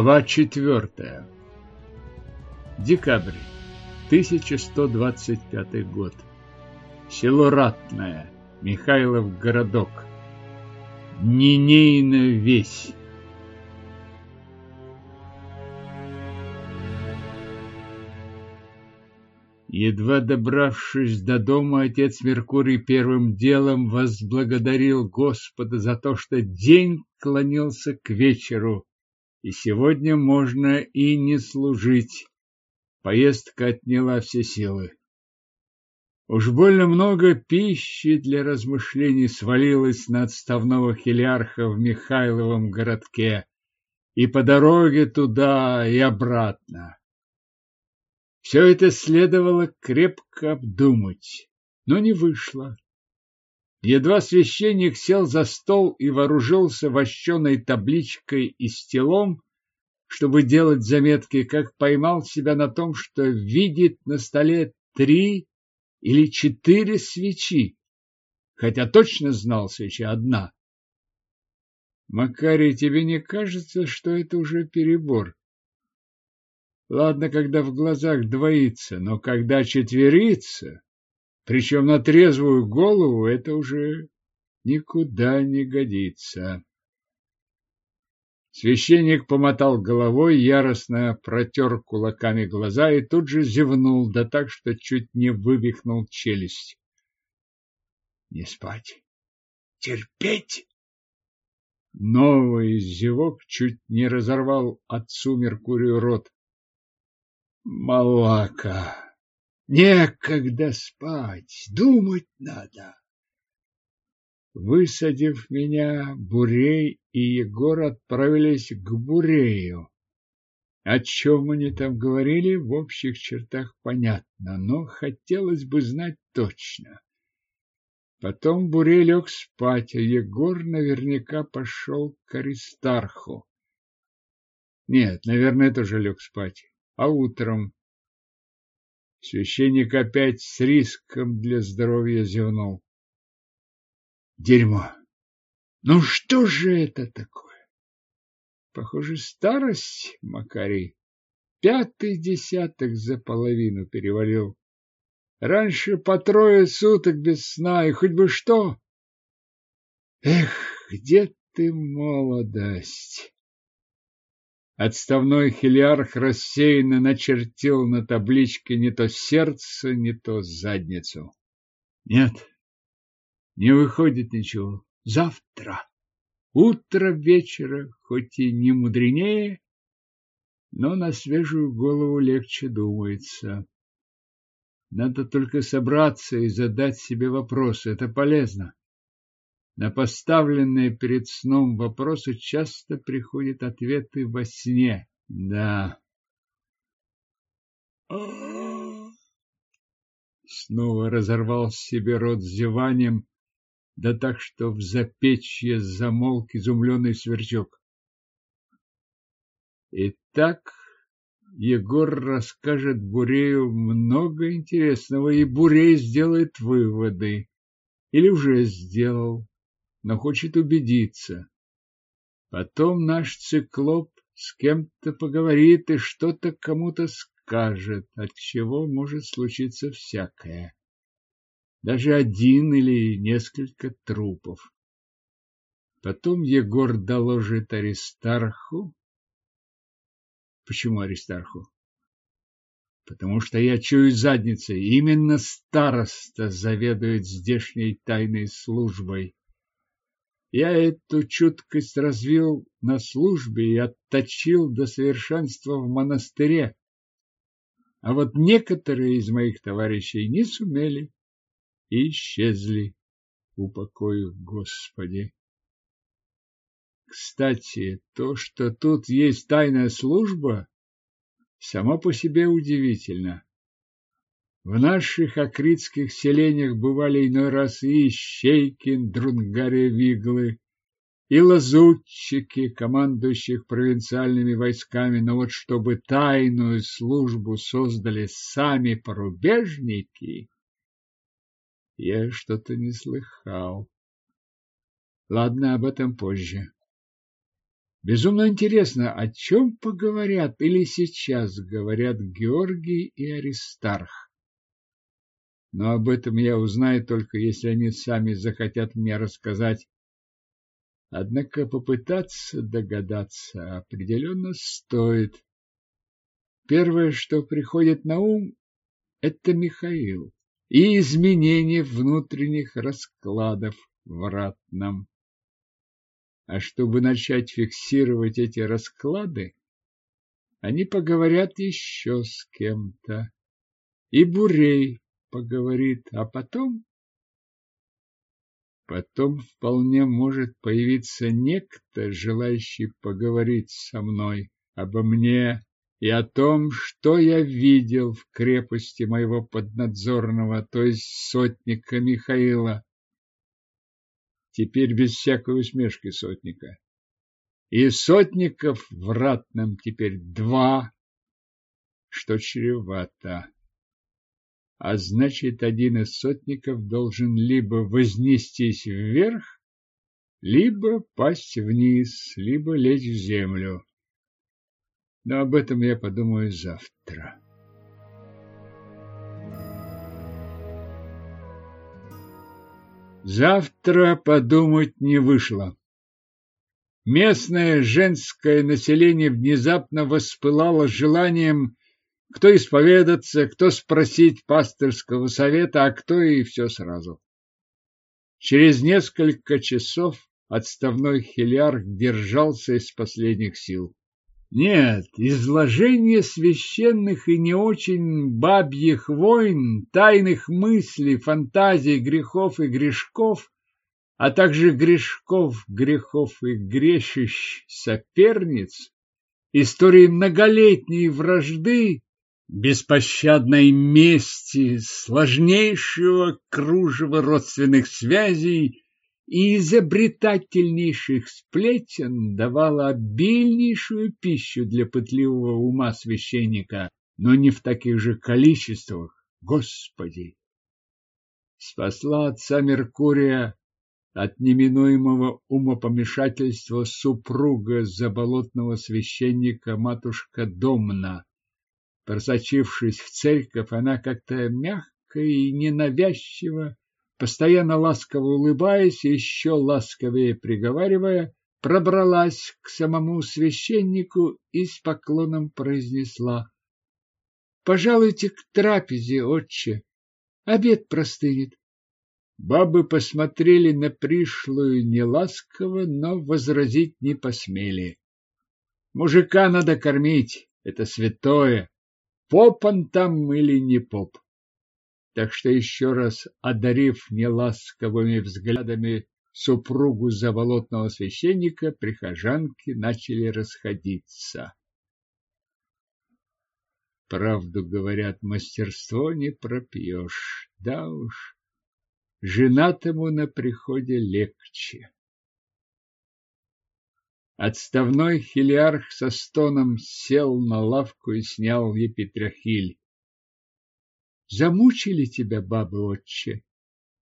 Глава четвертая. Декабрь. 1125 год. Село Ратное. Михайлов городок. Нинейна весь. Едва добравшись до дома, отец Меркурий первым делом возблагодарил Господа за то, что день клонился к вечеру, и сегодня можно и не служить. Поездка отняла все силы. Уж больно много пищи для размышлений свалилось на отставного хилярха в Михайловом городке и по дороге туда и обратно. Все это следовало крепко обдумать, но не вышло. Едва священник сел за стол и вооружился вощеной табличкой и стелом, чтобы делать заметки, как поймал себя на том, что видит на столе три или четыре свечи, хотя точно знал свеча одна. Макарий, тебе не кажется, что это уже перебор? Ладно, когда в глазах двоится, но когда четверится, причем на трезвую голову, это уже никуда не годится. Священник помотал головой, яростно протер кулаками глаза и тут же зевнул, да так, что чуть не вывихнул челюсть. Не спать, терпеть. Новый зевок чуть не разорвал отцу Меркурию рот. Малака, некогда спать, думать надо. Высадив меня, Бурей и Егор отправились к Бурею. О чем они там говорили, в общих чертах понятно, но хотелось бы знать точно. Потом Бурей лег спать, а Егор наверняка пошел к Аристарху. Нет, наверное, тоже лег спать. А утром священник опять с риском для здоровья зевнул. Дерьмо. Ну что же это такое? Похоже, старость, Макарий. Пятый десяток за половину перевалил. Раньше по трое суток без сна, и хоть бы что. Эх, где ты, молодость? Отставной хилиарх рассеянно начертил на табличке не то сердце, не то задницу. Нет, не выходит ничего. Завтра. Утро вечера, хоть и не мудренее, но на свежую голову легче думается. Надо только собраться и задать себе вопросы. Это полезно. На поставленные перед сном вопросы часто приходят ответы во сне. Да. Снова разорвал себе рот зеванием, да так, что в запечье замолк изумленный сверчок. Итак, Егор расскажет Бурею много интересного, и Бурей сделает выводы. Или уже сделал, но хочет убедиться. Потом наш циклоп с кем-то поговорит и что-то кому-то скажет, от чего может случиться всякое даже один или несколько трупов. Потом Егор доложит Аристарху. Почему Аристарху? Потому что я чую задницей. Именно староста заведует здешней тайной службой. Я эту чуткость развил на службе и отточил до совершенства в монастыре. А вот некоторые из моих товарищей не сумели и исчезли, упокоив Господи. Кстати, то, что тут есть тайная служба, само по себе удивительно. В наших акритских селениях бывали иной раз и ищейки, друнгария виглы, и лазутчики, командующих провинциальными войсками, но вот чтобы тайную службу создали сами порубежники, я что-то не слыхал. Ладно, об этом позже. Безумно интересно, о чем поговорят или сейчас говорят Георгий и Аристарх. Но об этом я узнаю только, если они сами захотят мне рассказать. Однако попытаться догадаться определенно стоит. Первое, что приходит на ум, это Михаил и изменение внутренних раскладов в ратном. А чтобы начать фиксировать эти расклады, они поговорят еще с кем-то. И Бурей поговорит, а потом... Потом вполне может появиться некто, желающий поговорить со мной обо мне и о том, что я видел в крепости моего поднадзорного, то есть сотника Михаила теперь без всякой усмешки сотника. И сотников в ратном теперь два, что чревато. А значит, один из сотников должен либо вознестись вверх, либо пасть вниз, либо лечь в землю. Но об этом я подумаю завтра. Завтра подумать не вышло. Местное женское население внезапно воспылало желанием кто исповедаться, кто спросить пастырского совета, а кто и все сразу. Через несколько часов отставной хилярх держался из последних сил. Нет, изложение священных и не очень бабьих войн, тайных мыслей, фантазий, грехов и грешков, а также грешков, грехов и грешищ соперниц, истории многолетней вражды, беспощадной мести, сложнейшего кружева родственных связей и изобретательнейших сплетен давала обильнейшую пищу для пытливого ума священника, но не в таких же количествах. Господи! Спасла отца Меркурия от неминуемого умопомешательства супруга заболотного священника матушка Домна. Просочившись в церковь, она как-то мягко и ненавязчиво постоянно ласково улыбаясь еще ласковее приговаривая, пробралась к самому священнику и с поклоном произнесла «Пожалуйте к трапезе, отче, обед простынет». Бабы посмотрели на пришлую неласково, но возразить не посмели. Мужика надо кормить, это святое, поп он там или не поп. Так что еще раз одарив неласковыми взглядами супругу заболотного священника, прихожанки начали расходиться. Правду говорят, мастерство не пропьешь. Да уж, женатому на приходе легче. Отставной хилиарх со стоном сел на лавку и снял епитрахиль. Замучили тебя бабы, отче?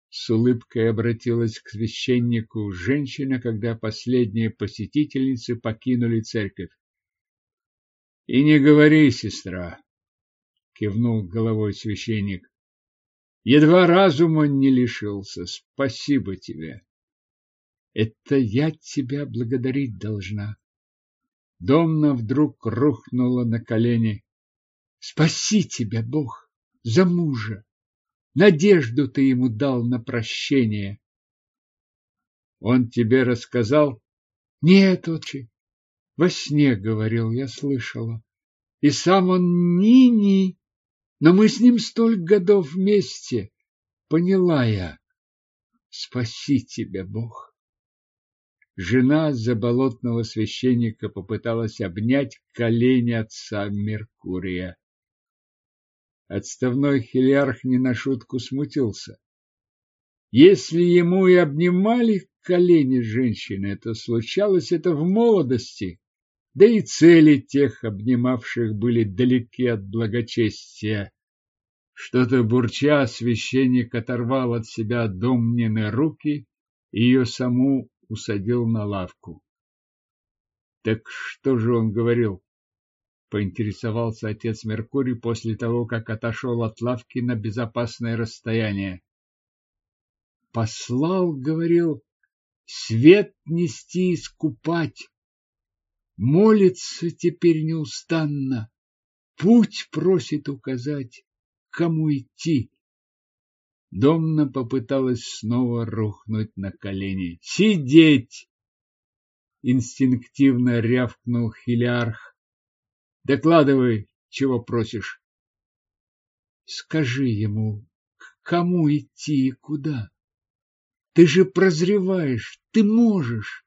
С улыбкой обратилась к священнику женщина, когда последние посетительницы покинули церковь. И не говори, сестра, кивнул головой священник. Едва разума не лишился. Спасибо тебе. Это я тебя благодарить должна. Домна вдруг рухнула на колени. Спаси тебя, Бог! за мужа. Надежду ты ему дал на прощение. Он тебе рассказал? Нет, отче. Во сне говорил, я слышала. И сам он ни-ни. Но мы с ним столь годов вместе. Поняла я. Спаси тебя, Бог. Жена заболотного священника попыталась обнять колени отца Меркурия. Отставной хилиарх не на шутку смутился. Если ему и обнимали колени женщины, то случалось это в молодости, да и цели тех обнимавших были далеки от благочестия. Что-то бурча, священник оторвал от себя домнины руки ее саму усадил на лавку. Так что же он говорил? Поинтересовался отец Меркурий после того, как отошел от лавки на безопасное расстояние. Послал, говорил, свет нести и скупать. Молится теперь неустанно, путь просит указать, кому идти. Домна попыталась снова рухнуть на колени. «Сидеть!» Инстинктивно рявкнул Хилиарх. «Докладывай, чего просишь?» «Скажи ему, к кому идти и куда?» Ты же прозреваешь, ты можешь.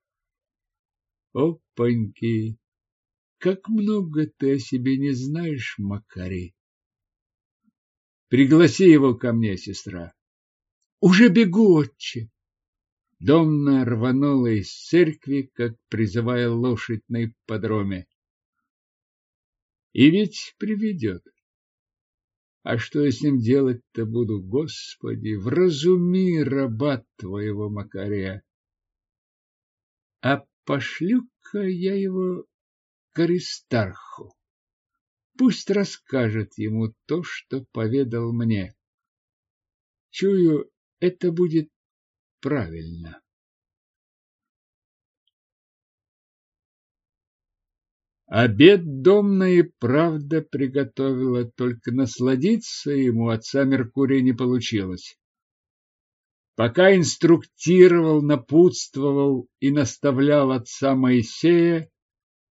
Опаньки! Как много ты о себе не знаешь, Макарий. Пригласи его ко мне, сестра. Уже бегу, отче. Домна рванула из церкви, как призывая лошадь на ипподроме. И ведь приведет. А что я с ним делать-то буду, Господи, вразуми раба твоего Макария. А пошлю-ка я его к Аристарху. Пусть расскажет ему то, что поведал мне. Чую, это будет правильно. Обед домная правда приготовила, только насладиться ему отца Меркурия не получилось. Пока инструктировал, напутствовал и наставлял отца Моисея,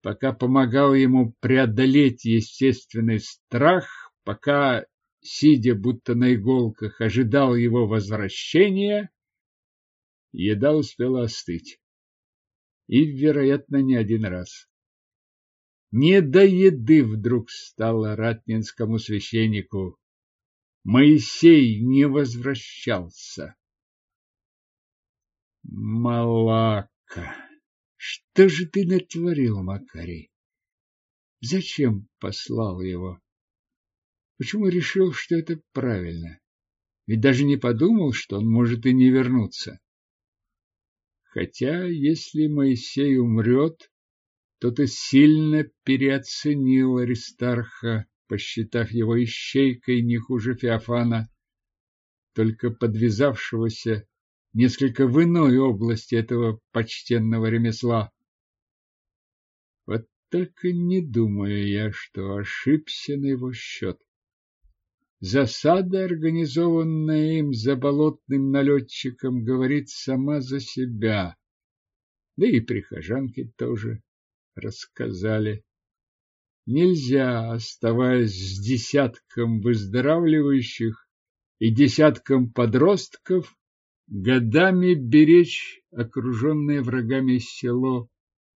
пока помогал ему преодолеть естественный страх, пока, сидя будто на иголках, ожидал его возвращения, еда успела остыть. И, вероятно, не один раз. Не до еды вдруг стало ратнинскому священнику. Моисей не возвращался. Малака, что же ты натворил, Макарий? Зачем послал его? Почему решил, что это правильно? Ведь даже не подумал, что он может и не вернуться. Хотя, если Моисей умрет, то ты сильно переоценил Аристарха, посчитав его ищейкой не хуже Феофана, только подвязавшегося несколько в иной области этого почтенного ремесла. Вот только не думаю я, что ошибся на его счет. Засада, организованная им за болотным налетчиком, говорит сама за себя, да и прихожанки тоже рассказали. Нельзя, оставаясь с десятком выздоравливающих и десятком подростков, годами беречь окруженное врагами село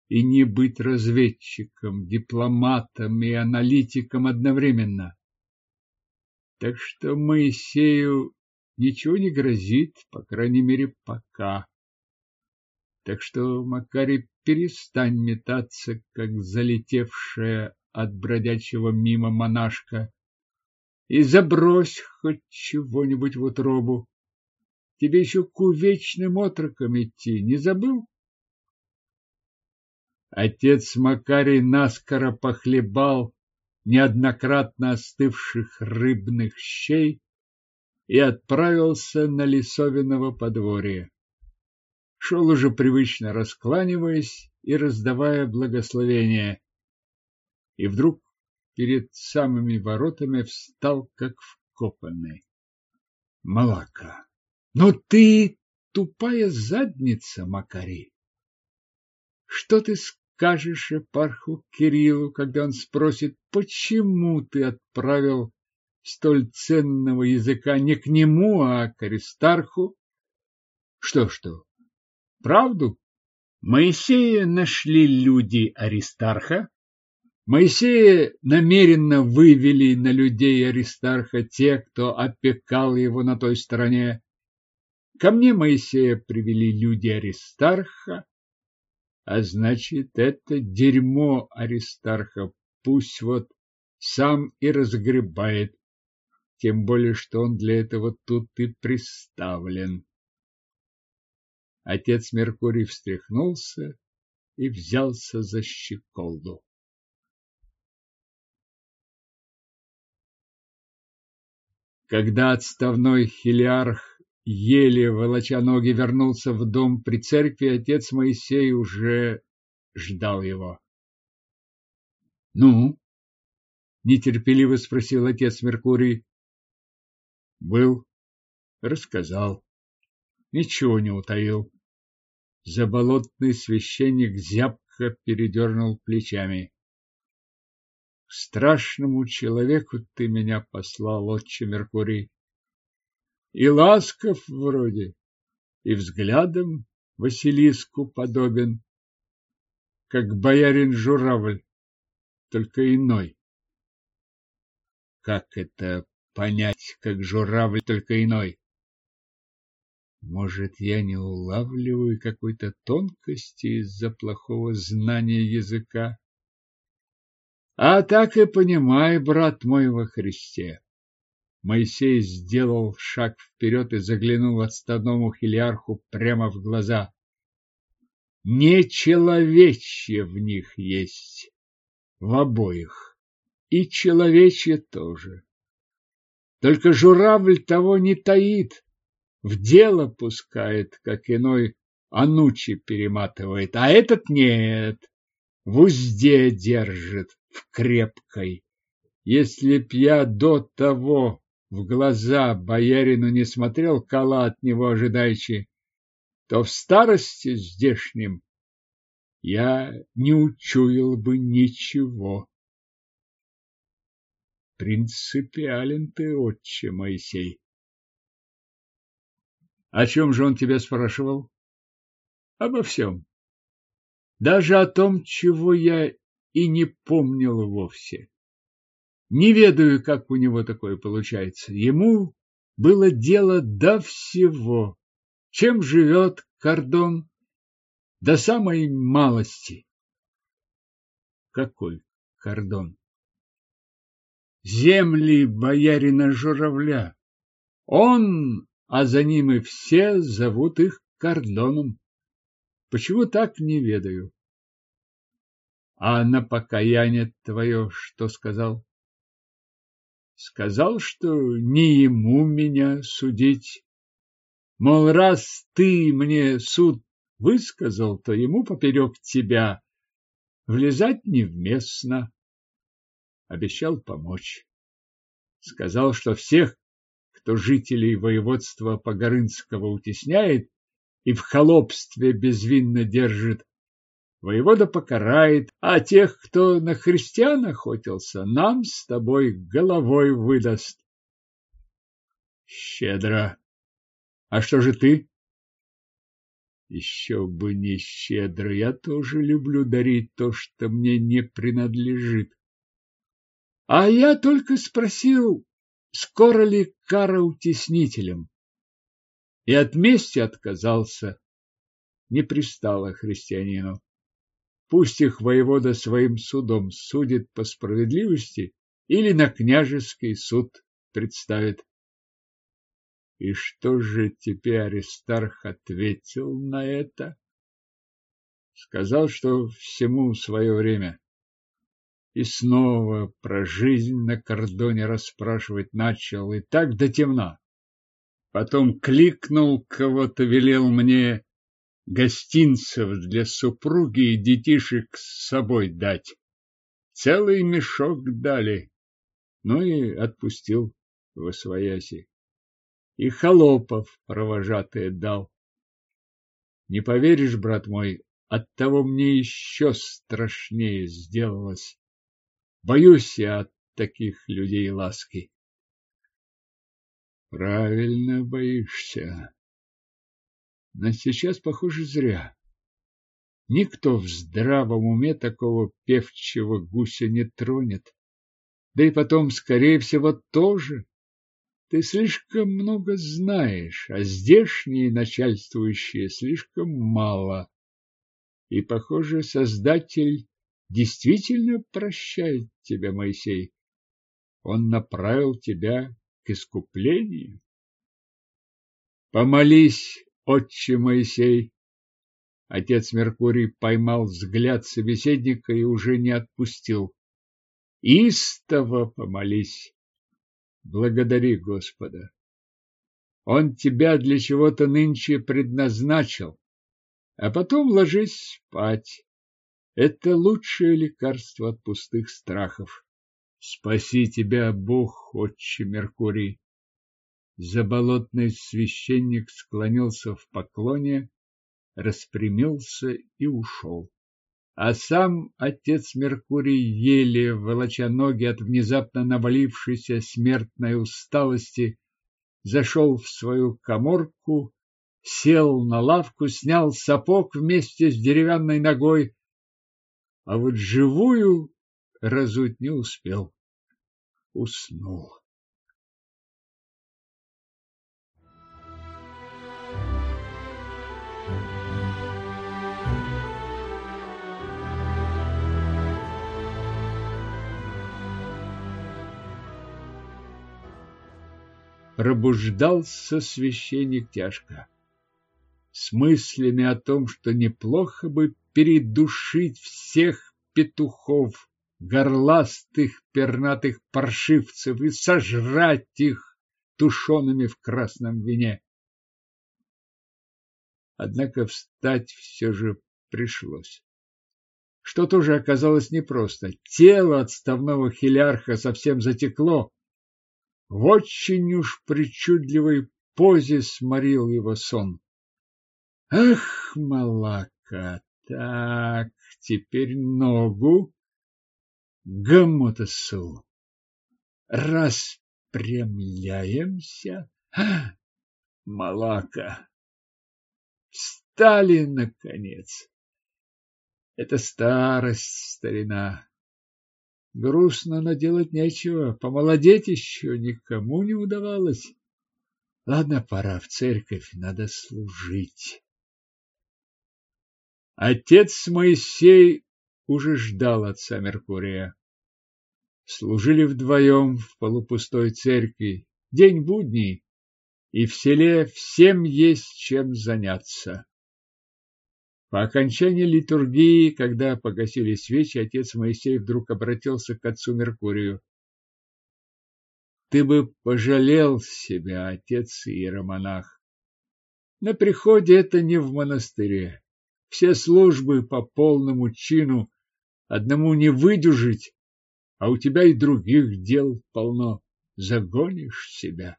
и не быть разведчиком, дипломатом и аналитиком одновременно. Так что Моисею ничего не грозит, по крайней мере, пока. Так что, Макарий, перестань метаться, как залетевшая от бродячего мимо монашка, и забрось хоть чего-нибудь в утробу. Тебе еще к увечным отрокам идти, не забыл? Отец Макарий наскоро похлебал неоднократно остывших рыбных щей и отправился на Лисовиново подворье шел уже привычно раскланиваясь и раздавая благословения. И вдруг перед самыми воротами встал, как вкопанный. Малака, ну ты тупая задница, Макари! Что ты скажешь Эпарху Кириллу, когда он спросит, почему ты отправил столь ценного языка не к нему, а к Аристарху? Что-что? Правду? Моисея нашли люди Аристарха. Моисея намеренно вывели на людей Аристарха те, кто опекал его на той стороне. Ко мне Моисея привели люди Аристарха, а значит, это дерьмо Аристарха пусть вот сам и разгребает, тем более, что он для этого тут и приставлен. Отец Меркурий встряхнулся и взялся за щеколду. Когда отставной хилиарх, еле волоча ноги, вернулся в дом при церкви, отец Моисей уже ждал его. — Ну? — нетерпеливо спросил отец Меркурий. — Был. Рассказал. Ничего не утаил. Заболотный священник зябко передернул плечами страшному человеку ты меня послал, отче Меркурий. И ласков вроде, и взглядом Василиску подобен, как боярин Журавль, только иной. Как это понять, как журавль, только иной? Может, я не улавливаю какой-то тонкости из-за плохого знания языка? А так и понимай, брат мой во Христе. Моисей сделал шаг вперед и заглянул отставному хилиарху прямо в глаза. Нечеловечье в них есть, в обоих, и человечье тоже. Только журавль того не таит, в дело пускает, как иной анучи перематывает, а этот нет, в узде держит в крепкой. Если б я до того в глаза боярину не смотрел, кола от него ожидаючи, то в старости здешнем я не учуял бы ничего. Принципиален ты, отче Моисей. О чем же он тебя спрашивал? Обо всем. Даже о том, чего я и не помнил вовсе. Не ведаю, как у него такое получается. Ему было дело до всего. Чем живет кордон? До самой малости. Какой кордон? Земли боярина Журавля. Он, а за ним и все зовут их кордоном. Почему так, не ведаю. А на покаяние твое что сказал? Сказал, что не ему меня судить. Мол, раз ты мне суд высказал, то ему поперек тебя влезать невместно. Обещал помочь. Сказал, что всех, кто жителей воеводства Погорынского утесняет и в холопстве безвинно держит, воевода покарает, а тех, кто на христиан охотился, нам с тобой головой выдаст. Щедро. А что же ты? Еще бы не щедро. Я тоже люблю дарить то, что мне не принадлежит. А я только спросил, скоро ли кара утеснителям. И от мести отказался. Не пристало христианину. Пусть их воевода своим судом судит по справедливости или на княжеский суд представит. И что же теперь Аристарх ответил на это? Сказал, что всему свое время. И снова про жизнь на кордоне расспрашивать начал, и так до темна. Потом кликнул, кого-то велел мне гостинцев для супруги и детишек с собой дать. Целый мешок дали, ну и отпустил в освояси. И холопов провожатые дал. Не поверишь, брат мой, оттого мне еще страшнее сделалось. Боюсь я от таких людей ласки. Правильно боишься. Но сейчас, похоже, зря. Никто в здравом уме такого певчего гуся не тронет. Да и потом, скорее всего, тоже. Ты слишком много знаешь, а здешние начальствующие слишком мало. И, похоже, Создатель действительно прощает тебя, Моисей. Он направил тебя к искуплению. Помолись Отче Моисей, Отец Меркурий поймал взгляд собеседника и уже не отпустил. Истово помолись. Благодари Господа. Он тебя для чего-то нынче предназначил. А потом ложись спать. Это лучшее лекарство от пустых страхов. Спаси тебя, Бог, отче Меркурий. Заболотный священник склонился в поклоне, распрямился и ушел. А сам отец Меркурий, еле волоча ноги от внезапно навалившейся смертной усталости, зашел в свою коморку, сел на лавку, снял сапог вместе с деревянной ногой, а вот живую разуть не успел. Уснул. Пробуждался священник тяжко, с мыслями о том, что неплохо бы передушить всех петухов, горластых пернатых паршивцев и сожрать их тушеными в красном вине. Однако встать все же пришлось. Что тоже оказалось непросто. Тело отставного хилярха совсем затекло. В очень уж причудливой позе сморил его сон. Ах, малака, так, теперь ногу Гамотасу. Распрямляемся. А, Малака. Встали, наконец. Это старость, старина. Грустно, но делать нечего. Помолодеть еще никому не удавалось. Ладно, пора в церковь, надо служить. Отец Моисей уже ждал отца Меркурия. Служили вдвоем в полупустой церкви. День будний, и в селе всем есть чем заняться. По окончании литургии, когда погасили свечи, отец Моисей вдруг обратился к отцу Меркурию. Ты бы пожалел себя, отец иеромонах. На приходе это не в монастыре. Все службы по полному чину Одному не выдержать, а у тебя и других дел полно. Загонишь себя.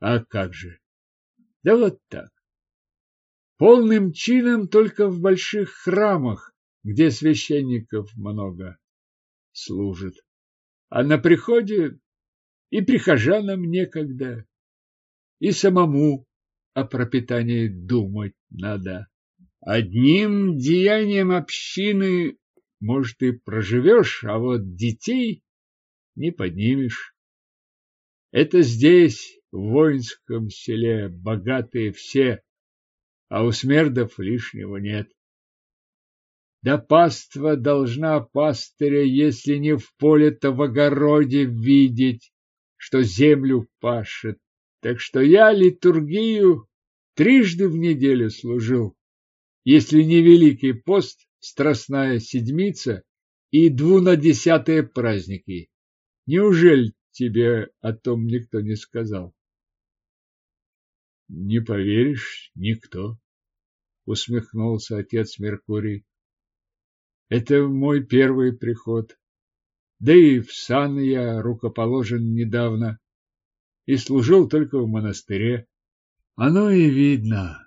А как же? Да вот так. Полным чином только в больших храмах, где священников много, служат. А на приходе и прихожанам некогда, и самому о пропитании думать надо. Одним деянием общины может, и проживешь, а вот детей не поднимешь. Это здесь, в воинском селе, богатые все, а у смердов лишнего нет. Да паства должна пастыря, если не в поле, то в огороде видеть, что землю пашет. Так что я литургию трижды в неделю служил, если не великий пост, Страстная Седмица и двунадесятые праздники. Неужели тебе о том никто не сказал? Не поверишь, никто, усмехнулся отец Меркурий. Это мой первый приход. Да и в сан я рукоположен недавно и служил только в монастыре. Оно и видно.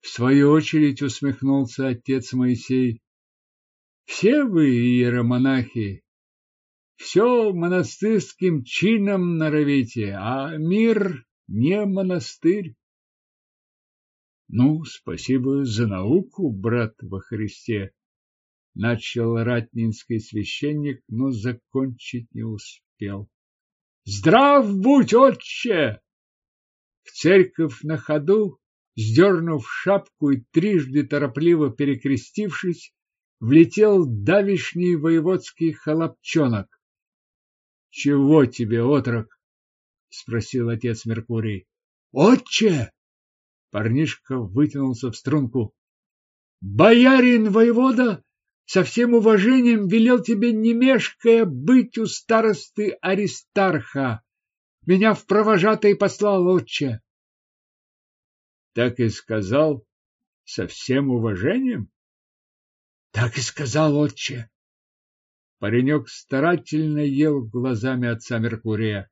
В свою очередь усмехнулся отец Моисей. Все вы, иеромонахи, все монастырским чином норовите, а мир не монастырь. Ну, спасибо за науку, брат во Христе. Начал ратнинский священник, но закончить не успел. Здрав будь, отче! В церковь на ходу, сдернув шапку и трижды торопливо перекрестившись, влетел давишний воеводский холопчонок. — Чего тебе, отрок? — спросил отец Меркурий. — Отче! Парнишка вытянулся в струнку. Боярин воевода со всем уважением велел тебе не мешкая быть у старосты Аристарха. Меня в провожатый послал отче. Так и сказал со всем уважением? Так и сказал отче. Паренек старательно ел глазами отца Меркурия.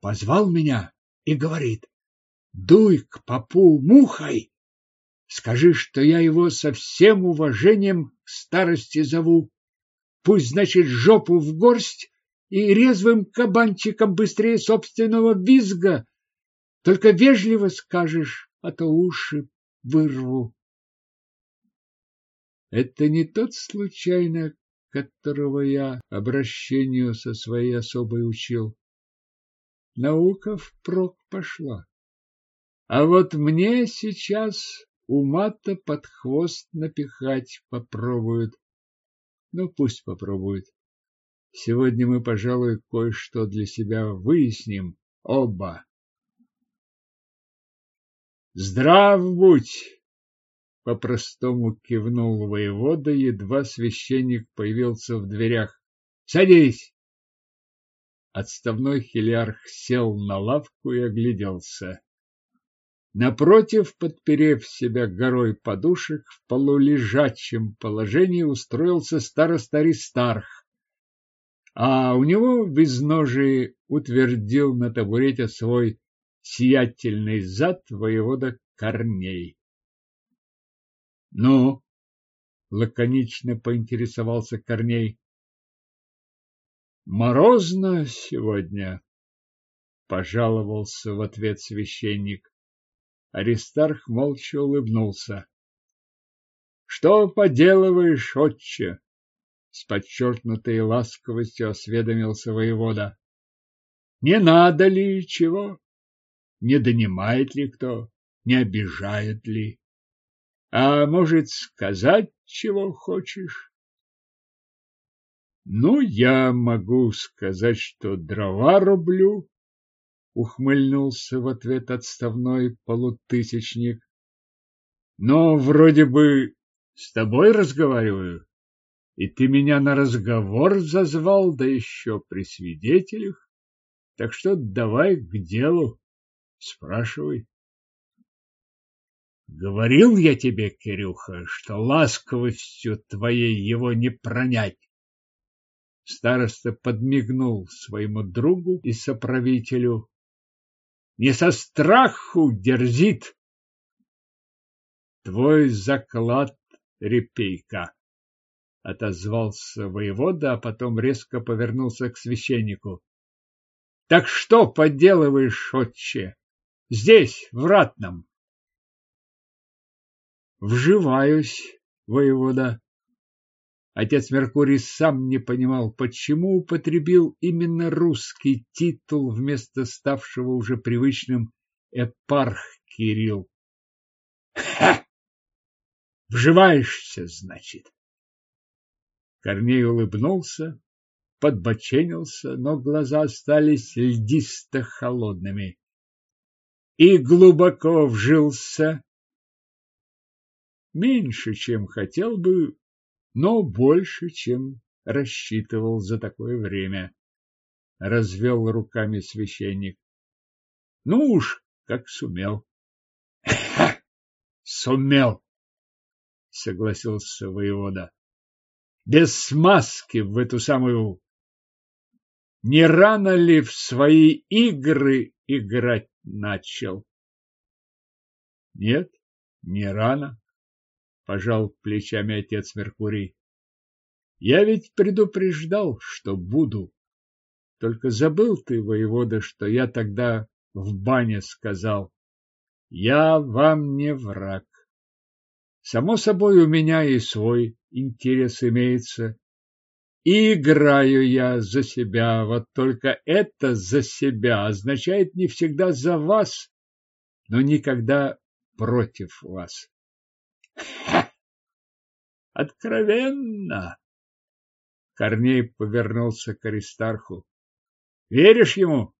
Позвал меня и говорит, дуй к попу мухой, скажи, что я его со всем уважением к старости зову. Пусть, значит, жопу в горсть и резвым кабанчиком быстрее собственного визга. Только вежливо скажешь, а то уши вырву. Это не тот случайно, которого я обращению со своей особой учил. Наука впрок пошла. А вот мне сейчас ума-то под хвост напихать попробуют. Ну, пусть попробуют. Сегодня мы, пожалуй, кое-что для себя выясним оба. Здрав будь! По-простому кивнул воевода, едва священник появился в дверях. Садись! Отставной хилярх сел на лавку и огляделся. Напротив, подперев себя горой подушек, в полулежачем положении устроился староста Аристарх, а у него в изножии утвердил на табурете свой сиятельный зад воевода Корней. — Ну? — лаконично поинтересовался Корней. — Морозно сегодня, — пожаловался в ответ священник. Аристарх молча улыбнулся. — Что поделываешь, отче? — с подчеркнутой ласковостью осведомился воевода. — Не надо ли чего? Не донимает ли кто? Не обижает ли? А может, сказать, чего хочешь? Ну, я могу сказать, что дрова рублю, ухмыльнулся в ответ отставной полутысячник. Но вроде бы с тобой разговариваю, и ты меня на разговор зазвал, да еще при свидетелях. Так что давай к делу, спрашивай. Говорил я тебе, Кирюха, что ласковостью твоей его не пронять. Староста подмигнул своему другу и соправителю. Не со страху дерзит. Твой заклад, репейка, отозвался воевода, а потом резко повернулся к священнику. Так что поделываешь, отче? Здесь, в ратном. Вживаюсь, воевода. Отец Меркурий сам не понимал, почему употребил именно русский титул вместо ставшего уже привычным эпарх Кирилл. Ха! Вживаешься, значит. Корней улыбнулся, подбоченился, но глаза остались льдисто-холодными. И глубоко вжился, Меньше, чем хотел бы, но больше, чем рассчитывал за такое время. Развел руками священник. Ну уж, как сумел. Сумел, согласился воевода. Без смазки в эту самую... Не рано ли в свои игры играть начал? Нет, не рано пожал плечами отец Меркурий. Я ведь предупреждал, что буду. Только забыл ты, воевода, что я тогда в бане сказал. Я вам не враг. Само собой, у меня и свой интерес имеется. И играю я за себя, вот только это за себя означает не всегда за вас, но никогда против вас. Откровенно! Корней повернулся к Аристарху. Веришь ему?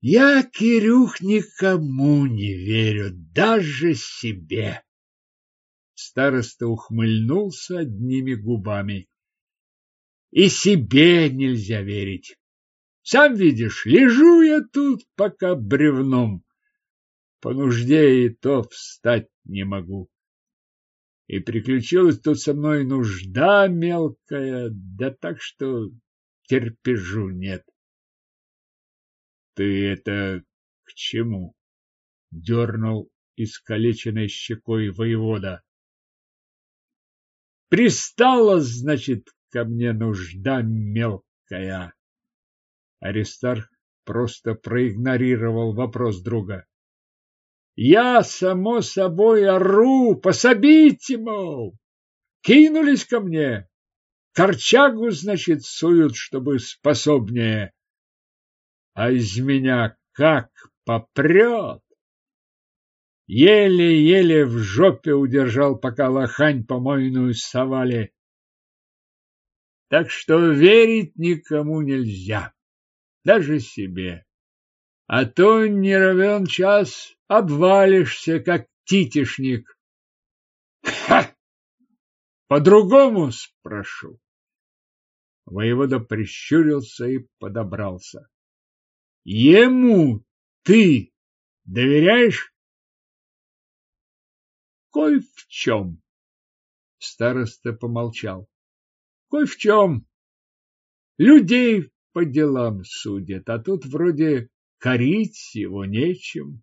Я, Кирюх, никому не верю, даже себе. Староста ухмыльнулся одними губами. И себе нельзя верить. Сам видишь, лежу я тут пока бревном. По нужде и то встать не могу. И приключилась тут со мной нужда мелкая, да так что терпежу нет. Ты это к чему? Дернул искалеченной щекой воевода. Пристала, значит, ко мне нужда мелкая. Аристарх просто проигнорировал вопрос друга. Я, само собой, ору, пособите, мол. Кинулись ко мне. Корчагу, значит, суют, чтобы способнее. А из меня как попрет! Еле-еле в жопе удержал, пока лохань помойную совали. Так что верить никому нельзя, даже себе. А то не равен час обвалишься, как титишник. Ха! По-другому спрошу. Воевода прищурился и подобрался. Ему ты доверяешь? Кой в чем? Староста помолчал. Кой в чем? Людей по делам судят, а тут вроде корить его нечем.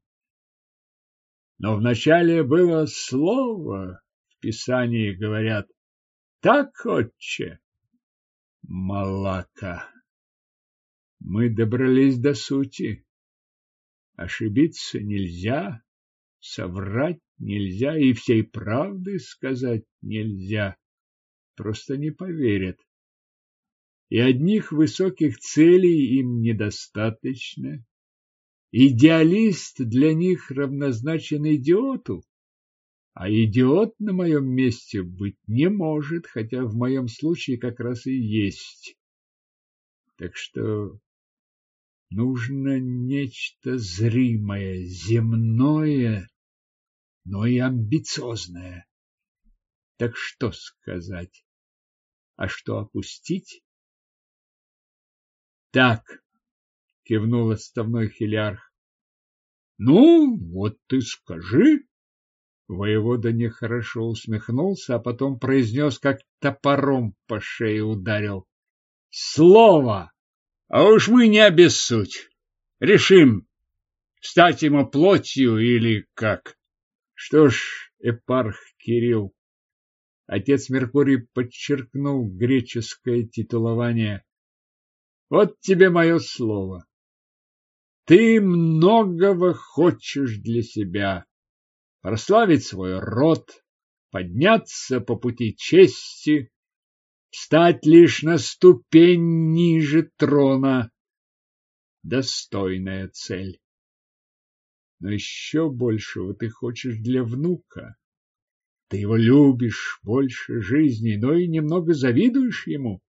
Но вначале было слово, в Писании говорят, так, отче, Малака. Мы добрались до сути. Ошибиться нельзя, соврать нельзя и всей правды сказать нельзя. Просто не поверят. И одних высоких целей им недостаточно. Идеалист для них равнозначен идиоту. А идиот на моем месте быть не может, хотя в моем случае как раз и есть. Так что нужно нечто зримое, земное, но и амбициозное. Так что сказать? А что опустить? Так, кивнул отставной хилярх. Ну, вот ты скажи. Воевода нехорошо усмехнулся, а потом произнес, как топором по шее ударил. Слово! А уж мы не обессудь. Решим, стать ему плотью или как. Что ж, эпарх Кирилл, отец Меркурий подчеркнул греческое титулование. Вот тебе мое слово. Ты многого хочешь для себя прославить свой род, подняться по пути чести, встать лишь на ступень ниже трона. Достойная цель. Но еще большего ты хочешь для внука. Ты его любишь больше жизни, но и немного завидуешь ему.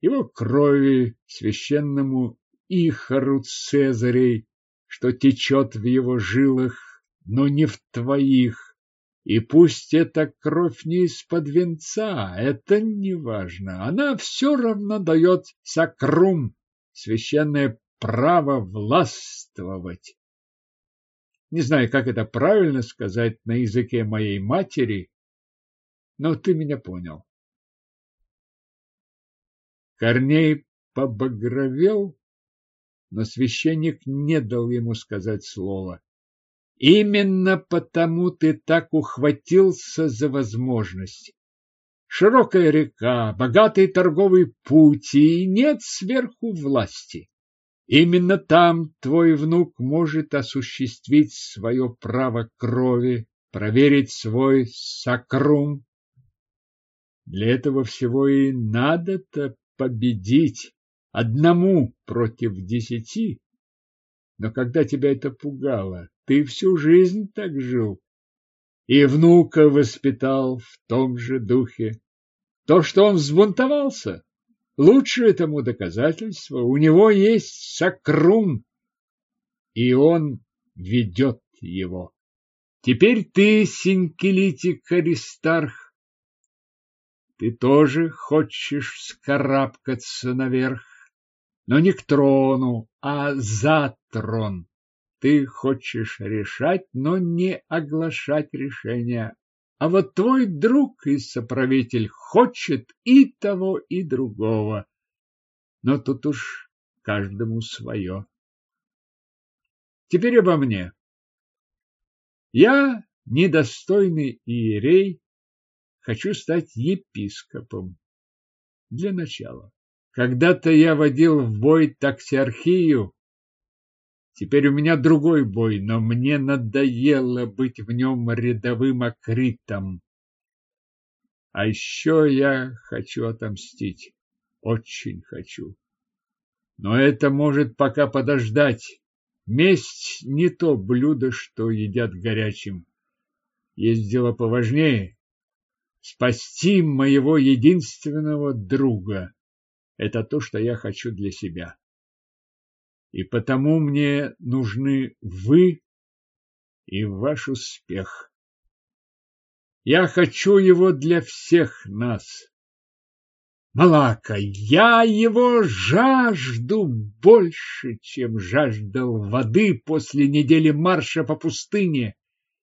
Его крови, священному Ихару Цезарей, что течет в его жилах, но не в твоих. И пусть эта кровь не из-под венца, это не важно. Она все равно дает сакрум, священное право властвовать. Не знаю, как это правильно сказать на языке моей матери, но ты меня понял. Корней побагровел, но священник не дал ему сказать слова. Именно потому ты так ухватился за возможность. Широкая река, богатый торговый путь и нет сверху власти. Именно там твой внук может осуществить свое право крови, проверить свой сакрум. Для этого всего и надо-то победить одному против десяти. Но когда тебя это пугало, ты всю жизнь так жил. И внука воспитал в том же духе. То, что он взбунтовался, лучшее тому доказательство. У него есть сакрум, и он ведет его. Теперь ты, Синкелитик Аристарх, ты тоже хочешь вскарабкаться наверх, но не к трону, а за трон. Ты хочешь решать, но не оглашать решения. А вот твой друг и соправитель хочет и того, и другого. Но тут уж каждому свое. Теперь обо мне. Я, недостойный иерей, хочу стать епископом. Для начала. Когда-то я водил в бой таксиархию, Теперь у меня другой бой, но мне надоело быть в нем рядовым акритом. А еще я хочу отомстить. Очень хочу. Но это может пока подождать. Месть не то блюдо, что едят горячим. Есть дело поважнее. Спасти моего единственного друга. Это то, что я хочу для себя и потому мне нужны вы и ваш успех. Я хочу его для всех нас. Малака, я его жажду больше, чем жаждал воды после недели марша по пустыне,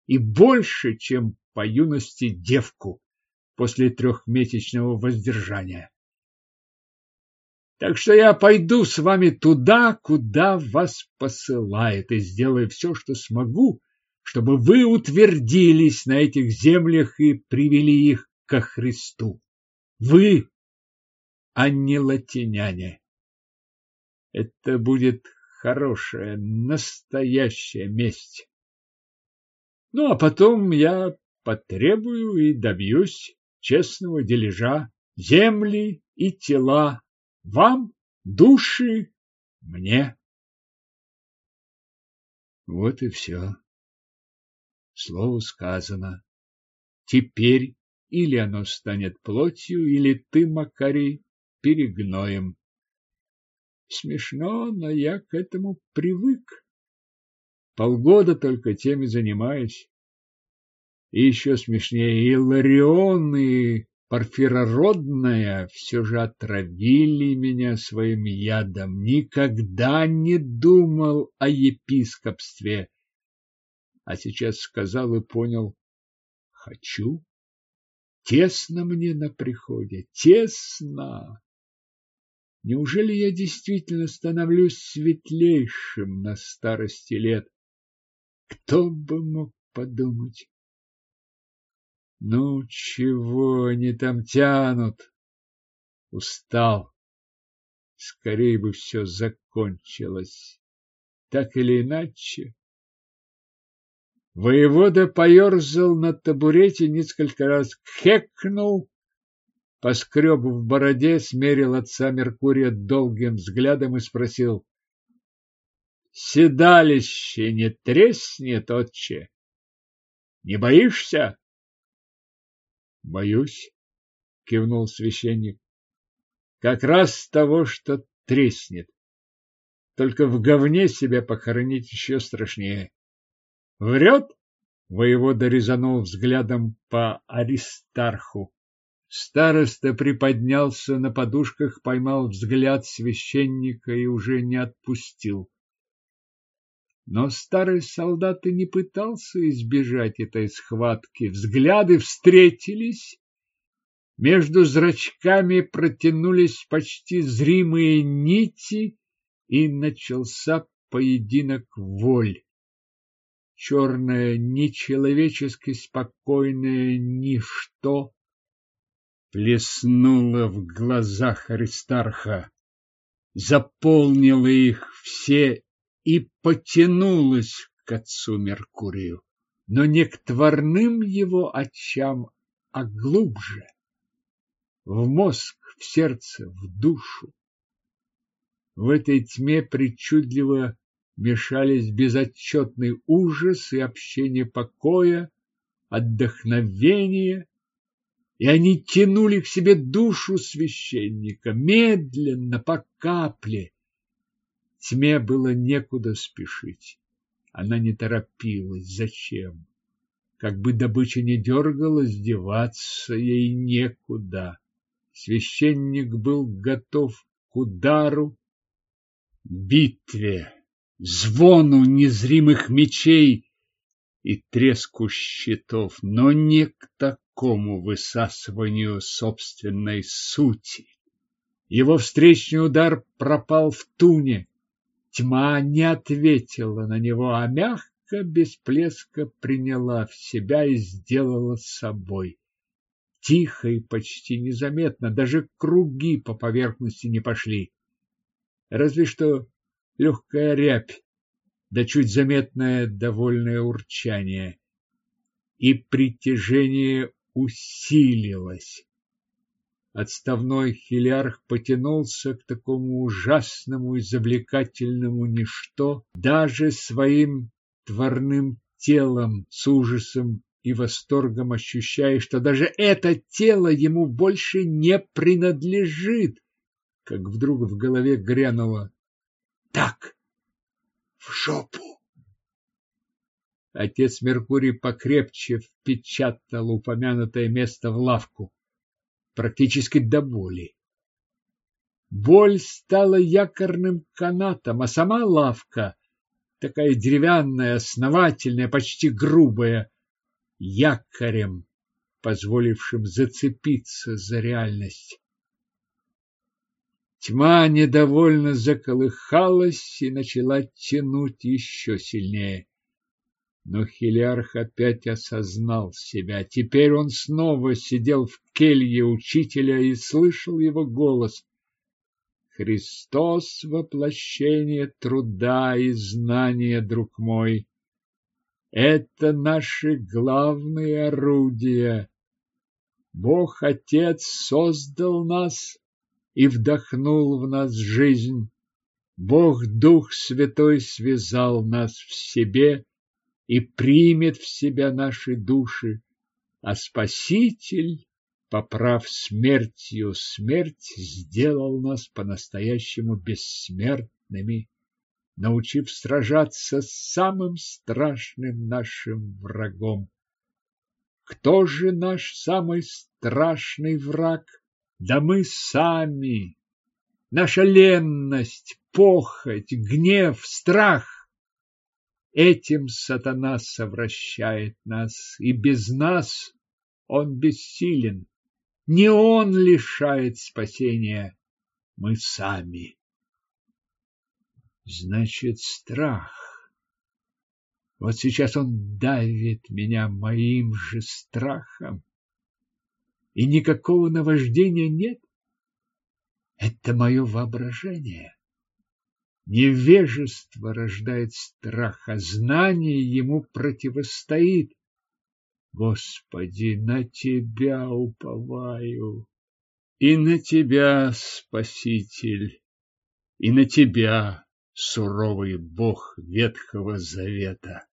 и больше, чем по юности девку после трехмесячного воздержания. Так что я пойду с вами туда, куда вас посылает, и сделаю все, что смогу, чтобы вы утвердились на этих землях и привели их ко Христу. Вы, а не латиняне. Это будет хорошая, настоящая месть. Ну, а потом я потребую и добьюсь честного дележа земли и тела вам души, мне. Вот и все. Слово сказано. Теперь или оно станет плотью, или ты, Макарий, перегноем. Смешно, но я к этому привык. Полгода только теми занимаюсь. И еще смешнее и Ларион, и Порфирородная все же отравили меня своим ядом. Никогда не думал о епископстве. А сейчас сказал и понял. Хочу. Тесно мне на приходе, тесно. Неужели я действительно становлюсь светлейшим на старости лет? Кто бы мог подумать? Ну, чего они там тянут? Устал. Скорее бы все закончилось. Так или иначе. Воевода поерзал на табурете, несколько раз хекнул, поскреб в бороде, смерил отца Меркурия долгим взглядом и спросил. Седалище не треснет, отче? Не боишься? Боюсь, кивнул священник. Как раз того, что треснет. Только в говне себя похоронить еще страшнее. Врет? Воевода резанул взглядом по Аристарху. Староста приподнялся на подушках, поймал взгляд священника и уже не отпустил. Но старый солдат и не пытался избежать этой схватки. Взгляды встретились. Между зрачками протянулись почти зримые нити, и начался поединок воль. Черное, нечеловечески спокойное ничто плеснуло в глазах Аристарха, заполнило их все и потянулась к отцу Меркурию, но не к тварным его очам, а глубже, в мозг, в сердце, в душу. В этой тьме причудливо мешались безотчетный ужас и общение покоя, отдохновение, и они тянули к себе душу священника медленно, по капле, Тьме было некуда спешить. Она не торопилась. Зачем? Как бы добыча не дергалась, деваться ей некуда. Священник был готов к удару, битве, звону незримых мечей и треску щитов, но не к такому высасыванию собственной сути. Его встречный удар пропал в туне. Тьма не ответила на него, а мягко, без плеска приняла в себя и сделала собой. Тихо и почти незаметно, даже круги по поверхности не пошли. Разве что легкая рябь, да чуть заметное довольное урчание. И притяжение усилилось. Отставной хилярх потянулся к такому ужасному и завлекательному ничто, даже своим тварным телом с ужасом и восторгом ощущая, что даже это тело ему больше не принадлежит, как вдруг в голове грянуло. «Так, в жопу!» Отец Меркурий покрепче впечатал упомянутое место в лавку практически до боли. Боль стала якорным канатом, а сама лавка, такая деревянная, основательная, почти грубая, якорем, позволившим зацепиться за реальность. Тьма недовольно заколыхалась и начала тянуть еще сильнее. Но Хилиарх опять осознал себя. Теперь он снова сидел в келье учителя и слышал его голос. Христос — воплощение труда и знания, друг мой. Это наши главные орудия. Бог Отец создал нас и вдохнул в нас жизнь. Бог Дух Святой связал нас в себе и примет в себя наши души, а Спаситель, поправ смертью смерть, сделал нас по-настоящему бессмертными, научив сражаться с самым страшным нашим врагом. Кто же наш самый страшный враг? Да мы сами! Наша ленность, похоть, гнев, страх Этим сатана совращает нас, и без нас он бессилен. Не он лишает спасения, мы сами. Значит, страх. Вот сейчас он давит меня моим же страхом. И никакого наваждения нет. Это мое воображение. Невежество рождает страх, а знание ему противостоит. Господи, на Тебя уповаю, и на Тебя, Спаситель, и на Тебя, суровый Бог Ветхого Завета.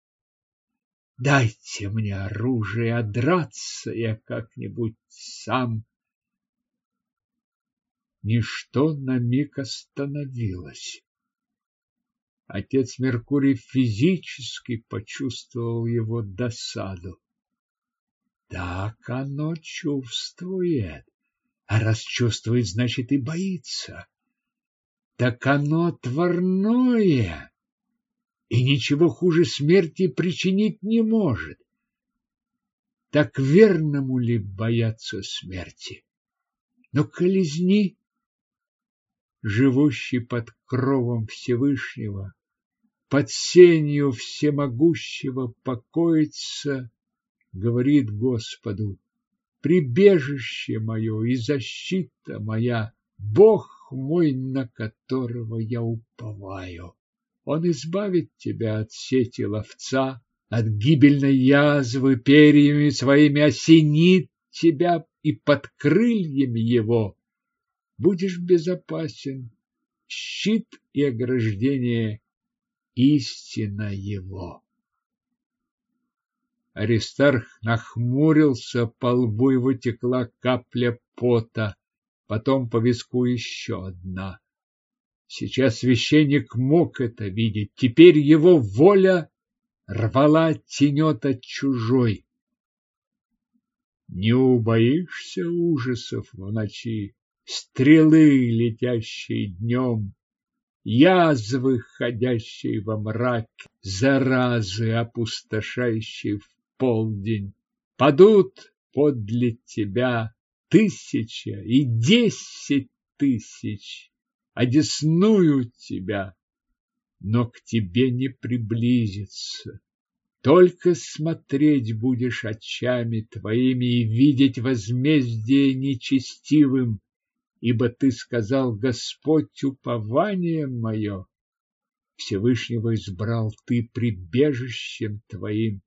Дайте мне оружие, а драться я как-нибудь сам. Ничто на миг остановилось. Отец Меркурий физически почувствовал его досаду. Так оно чувствует. А раз чувствует, значит и боится. Так оно тварное и ничего хуже смерти причинить не может. Так верному ли бояться смерти? Но колезни живущий под кровом Всевышнего, под сенью всемогущего покоится, говорит Господу, прибежище мое и защита моя, Бог мой, на которого я уповаю. Он избавит тебя от сети ловца, от гибельной язвы перьями своими осенит тебя и под крыльями его будешь безопасен. Щит и ограждение – истина его. Аристарх нахмурился, по лбу его текла капля пота, потом по виску еще одна. Сейчас священник мог это видеть, теперь его воля рвала тенет от чужой. Не убоишься ужасов в ночи, стрелы, летящие днем, язвы, ходящие во мраке, заразы, опустошающие в полдень, падут подле тебя тысяча и десять тысяч, одесную тебя, но к тебе не приблизится. Только смотреть будешь очами твоими и видеть возмездие нечестивым, ибо ты сказал, Господь, упование мое. Всевышнего избрал ты прибежищем твоим.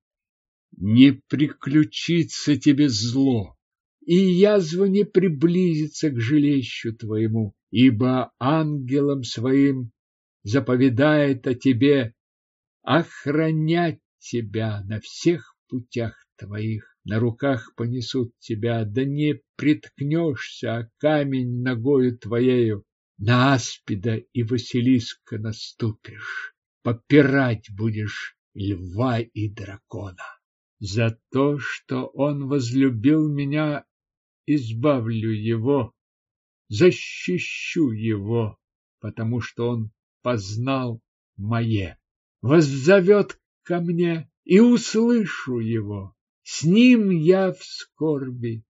Не приключится тебе зло, и язва не приблизится к жилищу твоему, ибо ангелом своим заповедает о тебе охранять тебя на всех путях твоих, на руках понесут тебя, да не приткнешься, а камень ногою твоею на аспида и Василиска наступишь, попирать будешь льва и дракона. За то, что он возлюбил меня, избавлю его, защищу его, потому что он познал мое. Воззовет ко мне и услышу его. С ним я в скорби.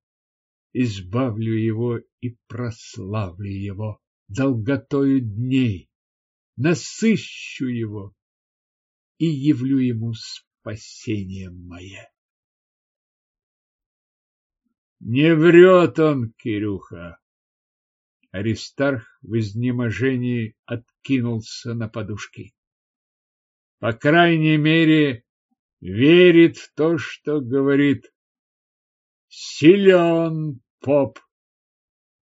Избавлю его и прославлю его долготою дней. Насыщу его и явлю ему спасение мое. Не врет он, Кирюха. Аристарх в изнеможении откинулся на подушки по крайней мере, верит в то, что говорит. Силен поп.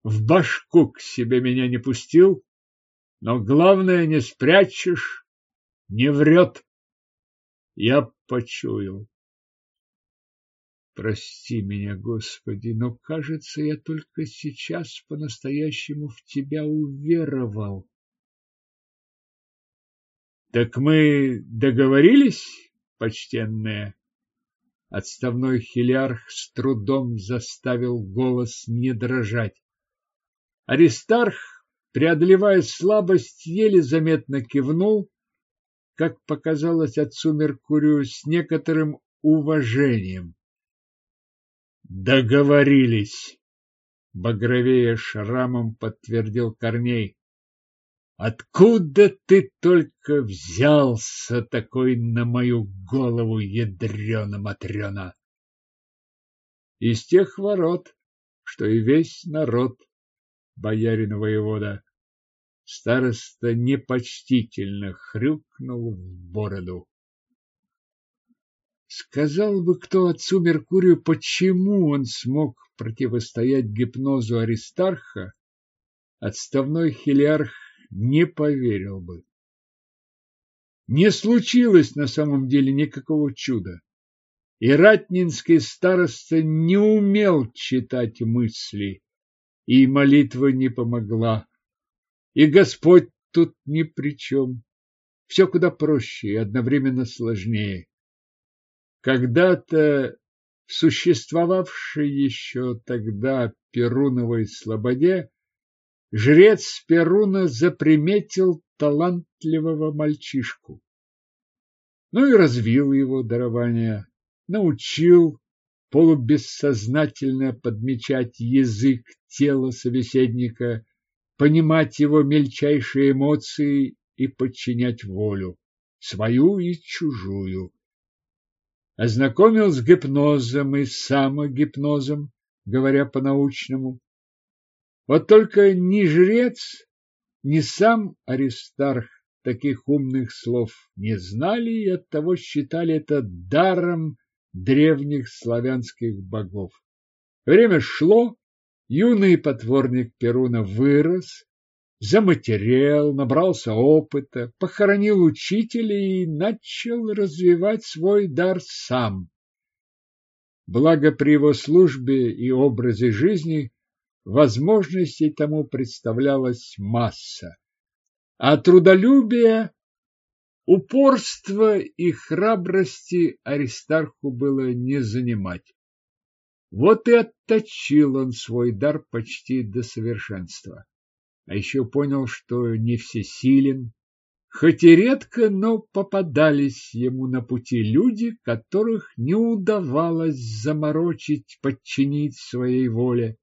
В башку к себе меня не пустил, но главное не спрячешь, не врет. Я почуял. Прости меня, Господи, но, кажется, я только сейчас по-настоящему в Тебя уверовал. Так мы договорились, почтенные? Отставной хилярх с трудом заставил голос не дрожать. Аристарх, преодолевая слабость, еле заметно кивнул, как показалось отцу Меркурию, с некоторым уважением. Договорились, багровея шрамом подтвердил Корней. Откуда ты только взялся такой на мою голову, ядрена-матрена? Из тех ворот, что и весь народ, боярин воевода. Староста непочтительно хрюкнул в бороду. Сказал бы кто отцу Меркурию, почему он смог противостоять гипнозу Аристарха, отставной хилиарх не поверил бы. Не случилось на самом деле никакого чуда. И ратнинский староста не умел читать мысли, и молитва не помогла, и Господь тут ни при чем. Все куда проще и одновременно сложнее. Когда-то в существовавшей еще тогда Перуновой слободе жрец Перуна заприметил талантливого мальчишку. Ну и развил его дарование, научил полубессознательно подмечать язык тела собеседника, понимать его мельчайшие эмоции и подчинять волю, свою и чужую. Ознакомил с гипнозом и самогипнозом, говоря по-научному, вот только ни жрец, ни сам Аристарх таких умных слов не знали и оттого считали это даром древних славянских богов. Время шло, юный потворник Перуна вырос, заматерел, набрался опыта, похоронил учителя и начал развивать свой дар сам. Благо при его службе и образе жизни Возможностей тому представлялась масса. А трудолюбия, упорства и храбрости Аристарху было не занимать. Вот и отточил он свой дар почти до совершенства. А еще понял, что не всесилен, хоть и редко, но попадались ему на пути люди, которых не удавалось заморочить, подчинить своей воле.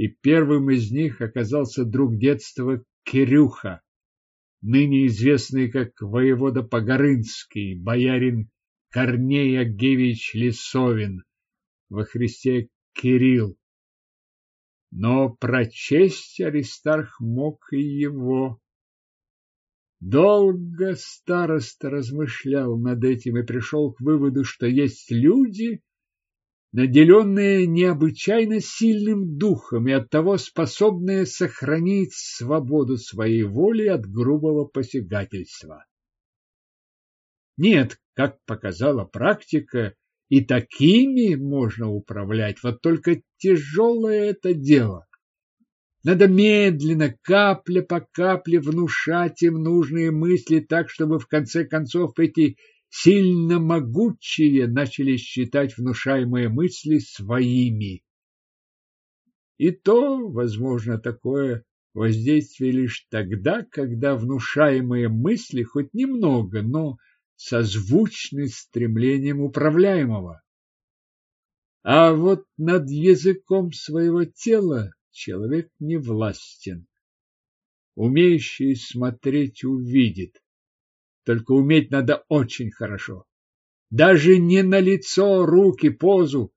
И первым из них оказался друг детства Кирюха, ныне известный как воевода Погорынский, боярин Корней Агевич Лисовин, во Христе Кирилл. Но прочесть Аристарх мог и его. Долго староста размышлял над этим и пришел к выводу, что есть люди, наделенные необычайно сильным духом и оттого способные сохранить свободу своей воли от грубого посягательства. Нет, как показала практика, и такими можно управлять, вот только тяжелое это дело. Надо медленно, капля по капле внушать им нужные мысли так, чтобы в конце концов эти сильно могучие начали считать внушаемые мысли своими. И то, возможно, такое воздействие лишь тогда, когда внушаемые мысли хоть немного, но созвучны стремлением управляемого. А вот над языком своего тела человек не властен. Умеющий смотреть увидит. Только уметь надо очень хорошо. Даже не на лицо, руки, позу.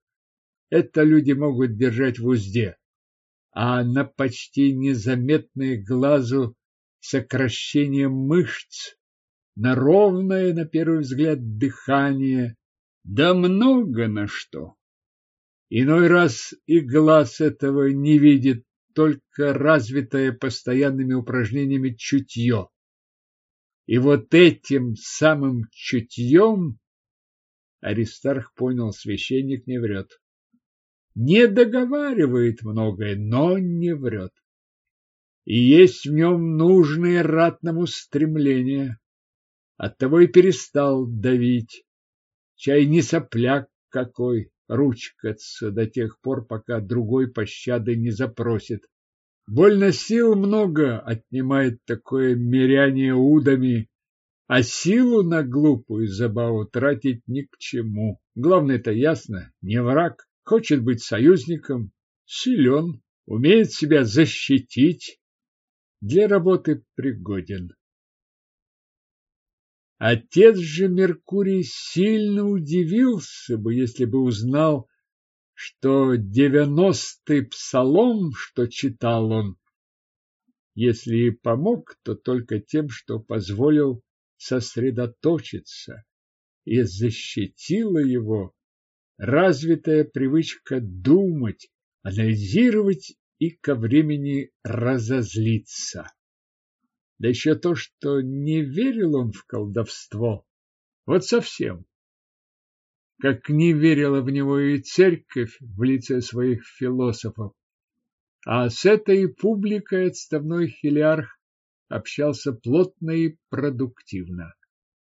Это люди могут держать в узде. А на почти незаметное глазу сокращение мышц на ровное, на первый взгляд, дыхание, да много на что. Иной раз и глаз этого не видит, только развитое постоянными упражнениями чутье. И вот этим самым чутьем Аристарх понял, священник не врет. Не договаривает многое, но не врет. И есть в нем нужные ратному стремления. Оттого и перестал давить. Чай не сопляк какой, ручкаться до тех пор, пока другой пощады не запросит. Больно сил много отнимает такое миряние удами, а силу на глупую забаву тратить ни к чему. Главное-то ясно, не враг, хочет быть союзником, силен, умеет себя защитить, для работы пригоден. Отец же Меркурий сильно удивился бы, если бы узнал, что девяностый псалом, что читал он, если и помог, то только тем, что позволил сосредоточиться и защитила его развитая привычка думать, анализировать и ко времени разозлиться. Да еще то, что не верил он в колдовство. Вот совсем. Как не верила в него и церковь в лице своих философов. А с этой публикой отставной хилиарх общался плотно и продуктивно.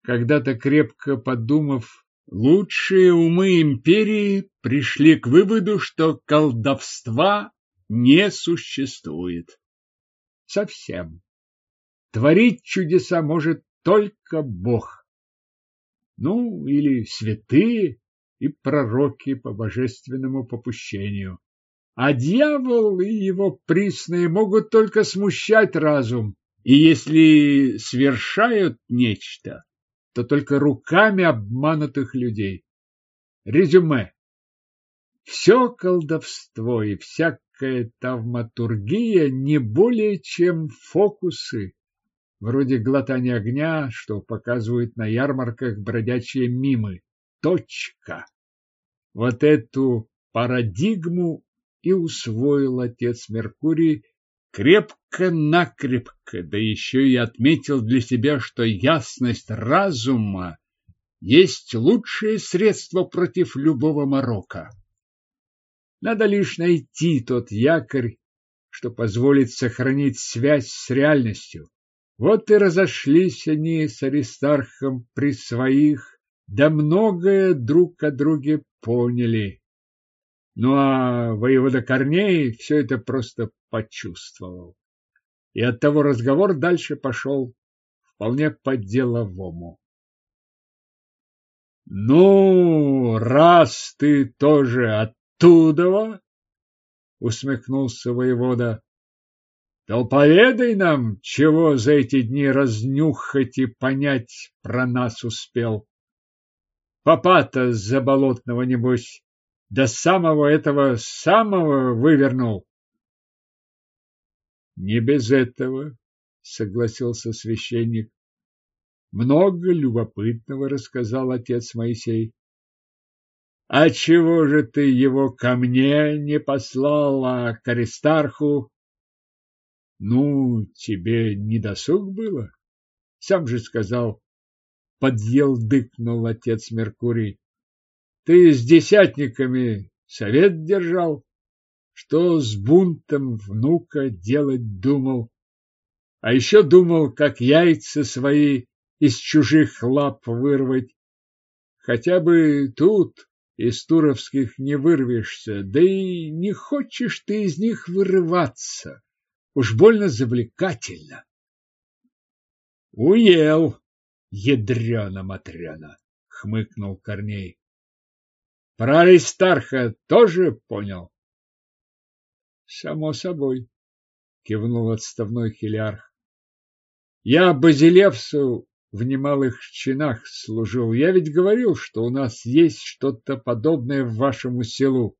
Когда-то крепко подумав, лучшие умы империи пришли к выводу, что колдовства не существует. Совсем. Творить чудеса может только Бог. Ну, или святые и пророки по божественному попущению. А дьявол и его присные могут только смущать разум, и если свершают нечто, то только руками обманутых людей. Резюме. Все колдовство и всякая тавматургия не более чем фокусы, вроде глотания огня, что показывают на ярмарках бродячие мимы. Точка. Вот эту парадигму и усвоил отец Меркурий крепко-накрепко, да еще и отметил для себя, что ясность разума есть лучшее средство против любого морока. Надо лишь найти тот якорь, что позволит сохранить связь с реальностью. Вот и разошлись они с Аристархом при своих, да многое друг о друге поняли. Ну а воевода Корней все это просто почувствовал. И оттого разговор дальше пошел вполне по-деловому. Ну, раз ты тоже оттуда, усмехнулся воевода, то поведай нам, чего за эти дни разнюхать и понять про нас успел. Папа-то заболотного, небось, до самого этого самого вывернул. Не без этого, согласился священник. Много любопытного рассказал отец Моисей. А чего же ты его ко мне не послал, а к Аристарху? Ну, тебе не досуг было? Сам же сказал, подъел дыкнул отец Меркурий. Ты с десятниками совет держал? Что с бунтом внука делать думал? А еще думал, как яйца свои из чужих лап вырвать. Хотя бы тут из туровских не вырвешься, да и не хочешь ты из них вырываться. Уж больно завлекательно. Уел, ядрена-матрена, хмыкнул Корней. Про Аристарха тоже понял? Само собой, кивнул отставной хилиарх. Я Базилевсу в немалых чинах служил. Я ведь говорил, что у нас есть что-то подобное в вашему селу.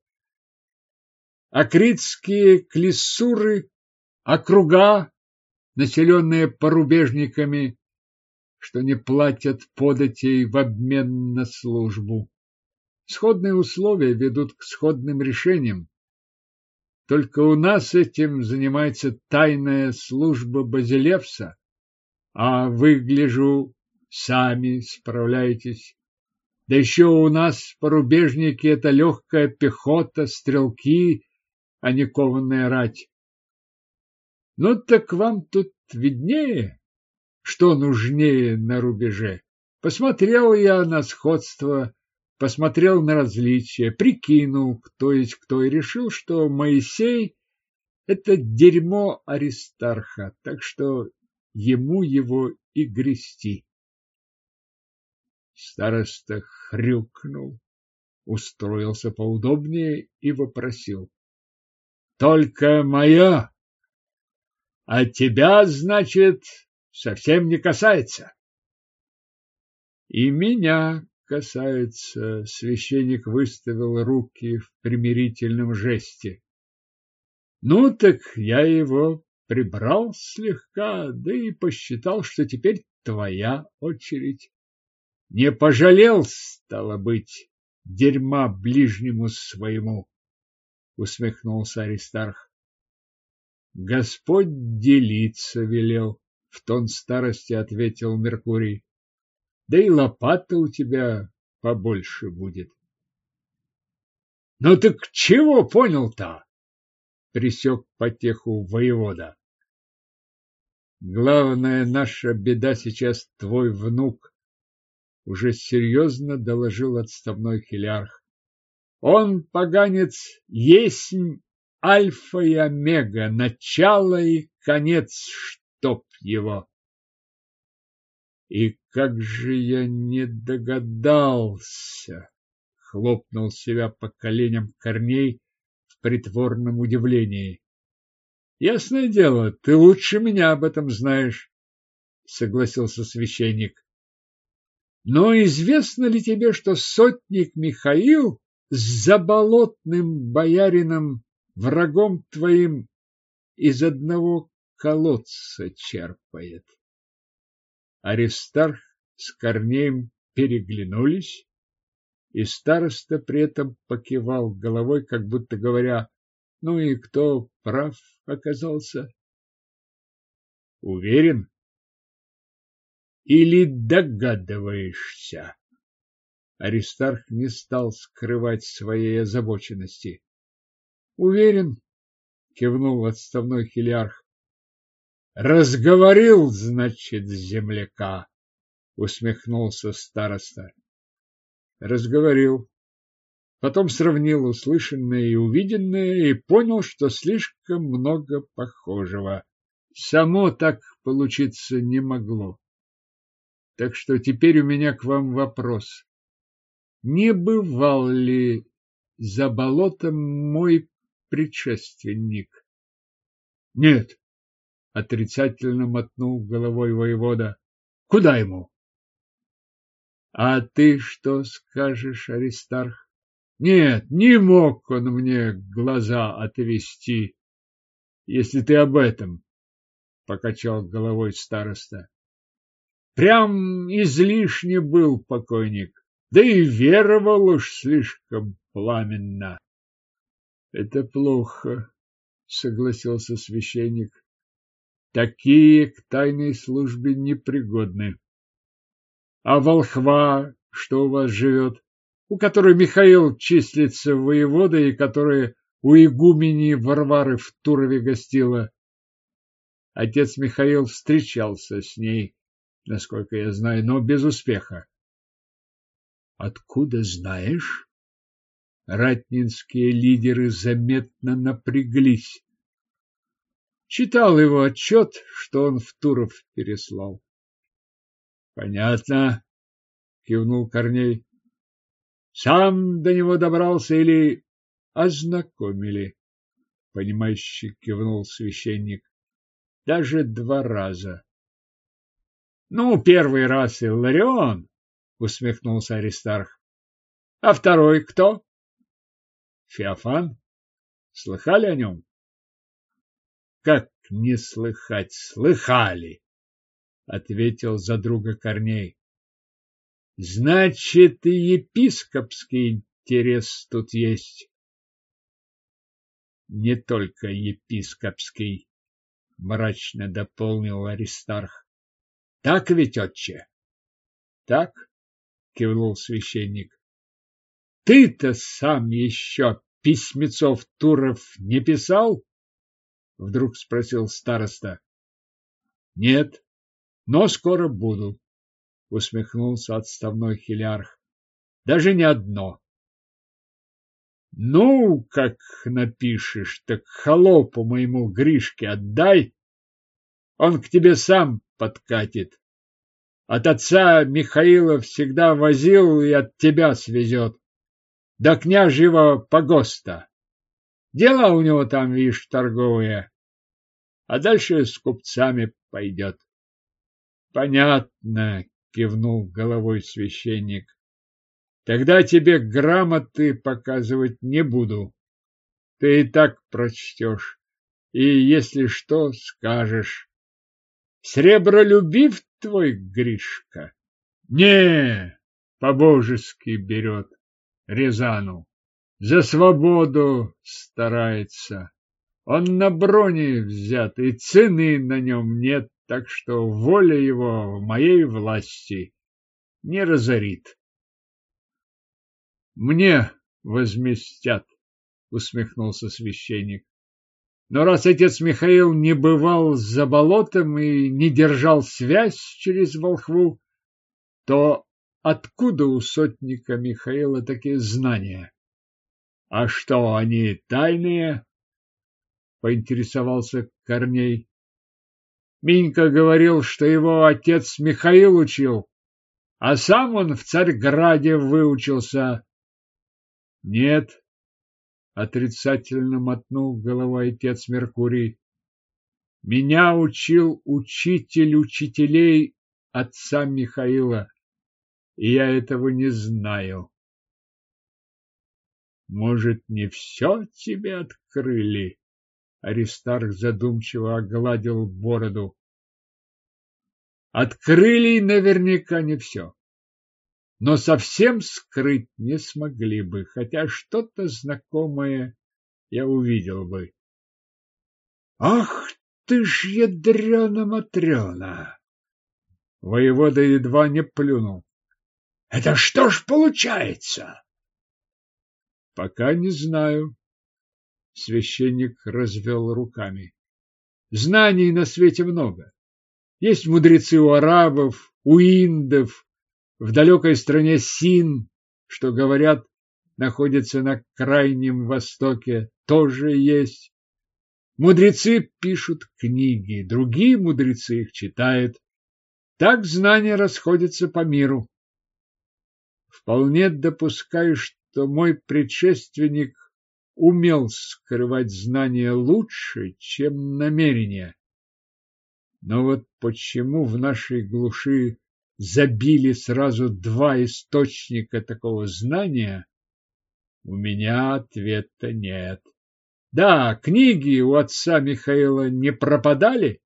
Акритские клиссуры, округа, населенные порубежниками, что не платят податей в обмен на службу. Сходные условия ведут к сходным решениям. Только у нас этим занимается тайная служба Базилевса, а выгляжу, сами справляетесь. Да еще у нас порубежники — это легкая пехота, стрелки, а не кованная рать. Ну так вам тут виднее, что нужнее на рубеже. Посмотрел я на сходство, посмотрел на различия, прикинул, кто есть кто, и решил, что Моисей — это дерьмо Аристарха, так что ему его и грести. Староста хрюкнул, устроился поудобнее и вопросил. — Только мое? А тебя, значит, совсем не касается? — И меня касается, — священник выставил руки в примирительном жесте. — Ну так я его прибрал слегка, да и посчитал, что теперь твоя очередь. Не пожалел, стало быть, дерьма ближнему своему, усмехнулся Аристарх. Господь делиться велел, в тон старости ответил Меркурий. Да и лопата у тебя побольше будет. Ну так чего понял-то? присек потеху воевода. Главная наша беда сейчас твой внук, уже серьезно доложил отставной хилярх. Он, поганец, есть альфа и омега, начало и конец, чтоб его. И как же я не догадался, хлопнул себя по коленям корней, в притворном удивлении. Ясное дело, ты лучше меня об этом знаешь, согласился священник. Но известно ли тебе, что сотник Михаил с заболотным боярином, врагом твоим, из одного колодца черпает? Аристарх с Корнеем переглянулись, и староста при этом покивал головой, как будто говоря, ну и кто прав оказался? Уверен? Или догадываешься? Аристарх не стал скрывать своей озабоченности. Уверен, кивнул отставной хилиарх. Разговорил, значит, земляка, усмехнулся староста. Разговорил. потом сравнил услышанное и увиденное и понял, что слишком много похожего. Само так получиться не могло. Так что теперь у меня к вам вопрос. Не бывал ли за болотом мой предшественник? Нет, отрицательно мотнул головой воевода. Куда ему? А ты что скажешь, Аристарх? Нет, не мог он мне глаза отвести, если ты об этом, покачал головой староста. Прям излишне был покойник, да и веровал уж слишком пламенно. Это плохо, согласился священник. Такие к тайной службе непригодны. А волхва, что у вас живет, у которой Михаил числится воеводой и которая у игумени Варвары в Турове гостила. Отец Михаил встречался с ней насколько я знаю, но без успеха. Откуда знаешь? Ратнинские лидеры заметно напряглись. Читал его отчет, что он в Туров переслал. Понятно, кивнул Корней. Сам до него добрался или ознакомили? Понимающе кивнул священник. Даже два раза. Ну, первый раз Илларион, усмехнулся Аристарх. А второй кто? Феофан? Слыхали о нем? Как не слыхать? Слыхали, ответил за друга Корней. Значит, и епископский интерес тут есть. Не только епископский, мрачно дополнил Аристарх. Так ведь, отче? Так, кивнул священник. Ты-то сам еще письмецов Туров не писал? Вдруг спросил староста. Нет, но скоро буду, усмехнулся отставной хилярх. Даже не одно. Ну, как напишешь, так холопу моему Гришке отдай. Он к тебе сам подкатит. От отца Михаила всегда возил и от тебя свезет. До княжьего погоста. Дела у него там, видишь, торговые. А дальше с купцами пойдет. Понятно, кивнул головой священник. Тогда тебе грамоты показывать не буду. Ты и так прочтешь. И если что, скажешь. Сребролюбив твой Гришка? Не, по-божески берет Рязану. За свободу старается. Он на броне взят, и цены на нем нет, так что воля его в моей власти не разорит. Мне возместят, усмехнулся священник. Но раз отец Михаил не бывал за болотом и не держал связь через волхву, то откуда у сотника Михаила такие знания? А что, они тайные? Поинтересовался Корней. Минька говорил, что его отец Михаил учил, а сам он в Царьграде выучился. Нет, отрицательно мотнул головой отец Меркурий. Меня учил учитель учителей отца Михаила, я этого не знаю. Может, не все тебе открыли? Аристарх задумчиво огладил бороду. Открыли наверняка не все но совсем скрыть не смогли бы, хотя что-то знакомое я увидел бы. Ах ты ж ядрена-матрена! Воевода едва не плюнул. Это что ж получается? Пока не знаю. Священник развел руками. Знаний на свете много. Есть мудрецы у арабов, у индов, в далекой стране Син, что говорят, находится на Крайнем Востоке, тоже есть. Мудрецы пишут книги, другие мудрецы их читают. Так знания расходятся по миру. Вполне допускаю, что мой предшественник умел скрывать знания лучше, чем намерения. Но вот почему в нашей глуши забили сразу два источника такого знания, у меня ответа нет. Да, книги у отца Михаила не пропадали?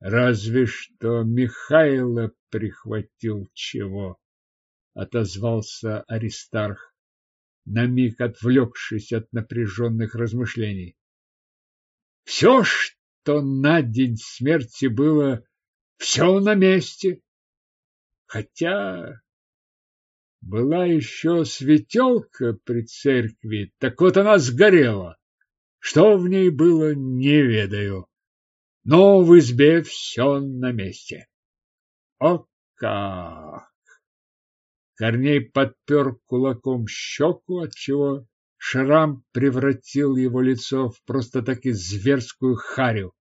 Разве что Михаила прихватил чего, отозвался Аристарх, на миг отвлекшись от напряженных размышлений. Все, что на день смерти было, все на месте. Хотя была еще светелка при церкви, так вот она сгорела. Что в ней было, не ведаю. Но в избе все на месте. О как! Корней подпер кулаком щеку, отчего шрам превратил его лицо в просто-таки зверскую харю.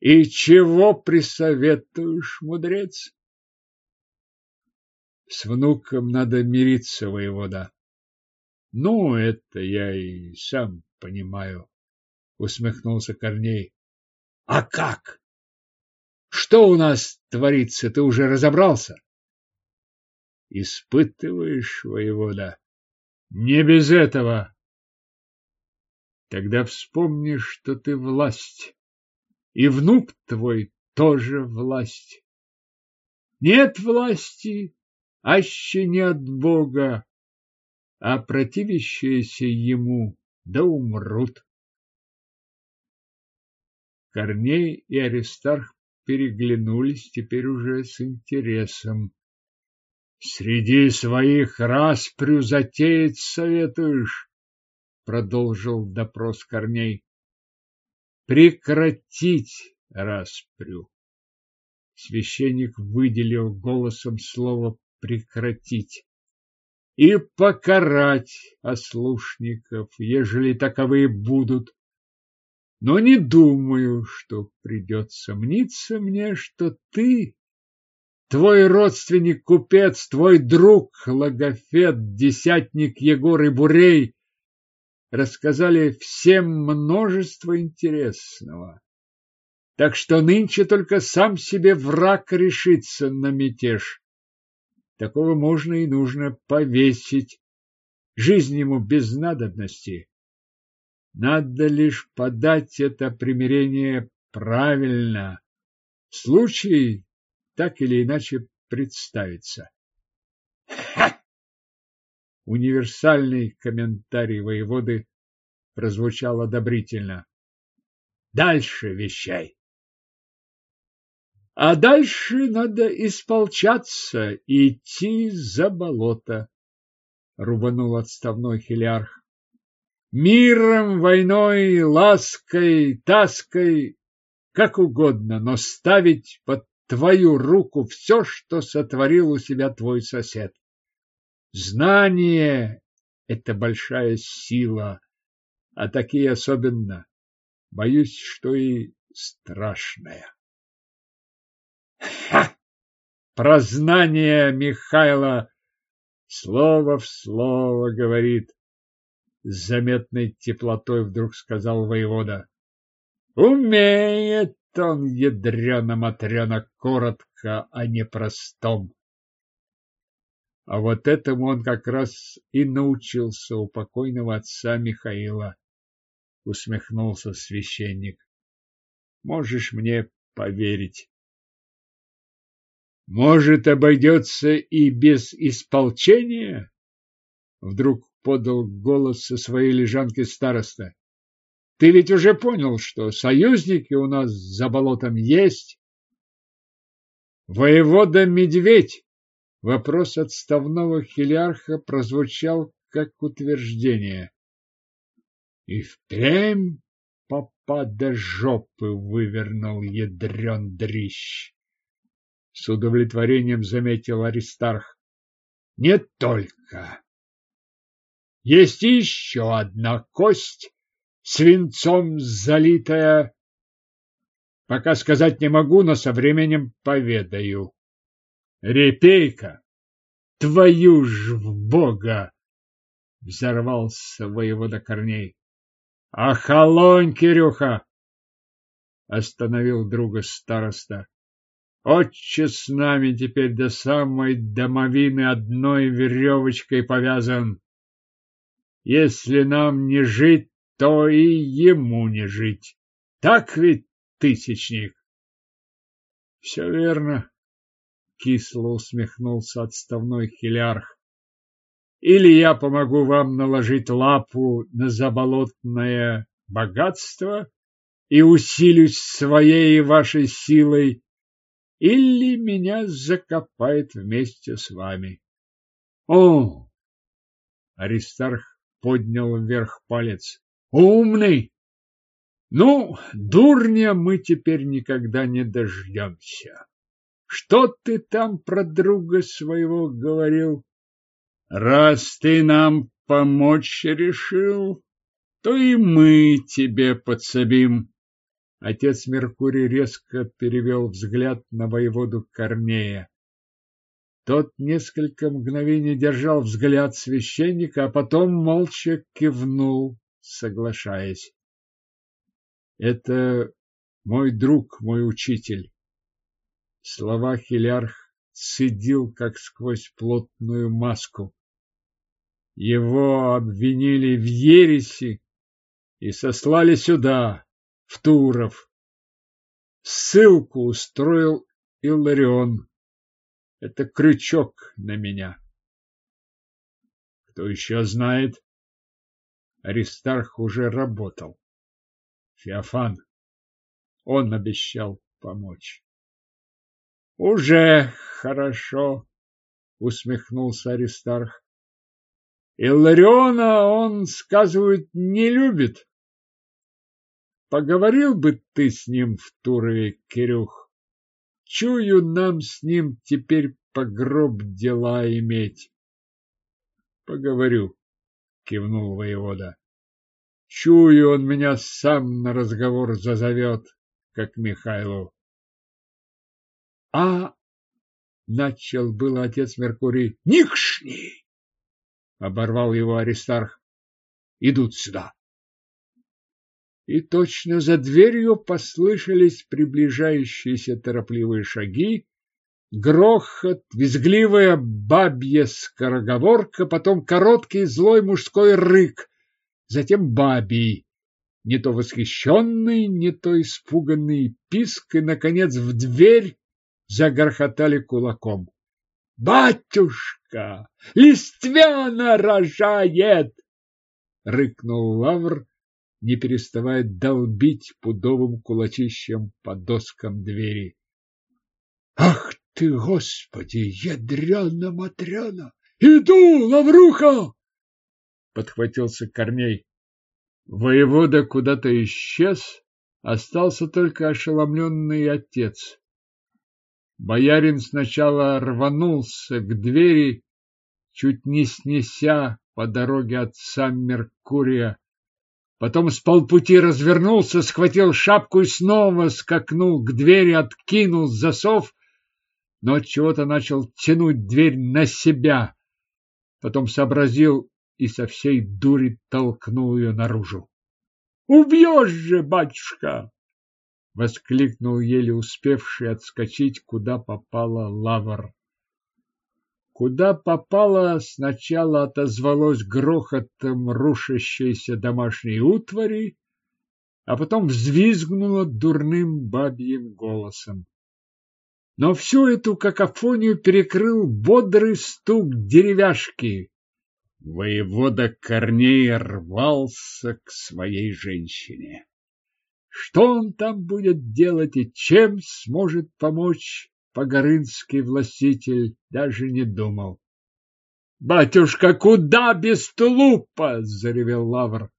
И чего присоветуешь, мудрец? С внуком надо мириться, воевода. Ну, это я и сам понимаю, усмехнулся Корней. А как? Что у нас творится, ты уже разобрался? Испытываешь, воевода? Не без этого. Тогда вспомни, что ты власть, и внук твой тоже власть. Нет власти, аще не от Бога, а противящиеся ему да умрут. Корней и Аристарх переглянулись теперь уже с интересом. Среди своих распрю затеять советуешь? Продолжил допрос Корней. Прекратить распрю. Священник выделил голосом слово прекратить и покарать ослушников, ежели таковые будут. Но не думаю, что придется мниться мне, что ты, твой родственник-купец, твой друг Логофет, десятник Егор и Бурей рассказали всем множество интересного. Так что нынче только сам себе враг решится на мятеж. Такого можно и нужно повесить. Жизнь ему без надобности. Надо лишь подать это примирение правильно. Случай так или иначе представится. Ха! Универсальный комментарий воеводы прозвучал одобрительно. Дальше вещай. А дальше надо исполчаться и идти за болото, рубанул отставной хилярх. Миром, войной, лаской, таской, как угодно, но ставить под твою руку все, что сотворил у себя твой сосед. Знание — это большая сила, а такие особенно. Боюсь, что и страшная. Ха! Прознание Михайла слово в слово говорит. С заметной теплотой вдруг сказал воевода. Умеет он ядрено-матрено коротко, а не простом. А вот этому он как раз и научился у покойного отца Михаила, усмехнулся священник. Можешь мне поверить. Может, обойдется и без исполчения? Вдруг подал голос со своей лежанки староста. Ты ведь уже понял, что союзники у нас за болотом есть? Воевода Медведь. Вопрос отставного хилярха прозвучал как утверждение. И впрямь попа до жопы вывернул ядрен дрищ с удовлетворением заметил Аристарх. Не только. Есть еще одна кость, свинцом залитая. Пока сказать не могу, но со временем поведаю. Репейка, твою ж в бога! Взорвался воевода Корней. Охолонь, Кирюха! Остановил друга староста. Отче с нами теперь до самой домовины одной веревочкой повязан. Если нам не жить, то и ему не жить. Так ведь, тысячник? Все верно, кисло усмехнулся отставной хилярх. Или я помогу вам наложить лапу на заболотное богатство и усилюсь своей и вашей силой, или меня закопает вместе с вами. О! Аристарх поднял вверх палец. Умный! Ну, дурня мы теперь никогда не дождемся. Что ты там про друга своего говорил? Раз ты нам помочь решил, то и мы тебе подсобим. Отец Меркурий резко перевел взгляд на воеводу Корнея. Тот несколько мгновений держал взгляд священника, а потом молча кивнул, соглашаясь. Это мой друг, мой учитель. Слова Хилярх цедил, как сквозь плотную маску. Его обвинили в ереси и сослали сюда, в Туров. Ссылку устроил Илларион. Это крючок на меня. Кто еще знает? Аристарх уже работал. Феофан. Он обещал помочь. Уже хорошо, усмехнулся Аристарх. Иллариона он, сказывают, не любит. Поговорил бы ты с ним в Турове, Кирюх. Чую, нам с ним теперь по гроб дела иметь. Поговорю, кивнул воевода. Чую, он меня сам на разговор зазовет, как Михайлов. А начал был отец Меркурий. Никшни! оборвал его Аристарх. Идут сюда. И точно за дверью послышались приближающиеся торопливые шаги, грохот, визгливая бабья скороговорка, потом короткий злой мужской рык, затем бабий, не то восхищенный, не то испуганный писк, и, наконец, в дверь загорхотали кулаком. «Батюшка! Листвяна рожает!» — рыкнул Лавр, не переставая долбить пудовым кулачищем по доскам двери. Ах ты, Господи, ядрена-матрена! Иду, Лавруха! Подхватился Корней. Воевода куда-то исчез, остался только ошеломленный отец. Боярин сначала рванулся к двери, чуть не снеся по дороге отца Меркурия, Потом с полпути развернулся, схватил шапку и снова скакнул к двери, откинул засов, но от чего-то начал тянуть дверь на себя. Потом сообразил и со всей дури толкнул ее наружу. «Убьешь же, батюшка!» — воскликнул еле успевший отскочить, куда попала лавр. Куда попало, сначала отозвалось грохотом рушащейся домашней утвари, а потом взвизгнуло дурным бабьим голосом. Но всю эту какофонию перекрыл бодрый стук деревяшки. Воевода Корней рвался к своей женщине. Что он там будет делать и чем сможет помочь, Погорынский властитель даже не думал. «Батюшка, куда без тулупа?» — заревел Лавр.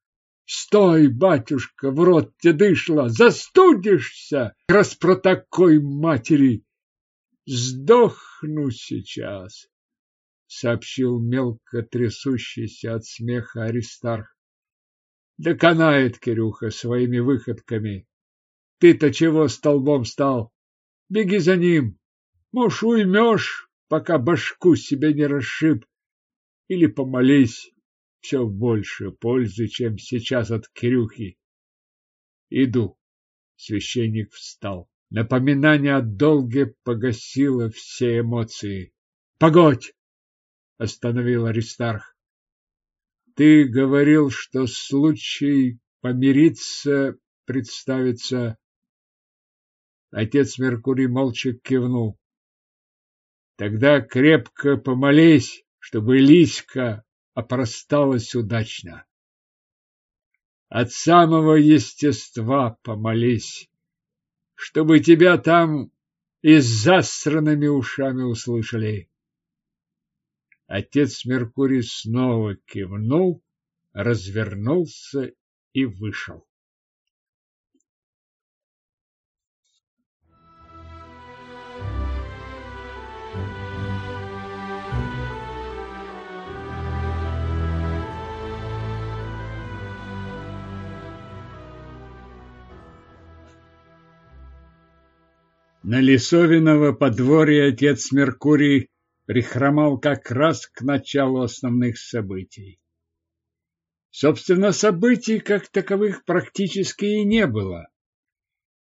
«Стой, батюшка, в рот тебе дышло! Застудишься, распротакой матери! Сдохну сейчас!» сообщил мелко трясущийся от смеха Аристарх. Доконает Кирюха своими выходками. Ты-то чего столбом стал? Беги за ним. Может, уймешь, пока башку себе не расшиб. Или помолись. Все больше пользы, чем сейчас от Кирюхи. Иду. Священник встал. Напоминание о долге погасило все эмоции. Погодь! Остановил Аристарх. Ты говорил, что случай помириться представится. Отец Меркурий молча кивнул. Тогда крепко помолись, чтобы Лиська опросталась удачно. От самого естества помолись, чтобы тебя там и с засранными ушами услышали. Отец Меркурий снова кивнул, развернулся и вышел. На Лисовиново подворье отец Меркурий прихромал как раз к началу основных событий. Собственно, событий как таковых практически и не было.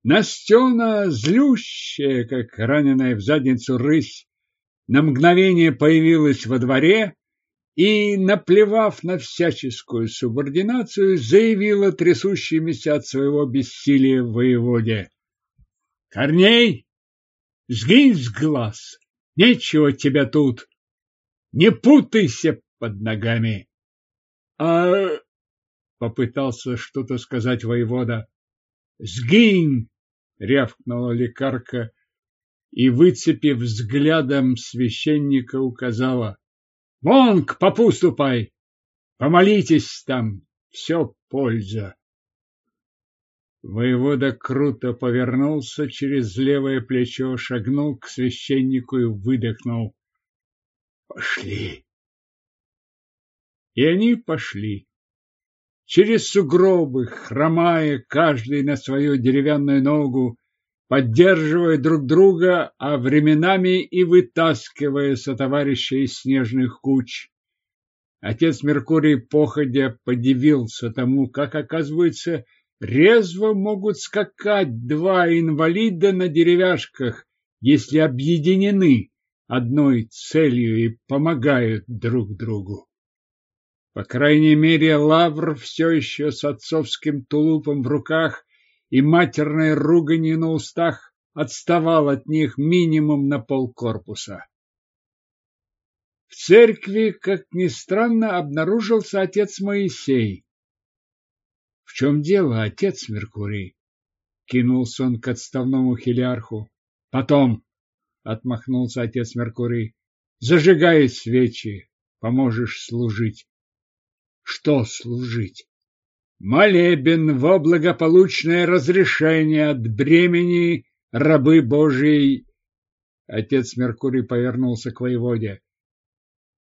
Настена, злющая, как раненая в задницу рысь, на мгновение появилась во дворе и, наплевав на всяческую субординацию, заявила трясущимися от своего бессилия воеводе. Корней, сгинь с глаз, нечего тебя тут. Не путайся под ногами. А попытался что-то сказать воевода. Сгинь, рявкнула лекарка и, выцепив взглядом священника, указала. Вон к попу ступай, помолитесь там, все польза. Воевода круто повернулся через левое плечо, шагнул к священнику и выдохнул. Пошли. И они пошли. Через сугробы, хромая, каждый на свою деревянную ногу, поддерживая друг друга, а временами и вытаскивая сотоварища из снежных куч. Отец Меркурий походя подивился тому, как, оказывается, Резво могут скакать два инвалида на деревяшках, если объединены одной целью и помогают друг другу. По крайней мере, Лавр все еще с отцовским тулупом в руках и матерной руганью на устах отставал от них минимум на полкорпуса. В церкви, как ни странно, обнаружился отец Моисей. В чем дело, отец Меркурий? Кинулся он к отставному хилиарху. Потом, отмахнулся отец Меркурий, зажигай свечи, поможешь служить. Что служить? Молебен во благополучное разрешение от бремени рабы Божией. Отец Меркурий повернулся к воеводе.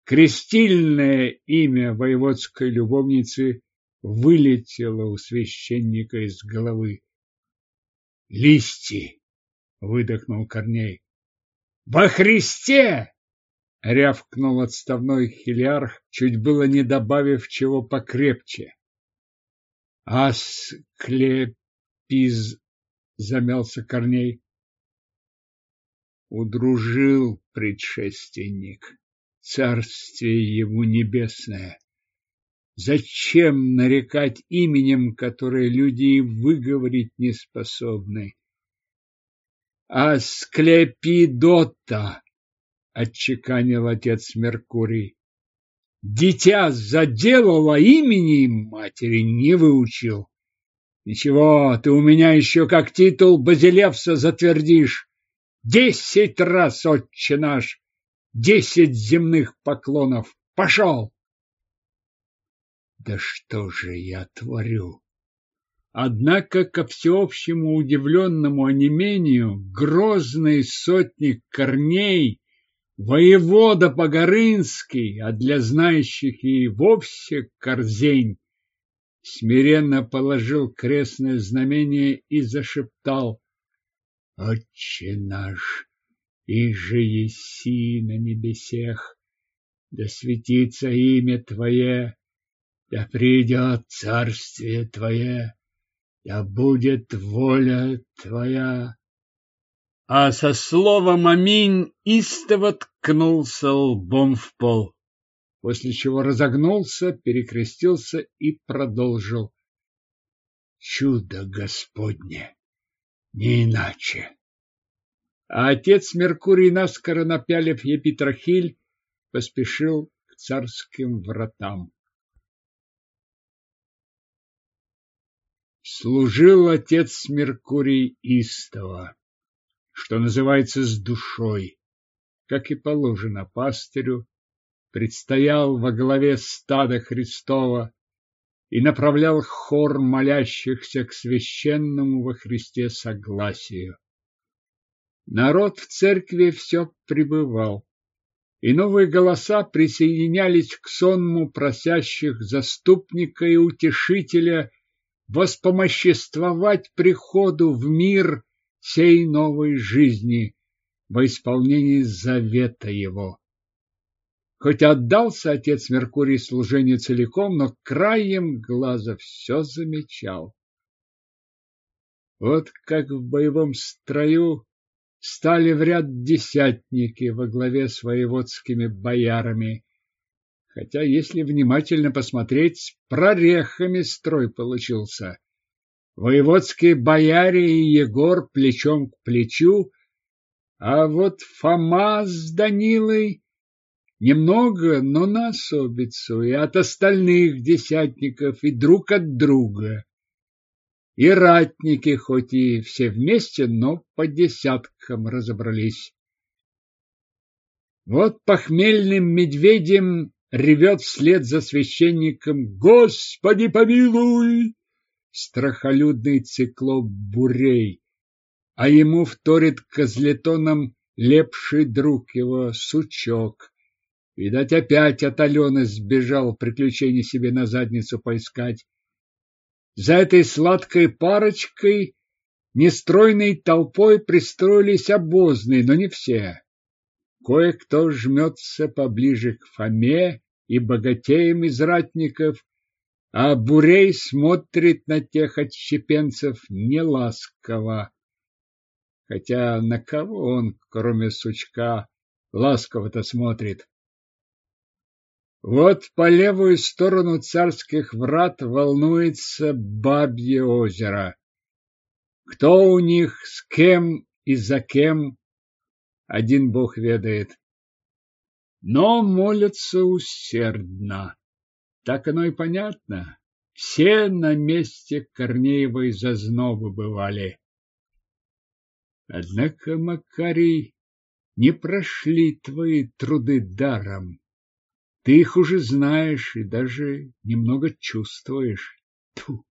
Крестильное имя воеводской любовницы вылетело у священника из головы. Листи! выдохнул Корней. Во Христе! рявкнул отставной хилиарх, чуть было не добавив чего покрепче. Асклепиз замялся Корней. Удружил предшественник, царствие ему небесное. Зачем нарекать именем, которое люди выговорить не способны? Асклепидота, отчеканил отец Меркурий. Дитя заделало имени матери не выучил. Ничего, ты у меня еще как титул Базилевса затвердишь. Десять раз, отче наш, десять земных поклонов. Пошел! Да что же я творю? Однако, ко всеобщему удивленному онемению, грозный сотник корней воевода Погорынский, а для знающих и вовсе Корзень, смиренно положил крестное знамение и зашептал «Отче наш, и же еси на небесех, да светится имя Твое, да придет царствие Твое, да будет воля Твоя а со словом «Аминь» истово ткнулся лбом в пол, после чего разогнулся, перекрестился и продолжил. Чудо Господне! Не иначе! А отец Меркурий, наскоро напялив епитрахиль, поспешил к царским вратам. Служил отец Меркурий истово что называется, с душой, как и положено пастырю, предстоял во главе стада Христова и направлял хор молящихся к священному во Христе согласию. Народ в церкви все пребывал, и новые голоса присоединялись к сонму просящих заступника и утешителя воспомоществовать приходу в мир сей новой жизни во исполнении завета его. Хоть отдался отец Меркурий служению целиком, но краем глаза все замечал. Вот как в боевом строю стали в ряд десятники во главе с воеводскими боярами, хотя, если внимательно посмотреть, прорехами строй получился. Воеводские бояре и Егор плечом к плечу, а вот Фома с Данилой немного, но на особицу, и от остальных десятников, и друг от друга. И ратники, хоть и все вместе, но по десяткам разобрались. Вот похмельным медведем ревет вслед за священником «Господи помилуй!» страхолюдный циклоп Бурей, а ему вторит козлетоном лепший друг его Сучок. Видать, опять от Алены сбежал приключений себе на задницу поискать. За этой сладкой парочкой нестройной толпой пристроились обозные, но не все. Кое-кто жмется поближе к Фоме и богатеям из ратников, а Бурей смотрит на тех отщепенцев неласково. Хотя на кого он, кроме сучка, ласково-то смотрит? Вот по левую сторону царских врат волнуется Бабье озеро. Кто у них, с кем и за кем, один бог ведает. Но молятся усердно. Так оно и понятно. Все на месте Корнеевой зазнобы бывали. Однако, Макарий, не прошли твои труды даром. Ты их уже знаешь и даже немного чувствуешь. Тьфу!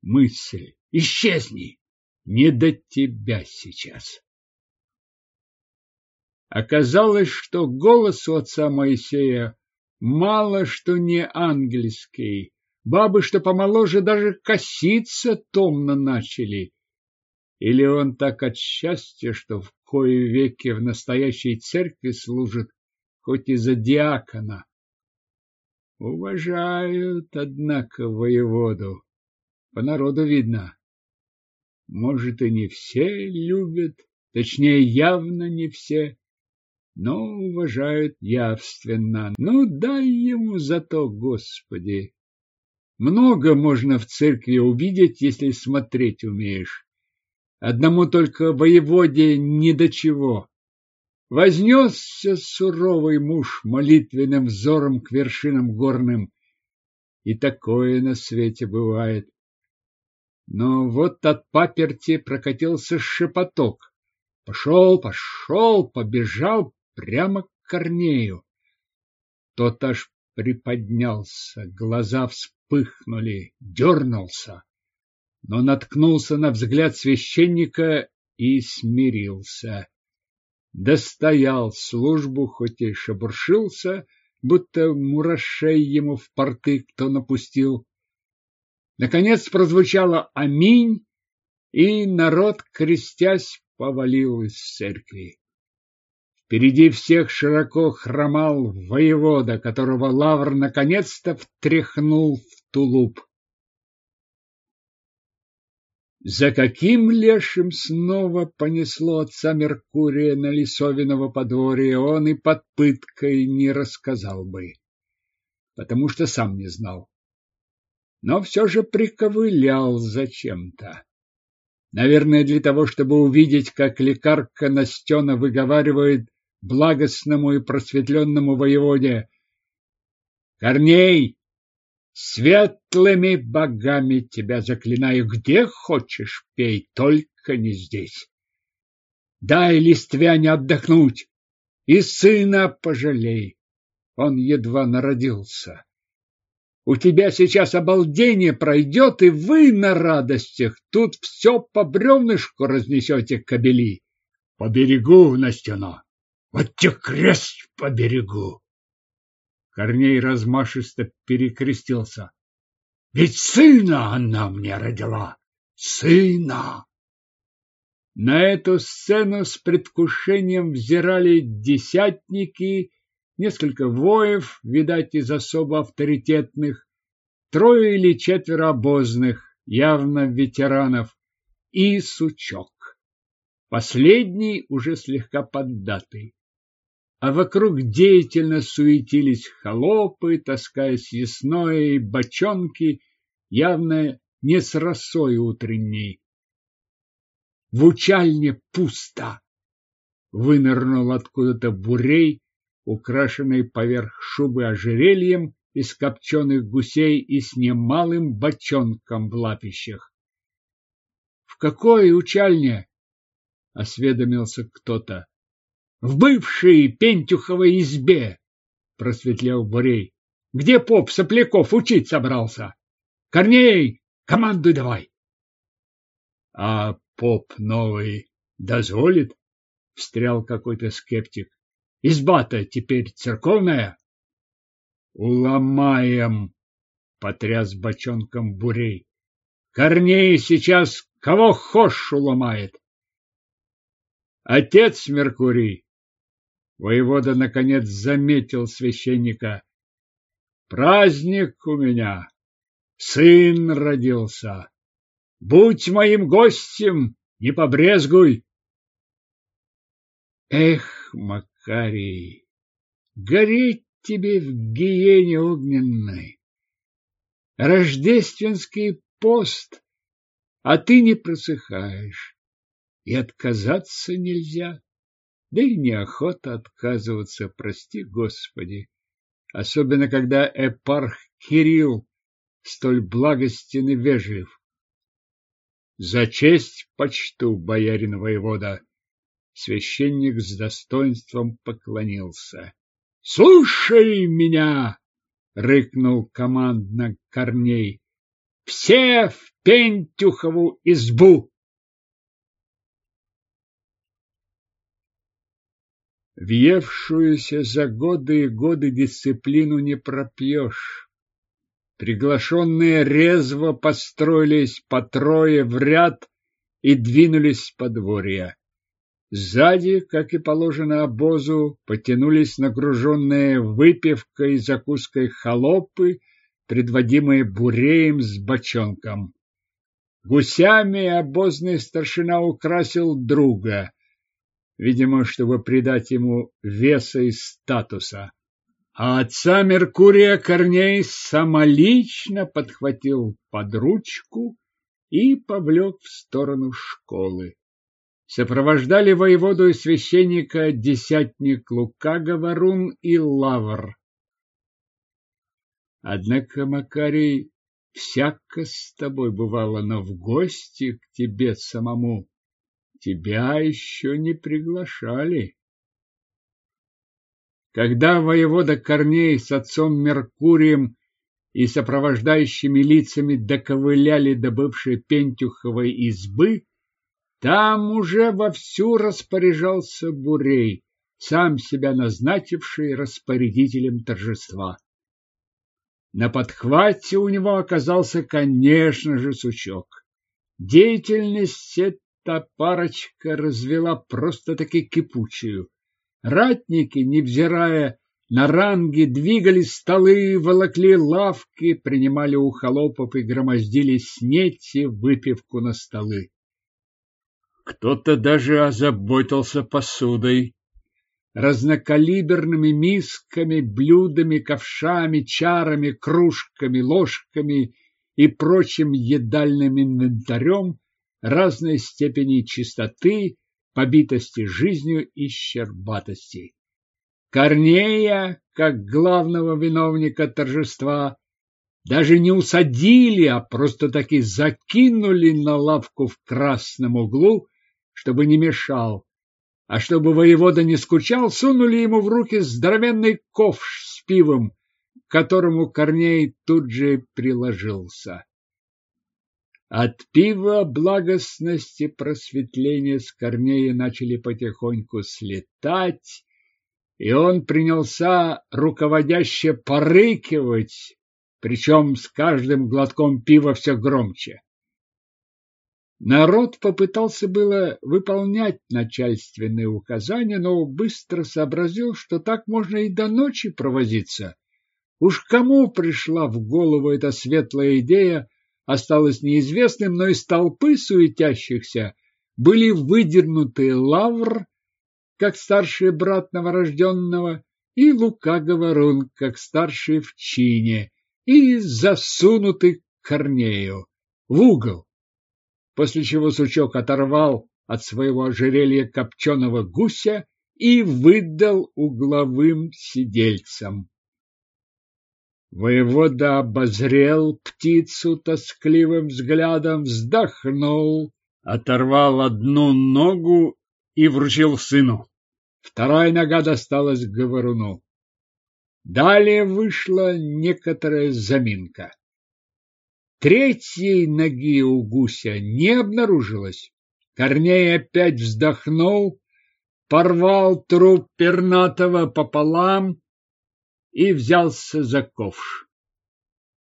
Мысль, исчезни! Не до тебя сейчас. Оказалось, что голос у отца Моисея мало что не ангельский. Бабы, что помоложе, даже коситься томно начали. Или он так от счастья, что в кое веки в настоящей церкви служит, хоть и за диакона. Уважают, однако, воеводу. По народу видно. Может, и не все любят, точнее, явно не все но уважают явственно. Ну, дай ему за то, Господи! Много можно в церкви увидеть, если смотреть умеешь. Одному только воеводе ни до чего. Вознесся суровый муж молитвенным взором к вершинам горным. И такое на свете бывает. Но вот от паперти прокатился шепоток. Пошел, пошел, побежал, прямо к Корнею. Тот аж приподнялся, глаза вспыхнули, дернулся, но наткнулся на взгляд священника и смирился. достоял службу, хоть и шебуршился, будто мурашей ему в порты кто напустил. Наконец прозвучало «Аминь», и народ, крестясь, повалил из церкви. Впереди всех широко хромал воевода, которого Лавр наконец-то втряхнул в тулуп. За каким лешим снова понесло отца Меркурия на Лисовиново подворье, он и под пыткой не рассказал бы, потому что сам не знал. Но все же приковылял зачем-то. Наверное, для того, чтобы увидеть, как лекарка Настена выговаривает благостному и просветленному воеводе. Корней, светлыми богами тебя заклинаю, где хочешь пей, только не здесь. Дай листвяне отдохнуть и сына пожалей. Он едва народился. У тебя сейчас обалдение пройдет, и вы на радостях тут все по бревнышку разнесете кобели. По берегу, Настена. Вот тебе крест по берегу. Корней размашисто перекрестился. Ведь сына она мне родила. Сына! На эту сцену с предвкушением взирали десятники, несколько воев, видать, из особо авторитетных, трое или четверо обозных, явно ветеранов, и сучок. Последний уже слегка поддатый а вокруг деятельно суетились холопы, таская съестное и бочонки, явно не с росой утренней. В учальне пусто. Вынырнул откуда-то бурей, украшенный поверх шубы ожерельем из копченых гусей и с немалым бочонком в лапищах. — В какой учальне? — осведомился кто-то. В бывшей Пентюховой избе, просветлел Бурей. Где поп Сопляков учить собрался? Корней, командуй давай. А поп новый дозволит? Встрял какой-то скептик. Изба-то теперь церковная. Уломаем, потряс бочонком Бурей. Корней сейчас кого хошь уломает. Отец Меркурий, Воевода, наконец, заметил священника. Праздник у меня. Сын родился. Будь моим гостем, не побрезгуй. Эх, Макарий, гореть тебе в гиене огненной. Рождественский пост, а ты не просыхаешь, и отказаться нельзя. Да и неохота отказываться, прости Господи. Особенно, когда эпарх Кирилл столь благостен и вежлив. За честь почту, боярин воевода. Священник с достоинством поклонился. Слушай меня! рыкнул командно Корней. Все в Пентюхову избу! Въевшуюся за годы и годы дисциплину не пропьешь. Приглашенные резво построились по трое в ряд и двинулись с подворья. Сзади, как и положено обозу, потянулись нагруженные выпивкой и закуской холопы, предводимые буреем с бочонком. Гусями обозный старшина украсил друга видимо, чтобы придать ему веса и статуса. А отца Меркурия Корней самолично подхватил под ручку и повлек в сторону школы. Сопровождали воеводу и священника десятник Лука Говорун и Лавр. Однако, Макарий, всяко с тобой бывало, но в гости к тебе самому Тебя еще не приглашали. Когда воевода Корней с отцом Меркурием и сопровождающими лицами доковыляли до бывшей Пентюховой избы, Там уже вовсю распоряжался Бурей, сам себя назначивший распорядителем торжества. На подхвате у него оказался, конечно же, сучок. Деятельность эта парочка развела просто-таки кипучую. Ратники, невзирая на ранги, двигали столы, волокли лавки, принимали у холопов и громоздили снети выпивку на столы. Кто-то даже озаботился посудой, разнокалиберными мисками, блюдами, ковшами, чарами, кружками, ложками и прочим едальным инвентарем разной степени чистоты, побитости жизнью и щербатости. Корнея, как главного виновника торжества, даже не усадили, а просто-таки закинули на лавку в красном углу, чтобы не мешал а чтобы воевода не скучал, сунули ему в руки здоровенный ковш с пивом, к которому Корней тут же приложился. От пива благостности просветления с Корнея начали потихоньку слетать, и он принялся руководяще порыкивать, причем с каждым глотком пива все громче. Народ попытался было выполнять начальственные указания, но быстро сообразил, что так можно и до ночи провозиться. Уж кому пришла в голову эта светлая идея, осталось неизвестным, но из толпы суетящихся были выдернуты Лавр, как старший брат новорожденного, и Лука Говорун, как старший в чине, и засунуты к Корнею в угол после чего сучок оторвал от своего ожерелья копченого гуся и выдал угловым сидельцам. Воевода обозрел птицу тоскливым взглядом, вздохнул, оторвал одну ногу и вручил сыну. Вторая нога досталась говоруну. Далее вышла некоторая заминка. Третьей ноги у гуся не обнаружилось. Корней опять вздохнул, порвал труп пернатого пополам и взялся за ковш.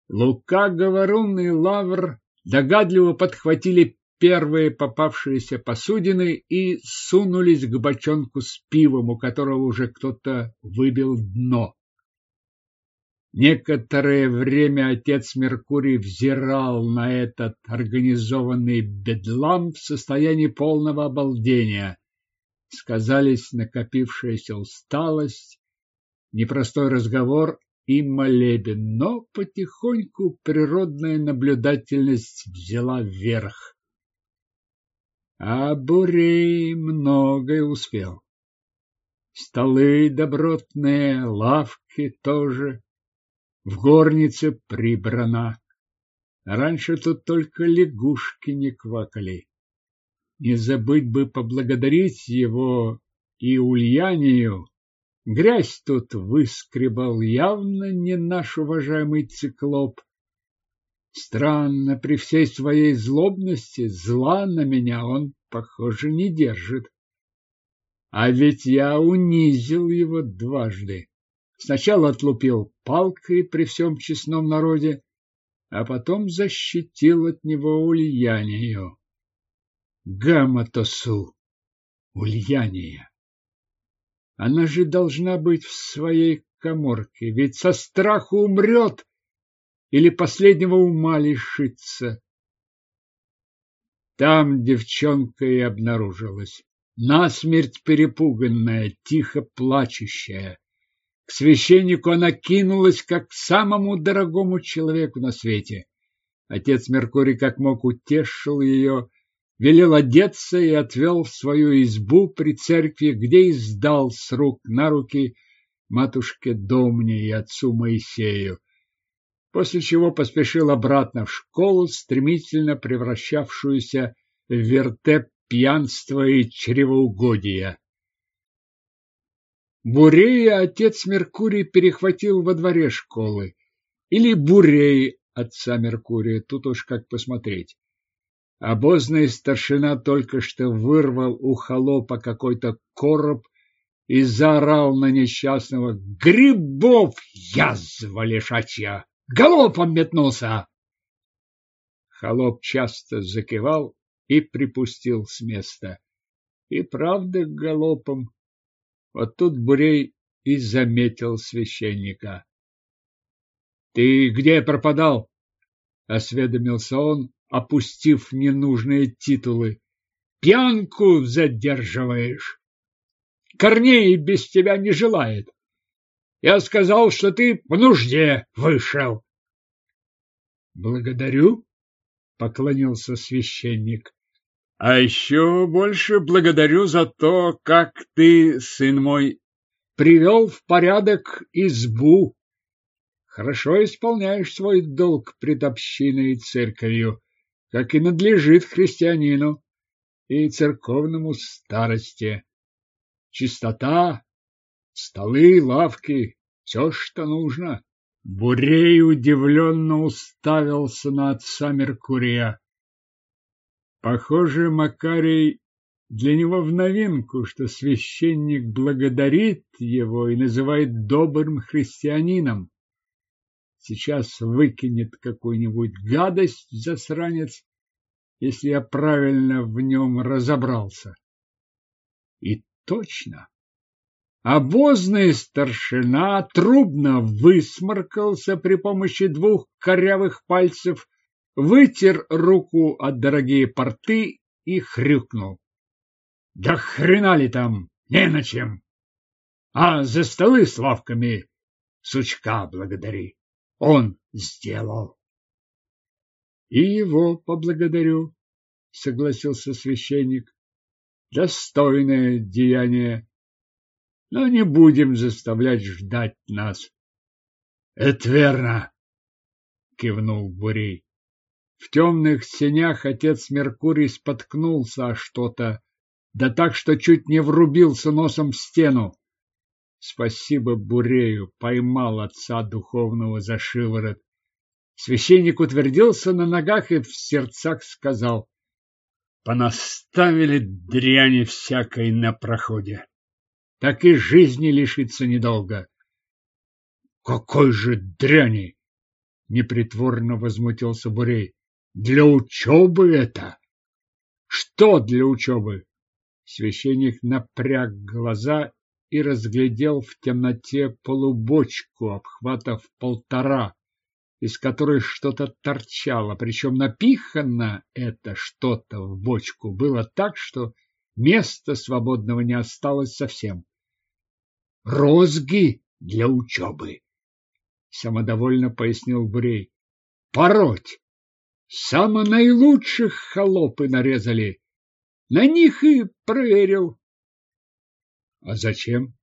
Лука, Говорун и Лавр догадливо подхватили первые попавшиеся посудины и сунулись к бочонку с пивом, у которого уже кто-то выбил дно. Некоторое время отец Меркурий взирал на этот организованный бедлам в состоянии полного обалдения. Сказались накопившаяся усталость, непростой разговор и молебен, но потихоньку природная наблюдательность взяла вверх. А Бурей многое успел. Столы добротные, лавки тоже в горнице прибрана. Раньше тут только лягушки не квакали. Не забыть бы поблагодарить его и Ульянию. Грязь тут выскребал явно не наш уважаемый циклоп. Странно, при всей своей злобности зла на меня он, похоже, не держит. А ведь я унизил его дважды. Сначала отлупил палкой при всем честном народе, а потом защитил от него Ульянию. Гаматосу, Ульяния. Она же должна быть в своей коморке, ведь со страху умрет или последнего ума лишится. Там девчонка и обнаружилась, насмерть перепуганная, тихо плачущая. К священнику она кинулась, как к самому дорогому человеку на свете. Отец Меркурий как мог утешил ее, велел одеться и отвел в свою избу при церкви, где и сдал с рук на руки матушке Домне и отцу Моисею, после чего поспешил обратно в школу, стремительно превращавшуюся в вертеп пьянства и чревоугодия. Бурея отец Меркурий перехватил во дворе школы. Или Бурей отца Меркурия, тут уж как посмотреть. Обозный старшина только что вырвал у холопа какой-то короб и заорал на несчастного «Грибов, язва лишачья! Галопом метнулся!» Холоп часто закивал и припустил с места. И правда галопом. Вот тут Бурей и заметил священника. — Ты где пропадал? — осведомился он, опустив ненужные титулы. — Пьянку задерживаешь. Корней без тебя не желает. Я сказал, что ты по нужде вышел. — Благодарю, — поклонился священник. — А еще больше благодарю за то, как ты, сын мой, привел в порядок избу. Хорошо исполняешь свой долг пред общиной и церковью, как и надлежит христианину и церковному старости. Чистота, столы, лавки, все, что нужно. Бурей удивленно уставился на отца Меркурия. Похоже, Макарий для него в новинку, что священник благодарит его и называет добрым христианином. Сейчас выкинет какую-нибудь гадость засранец, если я правильно в нем разобрался. И точно. Обозный старшина трубно высморкался при помощи двух корявых пальцев, вытер руку от дорогие порты и хрюкнул. Да хрена ли там, не на чем. А за столы с лавками сучка благодари. Он сделал. И его поблагодарю, согласился священник. Достойное деяние но не будем заставлять ждать нас. — Это верно, — кивнул Бурей. В темных сенях отец Меркурий споткнулся о что-то, да так, что чуть не врубился носом в стену. Спасибо Бурею, поймал отца духовного за шиворот. Священник утвердился на ногах и в сердцах сказал, «Понаставили дряни всякой на проходе так и жизни лишиться недолго. Какой же дряни! Непритворно возмутился Бурей. Для учебы это? Что для учебы? Священник напряг глаза и разглядел в темноте полубочку, обхватов полтора, из которой что-то торчало, причем напихано это что-то в бочку было так, что Места свободного не осталось совсем. Розги для учебы, самодовольно пояснил Брей. Пороть. Само наилучших холопы нарезали. На них и проверил. А зачем?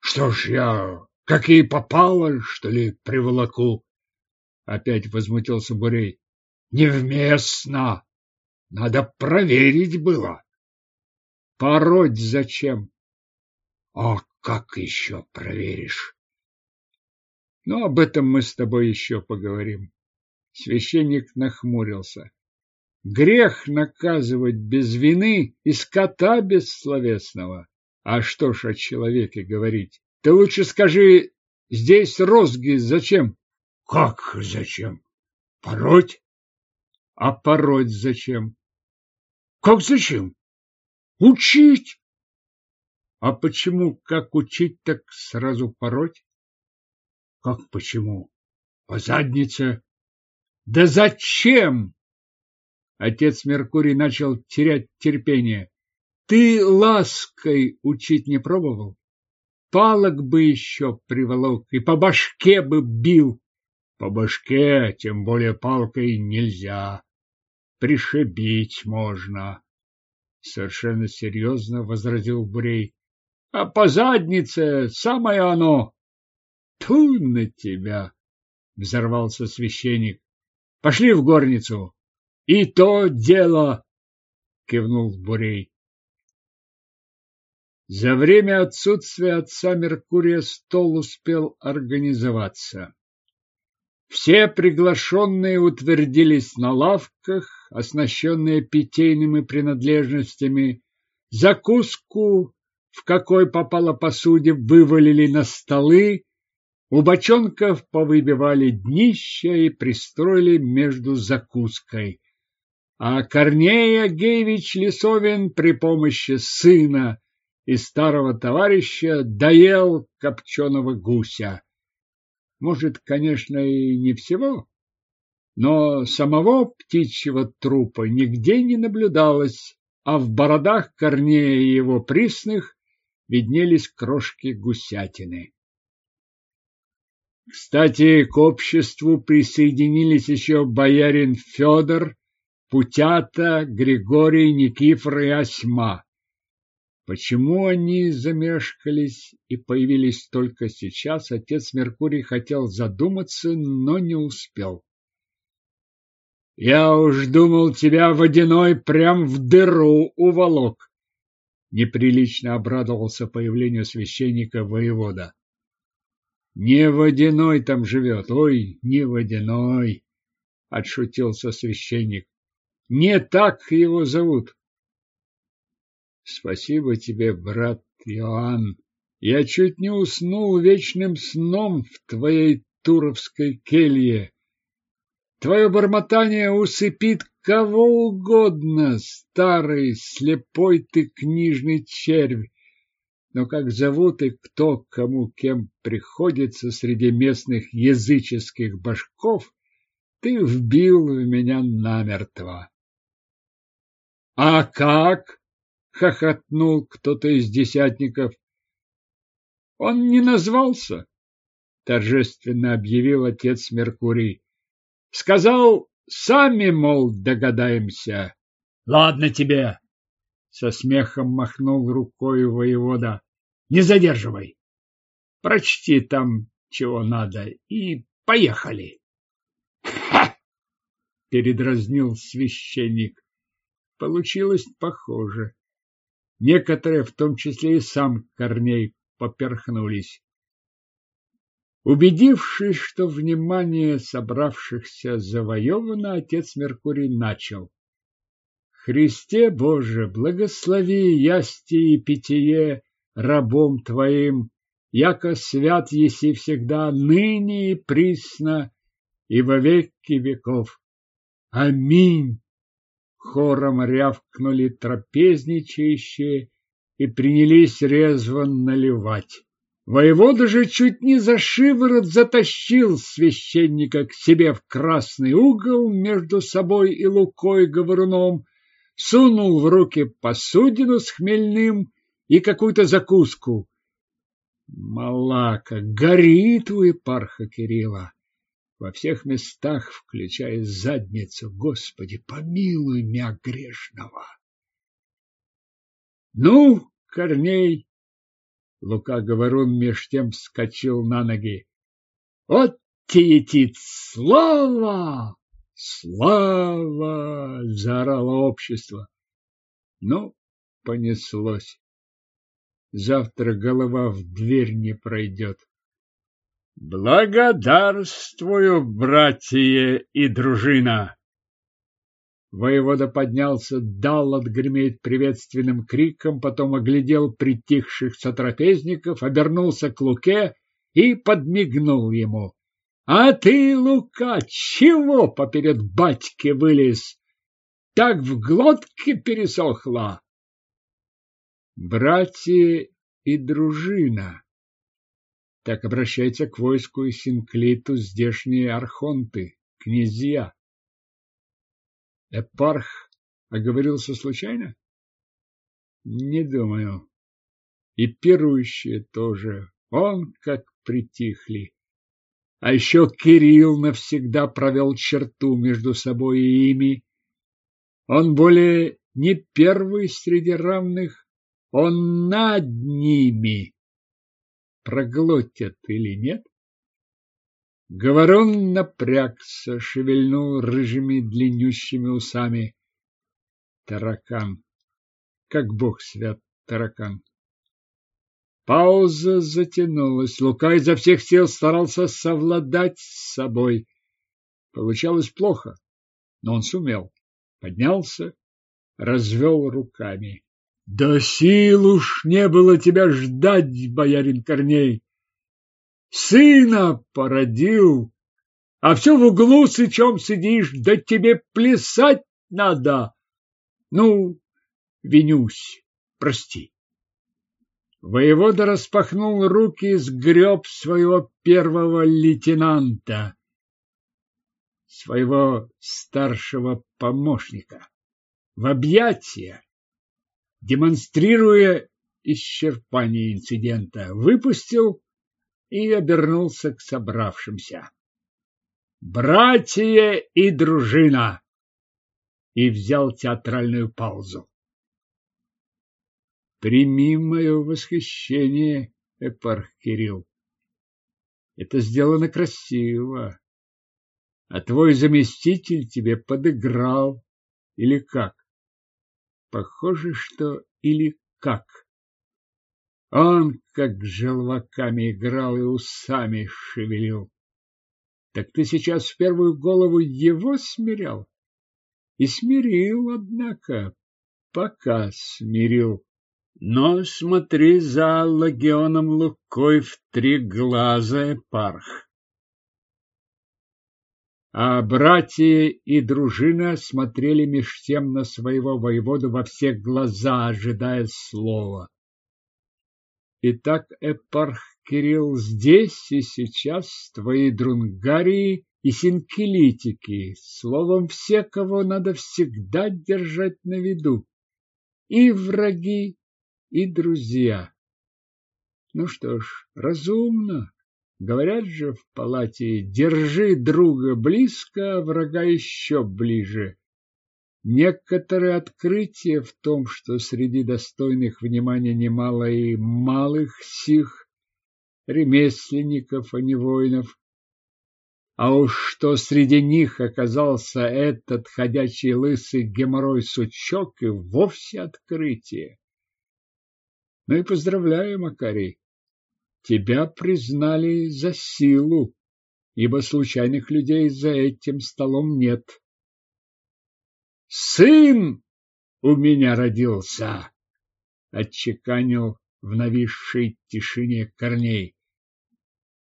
Что ж я, какие попало, что ли, приволоку? Опять возмутился Бурей. Невместно. Надо проверить было. Пороть зачем? А как еще проверишь? Ну, об этом мы с тобой еще поговорим. Священник нахмурился. Грех наказывать без вины и скота бессловесного. А что ж о человеке говорить? Ты лучше скажи, здесь розги зачем? Как зачем? Пороть? А пороть зачем? Как зачем? Учить! А почему, как учить, так сразу пороть? Как почему? По заднице. Да зачем? Отец Меркурий начал терять терпение. Ты лаской учить не пробовал? Палок бы еще приволок и по башке бы бил. По башке, тем более палкой, нельзя. Пришибить можно совершенно серьезно возразил Брей. А по заднице самое оно. Ту на тебя, взорвался священник. Пошли в горницу. И то дело, кивнул Бурей. За время отсутствия отца Меркурия стол успел организоваться. Все приглашенные утвердились на лавках, оснащенные питейными принадлежностями. Закуску в какой попало посуде вывалили на столы, у бочонков повыбивали днища и пристроили между закуской. А Корней Агеевич Лисовин при помощи сына и старого товарища доел копченого гуся. Может, конечно, и не всего, но самого птичьего трупа нигде не наблюдалось, а в бородах Корнея и его присных виднелись крошки гусятины. Кстати, к обществу присоединились еще боярин Федор, Путята, Григорий, Никифор и Осьма. Почему они замешкались и появились только сейчас, отец Меркурий хотел задуматься, но не успел. Я уж думал, тебя водяной прям в дыру уволок. Неприлично обрадовался появлению священника воевода. Не водяной там живет, ой, не водяной, отшутился священник. Не так его зовут. Спасибо тебе, брат Иоанн. Я чуть не уснул вечным сном в твоей туровской келье. Твое бормотание усыпит кого угодно, старый, слепой ты книжный червь. Но как зовут и кто кому кем приходится среди местных языческих башков, ты вбил в меня намертво. — А как? — хохотнул кто-то из десятников. — Он не назвался, — торжественно объявил отец Меркурий. Сказал, сами, мол, догадаемся. Ладно тебе, со смехом махнул рукой воевода. Не задерживай. Прочти там, чего надо, и поехали. Ха! передразнил священник. Получилось похоже. Некоторые, в том числе и сам Корней, поперхнулись. Убедившись, что внимание собравшихся завоевано, отец Меркурий начал. Христе Боже, благослови ясти и питье рабом Твоим, яко свят еси всегда, ныне и присно, и во веки веков. Аминь! Хором рявкнули трапезничающие и принялись резво наливать. Воевода же чуть не за шиворот затащил священника к себе в красный угол между собой и Лукой Говоруном, сунул в руки посудину с хмельным и какую-то закуску. Малака, горит у епарха Кирилла. Во всех местах, включая задницу, Господи, помилуй меня грешного. Ну, Корней, Лука Говорун меж тем вскочил на ноги. Вот тетит слава! Слава! заорало общество. Ну, понеслось. Завтра голова в дверь не пройдет. Благодарствую, братья и дружина! Воевода поднялся, дал отгреметь приветственным криком, потом оглядел притихших сотрапезников, обернулся к Луке и подмигнул ему. — А ты, Лука, чего поперед батьки вылез? Так в глотке пересохла. Братья и дружина. Так обращается к войску и синклиту здешние архонты, князья. Эпарх оговорился случайно? Не думаю. И пирующие тоже. Он как притихли. А еще Кирилл навсегда провел черту между собой и ими. Он более не первый среди равных, он над ними. Проглотят или нет? Говорон напрягся, шевельнул рыжими длиннющими усами. Таракан. Как бог свят, таракан. Пауза затянулась. Лука изо всех сил старался совладать с собой. Получалось плохо, но он сумел. Поднялся, развел руками. Да сил уж не было тебя ждать, боярин Корней. Сына породил, а все в углу сычом сидишь, да тебе плясать надо. Ну, винюсь, прости. Воевода распахнул руки и сгреб своего первого лейтенанта, своего старшего помощника, в объятия, демонстрируя исчерпание инцидента, выпустил и обернулся к собравшимся. «Братья и дружина!» и взял театральную паузу. Прими мое восхищение, Эпарх Кирилл. Это сделано красиво. А твой заместитель тебе подыграл. Или как? Похоже, что или как. Он как желваками играл и усами шевелил. Так ты сейчас в первую голову его смирял? И смирил, однако, пока смирил. Но смотри за Лагионом Лукой в три глаза, Парх. А братья и дружина смотрели меж тем на своего воеводу во все глаза, ожидая слова. Итак, Эпарх Кирилл, здесь и сейчас твои друнгарии и синкелитики, словом, все, кого надо всегда держать на виду, и враги, и друзья. Ну что ж, разумно. Говорят же в палате, держи друга близко, врага еще ближе. Некоторые открытия в том, что среди достойных внимания немало и малых сих, ремесленников, а не воинов, а уж что среди них оказался этот ходячий лысый геморрой-сучок и вовсе открытие. Ну и поздравляю, Макарий. Тебя признали за силу, ибо случайных людей за этим столом нет. Сын у меня родился, отчеканил в нависшей тишине Корней.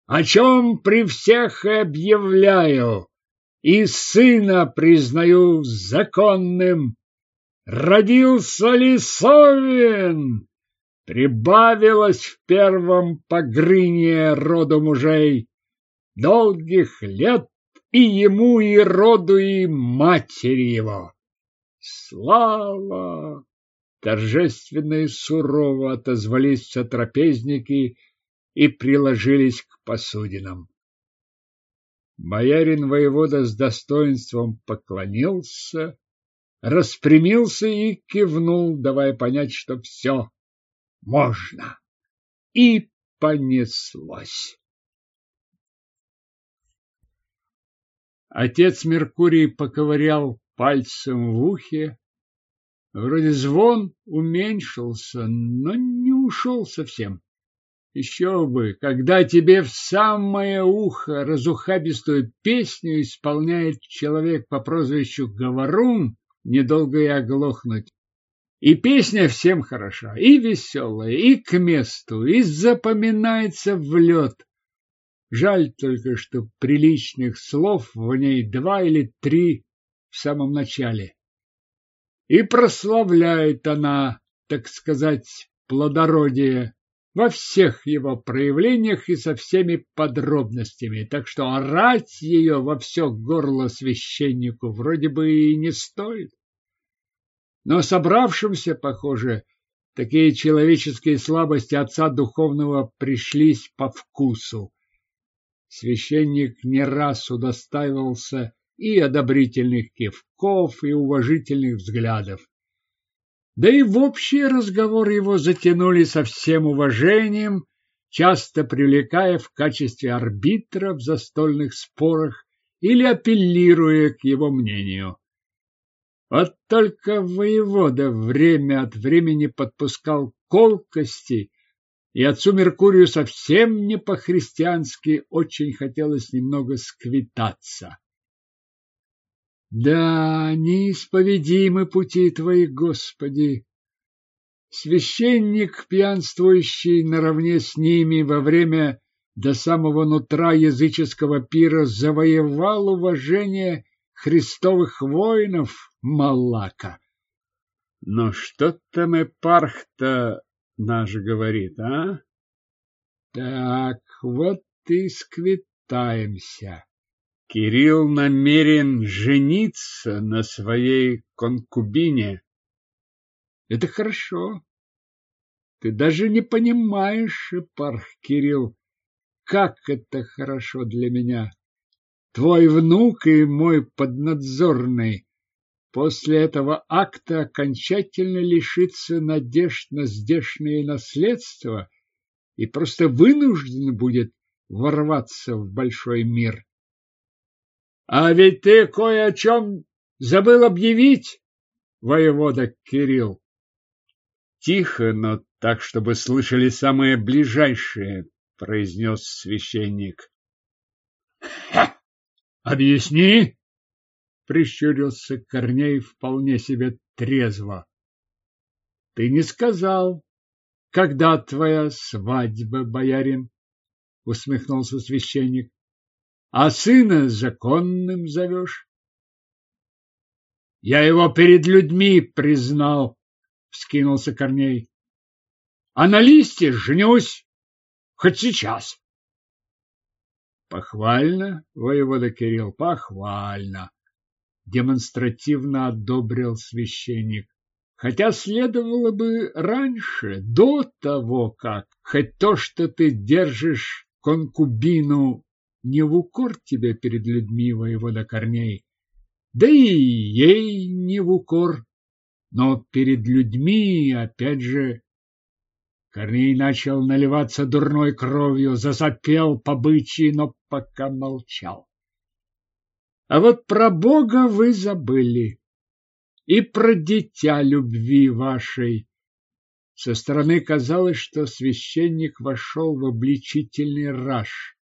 О чем при всех объявляю, и сына признаю законным. Родился Лисовин! Прибавилось в первом погрыне роду мужей. Долгих лет и ему, и роду, и матери его. Слава! Торжественно и сурово отозвались сотрапезники и приложились к посудинам. Боярин воевода с достоинством поклонился, распрямился и кивнул, давая понять, что все, можно. И понеслось. Отец Меркурий поковырял пальцем в ухе. Вроде звон уменьшился, но не ушел совсем. Еще бы, когда тебе в самое ухо разухабистую песню исполняет человек по прозвищу Говорун, недолго и оглохнуть. И песня всем хороша, и веселая, и к месту, и запоминается в лед. Жаль только, что приличных слов в ней два или три в самом начале. И прославляет она, так сказать, плодородие во всех его проявлениях и со всеми подробностями, так что орать ее во все горло священнику вроде бы и не стоит. Но собравшимся, похоже, такие человеческие слабости отца духовного пришлись по вкусу. Священник не раз удостаивался и одобрительных кивков, и уважительных взглядов. Да и в общий разговор его затянули со всем уважением, часто привлекая в качестве арбитра в застольных спорах или апеллируя к его мнению. Вот только воевода время от времени подпускал колкости, и отцу Меркурию совсем не по-христиански очень хотелось немного сквитаться. Да, неисповедимы пути Твои, Господи. Священник, пьянствующий наравне с ними во время до самого нутра языческого пира, завоевал уважение христовых воинов Малака. Но что там эпарх-то наш говорит, а? Так, вот и сквитаемся. Кирилл намерен жениться на своей конкубине. Это хорошо. Ты даже не понимаешь, Эпарх Кирилл, как это хорошо для меня. Твой внук и мой поднадзорный после этого акта окончательно лишится надежд на здешнее наследство и просто вынужден будет ворваться в большой мир. А ведь ты кое о чем забыл объявить, воевода Кирилл. Тихо, но так, чтобы слышали самые ближайшие, произнес священник. Объясни, прищурился Корней вполне себе трезво. Ты не сказал, когда твоя свадьба, боярин? усмехнулся священник а сына законным зовешь. Я его перед людьми признал, вскинулся Корней. А на листе женюсь хоть сейчас. Похвально, воевода Кирилл, похвально, демонстративно одобрил священник. Хотя следовало бы раньше, до того, как хоть то, что ты держишь конкубину не в укор тебе перед людьми, воевода Корней, да и ей не в укор, но перед людьми, опять же, Корней начал наливаться дурной кровью, засопел по бычьи, но пока молчал. А вот про Бога вы забыли и про дитя любви вашей. Со стороны казалось, что священник вошел в обличительный раж.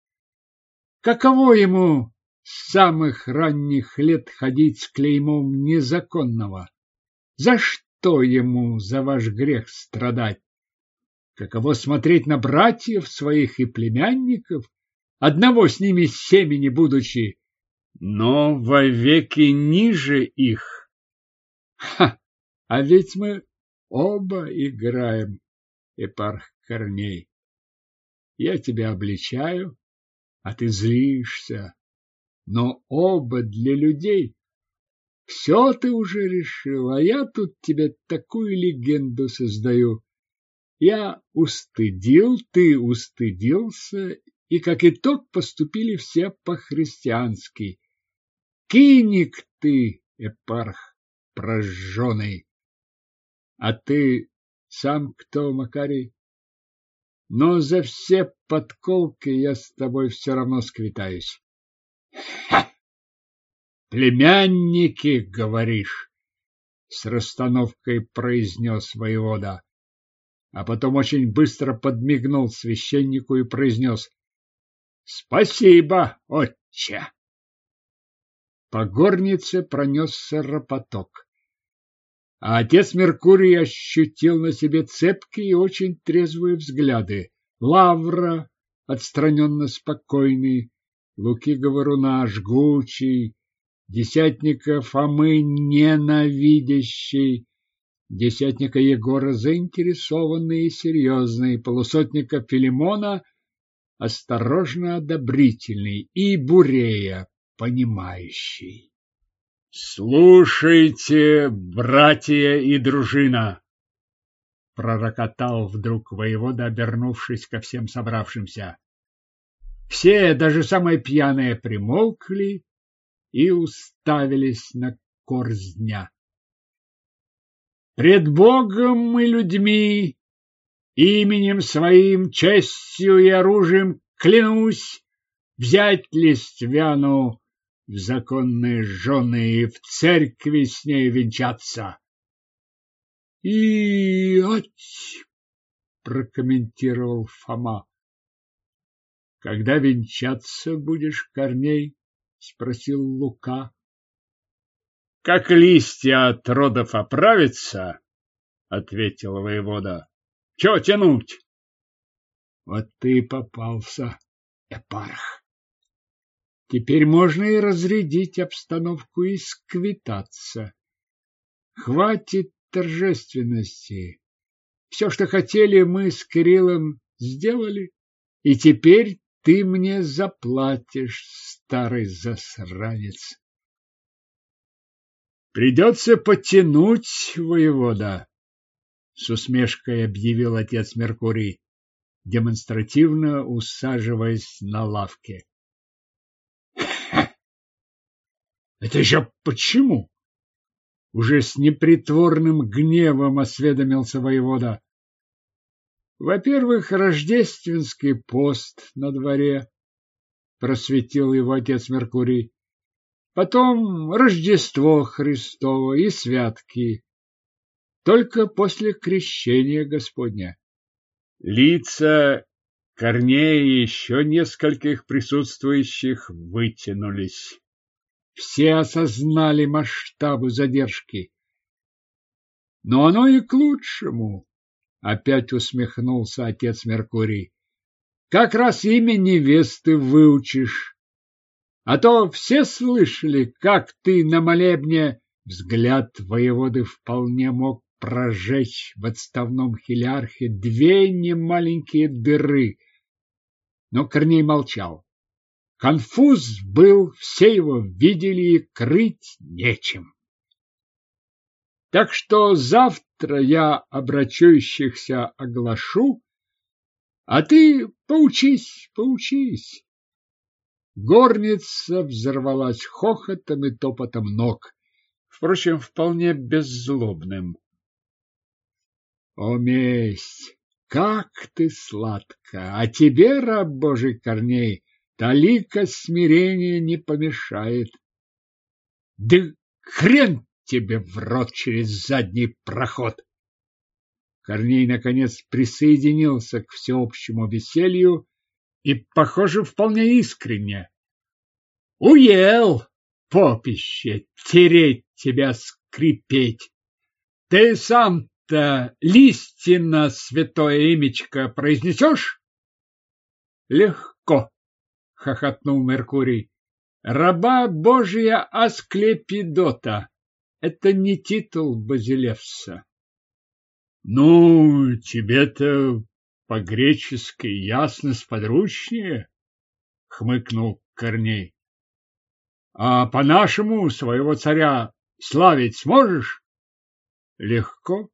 Каково ему с самых ранних лет ходить с клеймом незаконного? За что ему за ваш грех страдать? Каково смотреть на братьев своих и племянников, одного с ними семени будучи, но вовеки ниже их? Ха! А ведь мы оба играем, Эпарх Корней. Я тебя обличаю, а ты злишься. Но оба для людей. Все ты уже решил, а я тут тебе такую легенду создаю. Я устыдил, ты устыдился, и как итог поступили все по-христиански. Киник ты, эпарх прожженный. А ты сам кто, Макарий? но за все подколки я с тобой все равно сквитаюсь. Ха! Племянники, говоришь, с расстановкой произнес воевода, а потом очень быстро подмигнул священнику и произнес Спасибо, отче. По горнице пронесся ропоток а отец Меркурий ощутил на себе цепкие и очень трезвые взгляды. Лавра, отстраненно спокойный, Луки Говоруна жгучий, Десятника Фомы ненавидящий, Десятника Егора заинтересованный и серьезный, Полусотника Филимона осторожно одобрительный и Бурея понимающий. Слушайте, братья и дружина, пророкотал вдруг воевода, обернувшись ко всем собравшимся. Все, даже самые пьяные, примолкли и уставились на корзня. Пред Богом и людьми, именем своим, честью и оружием клянусь взять Листвяну в законные жены и в церкви с ней венчаться. И ать, прокомментировал Фома. Когда венчаться будешь, Корней? спросил Лука. Как листья от родов оправятся, ответил воевода. Че тянуть? Вот ты попался, Эпарх. Теперь можно и разрядить обстановку и сквитаться. Хватит торжественности. Все, что хотели, мы с Кириллом сделали, и теперь ты мне заплатишь, старый засранец. Придется потянуть, воевода, с усмешкой объявил отец Меркурий, демонстративно усаживаясь на лавке. Это еще почему? Уже с непритворным гневом осведомился воевода. Во-первых, рождественский пост на дворе, просветил его отец Меркурий. Потом Рождество Христово и святки. Только после крещения Господня. Лица Корнея и еще нескольких присутствующих вытянулись. Все осознали масштабы задержки. Но оно и к лучшему. Опять усмехнулся отец Меркурий. Как раз имя невесты выучишь. А то все слышали, как ты на молебне взгляд воеводы вполне мог прожечь в отставном хилярхе две немаленькие дыры. Но Корней молчал. Конфуз был, все его видели, и крыть нечем. Так что завтра я обращающихся оглашу, а ты поучись, поучись. Горница взорвалась хохотом и топотом ног, впрочем, вполне беззлобным. О, месть! Как ты сладко! А тебе, раб Божий Корней, талика смирения не помешает. Да хрен тебе в рот через задний проход. Корней, наконец, присоединился к всеобщему веселью и, похоже, вполне искренне. Уел, попище, тереть тебя скрипеть. Ты сам-то листина святое имечко произнесешь? Легко, хохотнул Меркурий. Раба Божья Асклепидота. Это не титул Базилевса. Ну, тебе-то по-гречески ясно сподручнее, хмыкнул Корней. А по-нашему своего царя славить сможешь? Легко,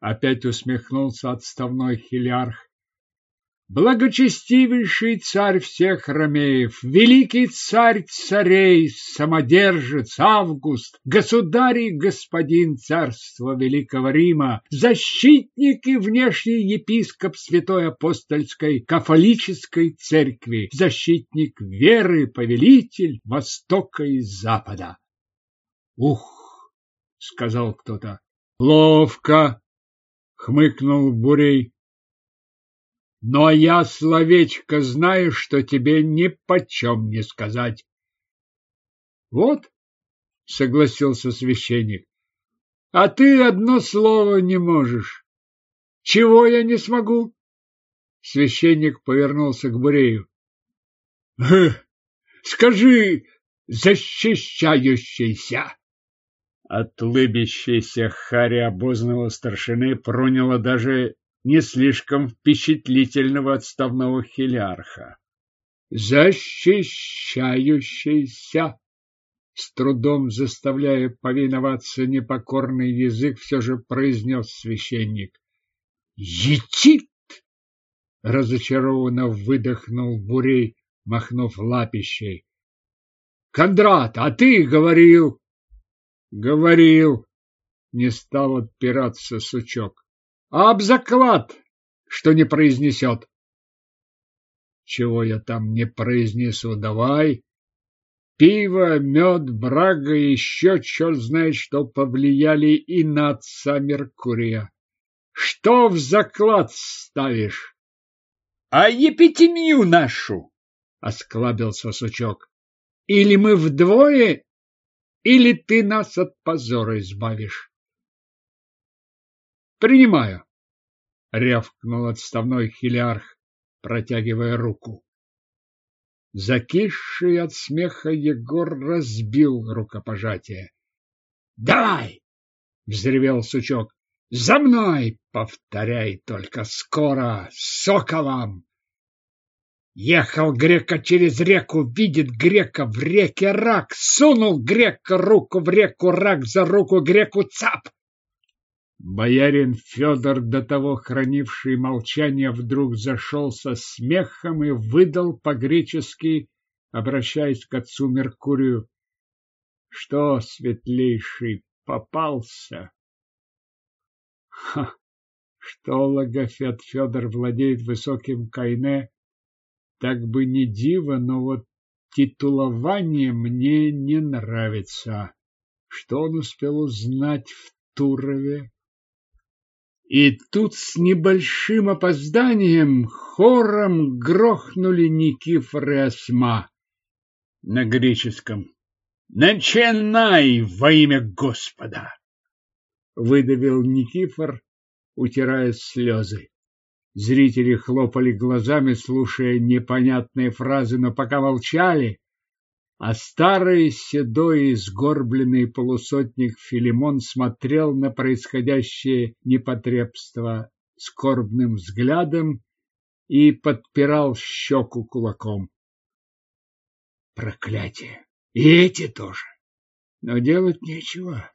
опять усмехнулся отставной хилиарх благочестивейший царь всех ромеев, великий царь царей, самодержец Август, государь и господин царства Великого Рима, защитник и внешний епископ Святой Апостольской кафолической церкви, защитник веры, повелитель Востока и Запада. Ух, сказал кто-то. Ловко, хмыкнул Бурей. Но я словечко знаю, что тебе ни почем не сказать. Вот, согласился священник. А ты одно слово не можешь. Чего я не смогу? Священник повернулся к Бурею. Скажи, защищающийся. От лыбящейся хари обозного старшины проняло даже не слишком впечатлительного отставного хилярха. Защищающийся, с трудом заставляя повиноваться непокорный язык, все же произнес священник. Етит! Разочарованно выдохнул Бурей, махнув лапищей. Кондрат, а ты говорил? Говорил. Не стал отпираться сучок а об заклад, что не произнесет. Чего я там не произнесу, давай. Пиво, мед, брага и еще черт знает, что повлияли и на отца Меркурия. Что в заклад ставишь? А епитемию нашу, осклабился сучок. Или мы вдвое или ты нас от позора избавишь. Принимаю, рявкнул отставной хилиарх, протягивая руку. Закисший от смеха Егор разбил рукопожатие. Давай! взревел сучок. За мной, повторяй только скоро, соколом! Ехал грека через реку, видит грека в реке рак, сунул грека руку в реку, рак за руку греку цап. Боярин Федор, до того хранивший молчание, вдруг зашелся смехом и выдал по-гречески, обращаясь к отцу Меркурию. Что, светлейший, попался? Ха! Что Логофет Федор владеет высоким кайне, так бы не диво, но вот титулование мне не нравится. Что он успел узнать в Турове? И тут с небольшим опозданием хором грохнули Никифор и Осьма на греческом. «Начинай во имя Господа!» выдавил Никифор, утирая слезы. Зрители хлопали глазами, слушая непонятные фразы, но пока молчали, а старый седой и сгорбленный полусотник Филимон смотрел на происходящее непотребство скорбным взглядом и подпирал щеку кулаком. Проклятие! И эти тоже! Но делать нечего.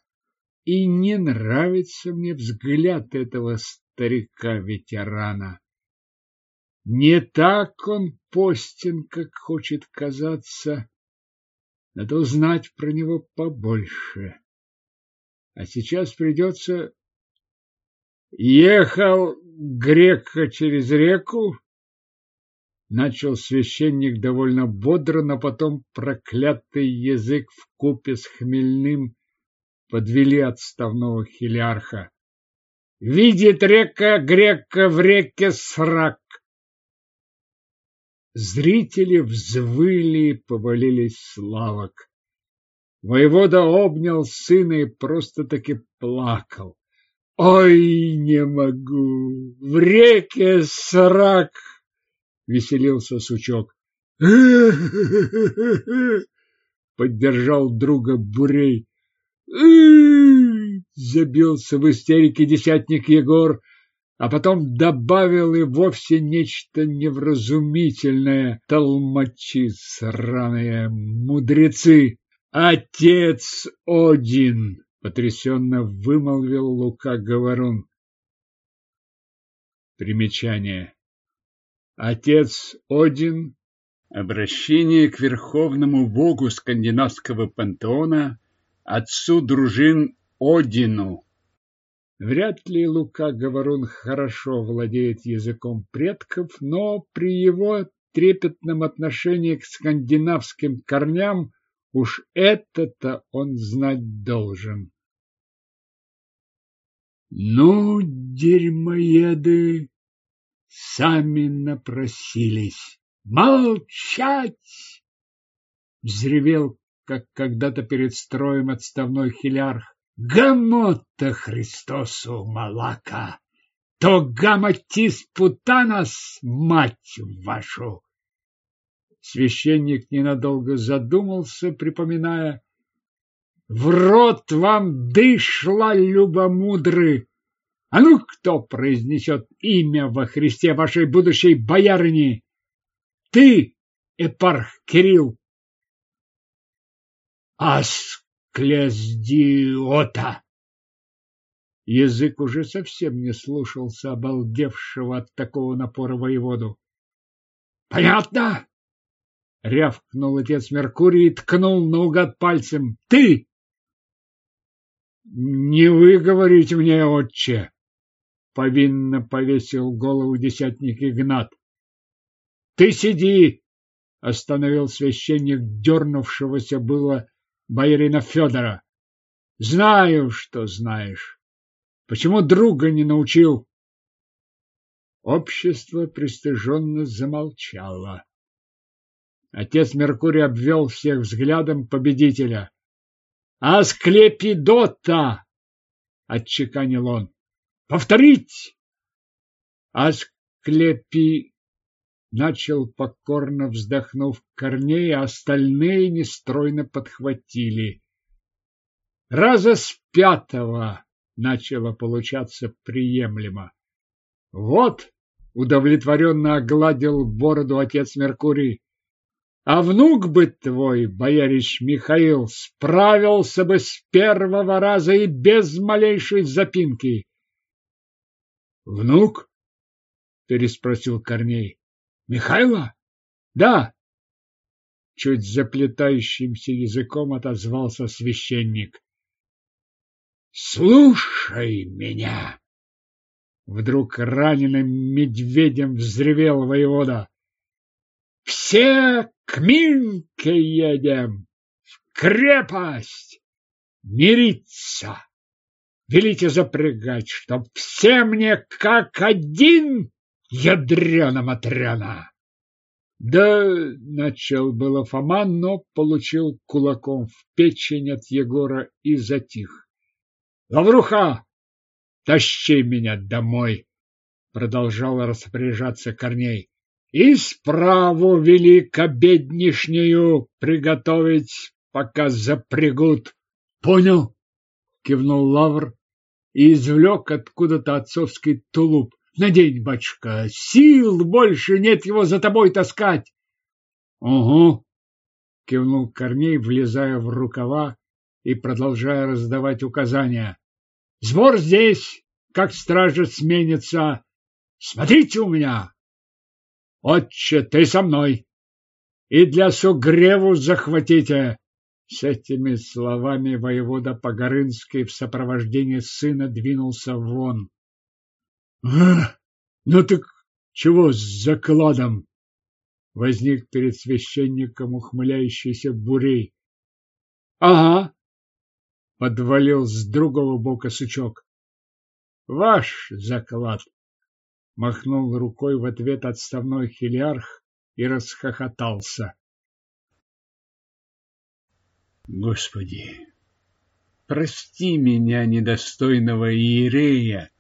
И не нравится мне взгляд этого старика-ветерана. Не так он постен, как хочет казаться. Надо узнать про него побольше. А сейчас придется... Ехал грека через реку, начал священник довольно бодро, но потом проклятый язык в купе с хмельным подвели отставного хилиарха. Видит река грека в реке срак. Зрители взвыли повалились с лавок. Воевода обнял сына и просто-таки плакал. Ой, не могу! В реке срак! Веселился сучок. Поддержал друга Бурей забился в истерике десятник Егор, а потом добавил и вовсе нечто невразумительное. Толмачи сраные, мудрецы! Отец Один! Потрясенно вымолвил Лука Говорун. Примечание. Отец Один – обращение к верховному богу скандинавского пантеона, отцу дружин Одину. Вряд ли Лука Говорун хорошо владеет языком предков, но при его трепетном отношении к скандинавским корням уж это-то он знать должен. Ну, дерьмоеды, сами напросились. Молчать! Взревел как когда-то перед строем отставной хилярх. Гамота Христосу Малака! То гамотис путанас, мать вашу! Священник ненадолго задумался, припоминая. В рот вам дышла, любомудры! А ну, кто произнесет имя во Христе вашей будущей боярыни? Ты, Эпарх Кирилл, Асклездиота! Язык уже совсем не слушался обалдевшего от такого напора воеводу. Понятно? Рявкнул отец Меркурий и ткнул наугад пальцем. Ты! Не вы говорите мне, отче! Повинно повесил голову десятник Игнат. Ты сиди! Остановил священник, дернувшегося было боярина Федора. Знаю, что знаешь. Почему друга не научил? Общество пристыженно замолчало. Отец Меркурий обвел всех взглядом победителя. Асклепидота, отчеканил он. Повторить! Асклепи начал покорно вздохнув Корней, а остальные нестройно подхватили. Раза с пятого начало получаться приемлемо. Вот, удовлетворенно огладил бороду отец Меркурий, а внук бы твой, боярич Михаил, справился бы с первого раза и без малейшей запинки. Внук? переспросил Корней. Михайло? Да. Чуть заплетающимся языком отозвался священник. Слушай меня. Вдруг раненым медведем взревел воевода. Все к Минке едем, в крепость, мириться. Велите запрягать, чтоб все мне как один ядрена-матрена. Да, начал было Фома, но получил кулаком в печень от Егора и затих. Лавруха, тащи меня домой, продолжал распоряжаться Корней. И справу вели к обеднишнюю приготовить, пока запрягут. Понял? Кивнул Лавр и извлек откуда-то отцовский тулуп. Надень, батюшка, сил больше нет его за тобой таскать. Угу, кивнул Корней, влезая в рукава и продолжая раздавать указания. Сбор здесь, как стража сменится. Смотрите у меня. Отче, ты со мной. И для сугреву захватите. С этими словами воевода Погорынский в сопровождении сына двинулся вон. А, ну так чего с закладом? Возник перед священником ухмыляющийся бурей. Ага, подвалил с другого бока сучок. Ваш заклад. Махнул рукой в ответ отставной хилиарх и расхохотался. Господи, прости меня, недостойного иерея,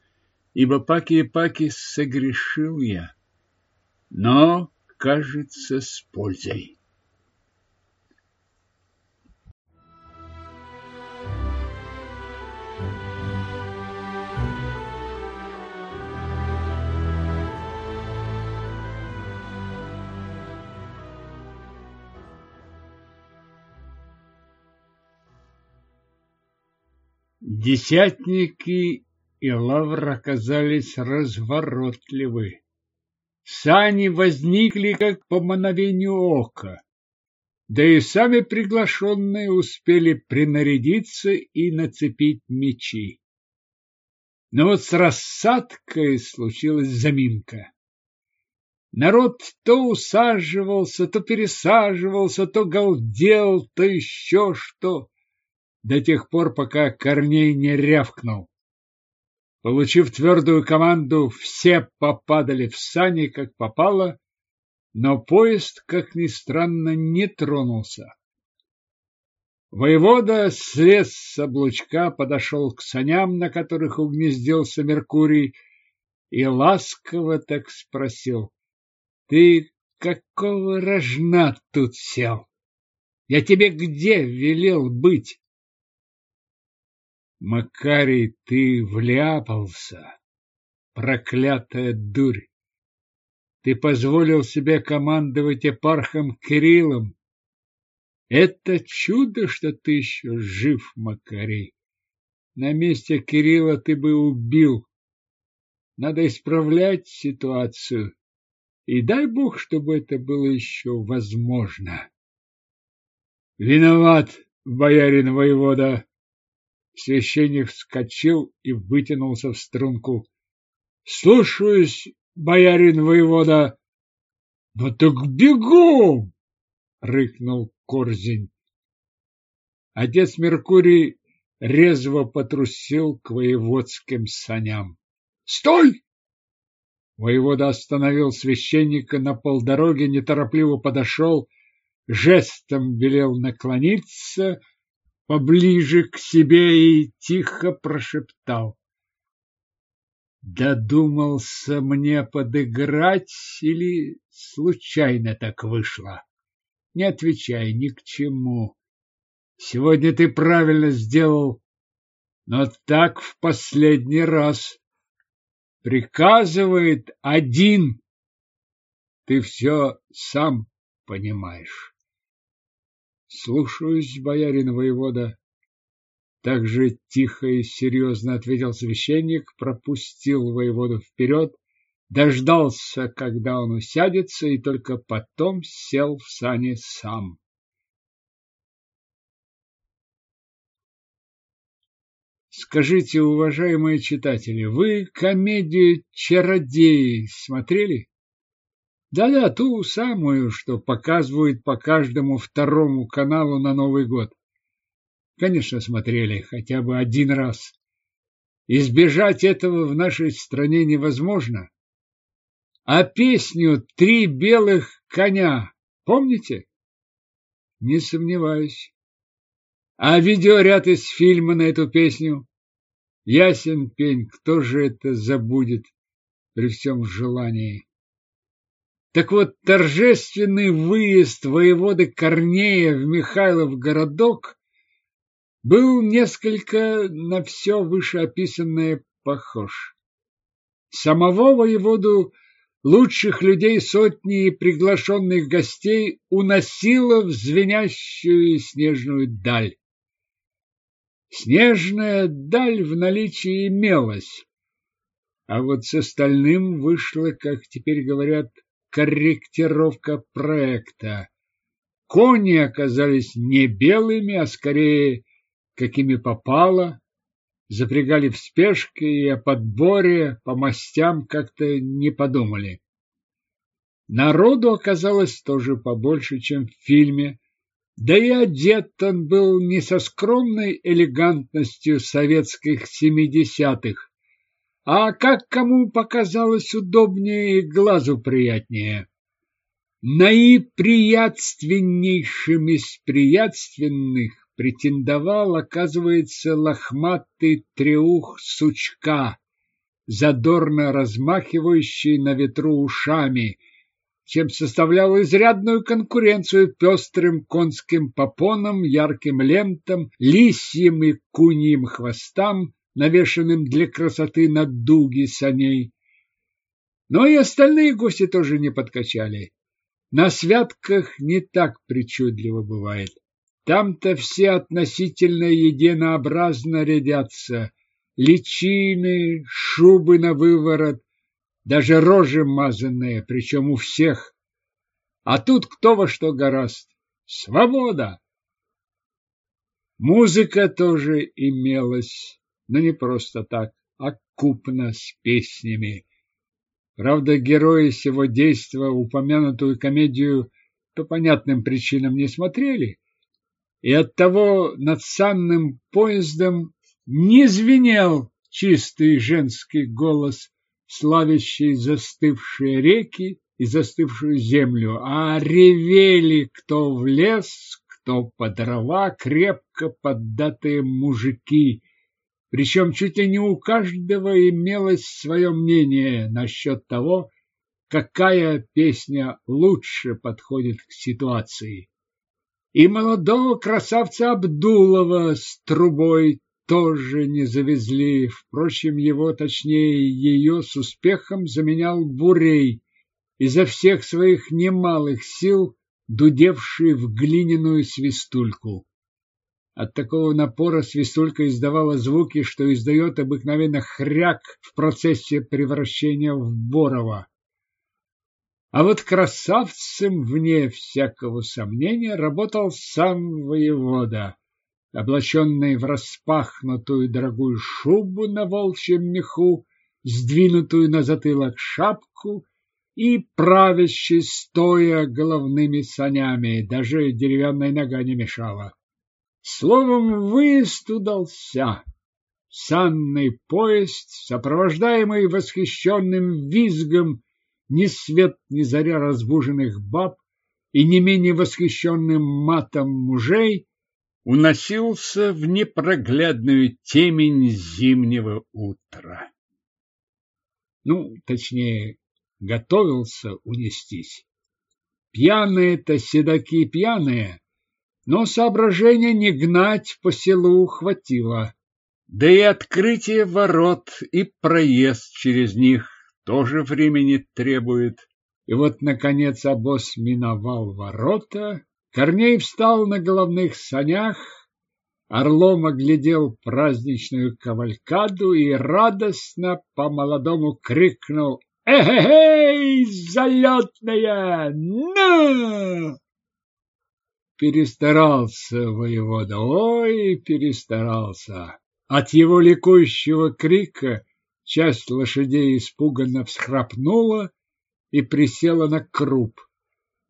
ибо паки-паки согрешил я, но, кажется, с пользой. Десятники и лавр оказались разворотливы. Сани возникли как по мановению ока, да и сами приглашенные успели принарядиться и нацепить мечи. Но вот с рассадкой случилась заминка. Народ то усаживался, то пересаживался, то галдел, то еще что, до тех пор, пока Корней не рявкнул. Получив твердую команду, все попадали в сани, как попало, но поезд, как ни странно, не тронулся. Воевода слез с облучка, подошел к саням, на которых угнездился Меркурий, и ласково так спросил. — Ты какого рожна тут сел? Я тебе где велел быть? Макарий, ты вляпался, проклятая дурь. Ты позволил себе командовать епархом Кириллом. Это чудо, что ты еще жив, Макарий. На месте Кирилла ты бы убил. Надо исправлять ситуацию. И дай Бог, чтобы это было еще возможно. Виноват, боярин воевода, Священник вскочил и вытянулся в струнку. — Слушаюсь, боярин воевода. — Ну так бегом! — рыкнул Корзень. Отец Меркурий резво потрусил к воеводским саням. — Стой! Воевода остановил священника на полдороге, неторопливо подошел, жестом велел наклониться — поближе к себе и тихо прошептал. Додумался мне подыграть или случайно так вышло? Не отвечай ни к чему. Сегодня ты правильно сделал, но так в последний раз. Приказывает один. Ты все сам понимаешь. Слушаюсь, боярин воевода. Так же тихо и серьезно ответил священник, пропустил воеводу вперед, дождался, когда он усядется, и только потом сел в сани сам. Скажите, уважаемые читатели, вы комедию «Чародеи» смотрели? Да-да, ту самую, что показывают по каждому второму каналу на Новый год. Конечно, смотрели хотя бы один раз. Избежать этого в нашей стране невозможно. А песню «Три белых коня» помните? Не сомневаюсь. А видеоряд из фильма на эту песню? Ясен пень, кто же это забудет при всем желании? Так вот, торжественный выезд воеводы Корнея в Михайлов городок был несколько на все вышеописанное похож. Самого воеводу лучших людей сотни и приглашенных гостей уносило в звенящую снежную даль. Снежная даль в наличии имелась, а вот с остальным вышла, как теперь говорят, корректировка проекта. Кони оказались не белыми, а скорее какими попало, запрягали в спешке и о подборе по мастям как-то не подумали. Народу оказалось тоже побольше, чем в фильме, да и одет он был не со скромной элегантностью советских семидесятых, а как кому показалось удобнее и глазу приятнее. Наиприятственнейшим из приятственных претендовал, оказывается, лохматый треух сучка, задорно размахивающий на ветру ушами – чем составлял изрядную конкуренцию пестрым конским попонам, ярким лентам, лисьим и куньим хвостам, навешанным для красоты на дуги саней. Но и остальные гости тоже не подкачали. На святках не так причудливо бывает. Там-то все относительно единообразно рядятся. Личины, шубы на выворот, даже рожи мазанные, причем у всех. А тут кто во что гораст. Свобода! Музыка тоже имелась, но не просто так, а купно с песнями. Правда, герои сего действа упомянутую комедию по понятным причинам не смотрели, и оттого над санным поездом не звенел чистый женский голос, славящий застывшие реки и застывшую землю, а ревели кто в лес, кто по дрова, крепко поддатые мужики. Причем чуть ли не у каждого имелось свое мнение насчет того, какая песня лучше подходит к ситуации. И молодого красавца Абдулова с трубой тоже не завезли. Впрочем, его, точнее, ее с успехом заменял Бурей, изо всех своих немалых сил дудевший в глиняную свистульку. От такого напора свистулька издавала звуки, что издает обыкновенно хряк в процессе превращения в Борова. А вот красавцем, вне всякого сомнения, работал сам воевода облаченный в распахнутую дорогую шубу на волчьем меху, сдвинутую на затылок шапку и правящий стоя головными санями, даже деревянная нога не мешала. Словом, выезд удался. Санный поезд, сопровождаемый восхищенным визгом ни свет ни заря разбуженных баб и не менее восхищенным матом мужей, уносился в непроглядную темень зимнего утра. Ну, точнее, готовился унестись. Пьяные-то седаки пьяные, но соображения не гнать по селу хватило. Да и открытие ворот и проезд через них тоже времени требует. И вот, наконец, обоз миновал ворота, Корней встал на головных санях, орлом оглядел праздничную кавалькаду и радостно по-молодому крикнул «Эй, залетная! На!» Перестарался воевода, ой, перестарался. От его ликующего крика часть лошадей испуганно всхрапнула и присела на круп.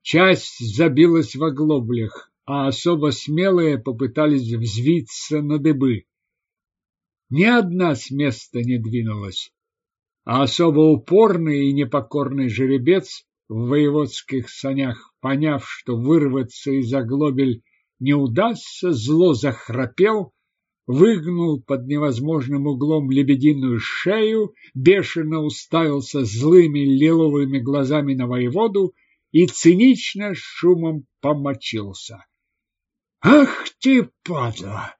Часть забилась в оглоблях, а особо смелые попытались взвиться на дыбы. Ни одна с места не двинулась, а особо упорный и непокорный жеребец в воеводских санях, поняв, что вырваться из оглобель не удастся, зло захрапел выгнул под невозможным углом лебединую шею, бешено уставился злыми лиловыми глазами на воеводу и цинично шумом помочился. «Ах ты, падла!»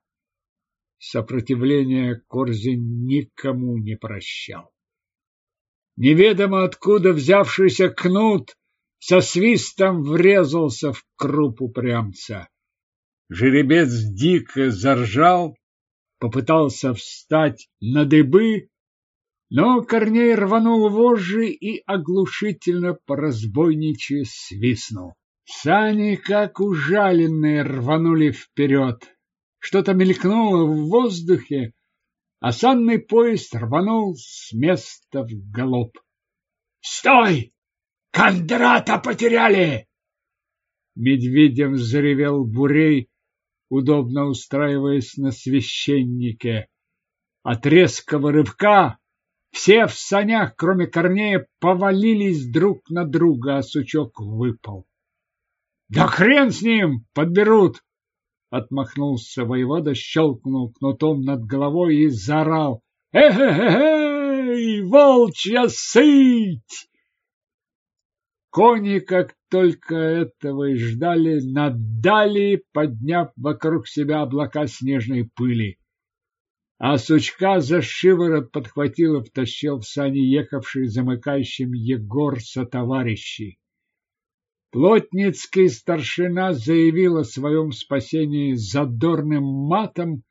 Сопротивление Корзин никому не прощал. Неведомо откуда взявшийся кнут со свистом врезался в круп упрямца. Жеребец дико заржал, попытался встать на дыбы, но Корней рванул вожжи и оглушительно по-разбойничьи свистнул. Сани, как ужаленные, рванули вперед. Что-то мелькнуло в воздухе, а санный поезд рванул с места в галоп. «Стой! Кондрата потеряли!» Медведем заревел Бурей, удобно устраиваясь на священнике. От резкого рывка все в санях, кроме Корнея, повалились друг на друга, а сучок выпал. Да хрен с ним, подберут! Отмахнулся воевода, щелкнул кнутом над головой и заорал. Эй, волчья сыть! Кони, как только этого и ждали, наддали, подняв вокруг себя облака снежной пыли. А сучка за шиворот подхватил и втащил в сани ехавший замыкающим Егор со товарищей. Плотницкий старшина заявил о своем спасении задорным матом,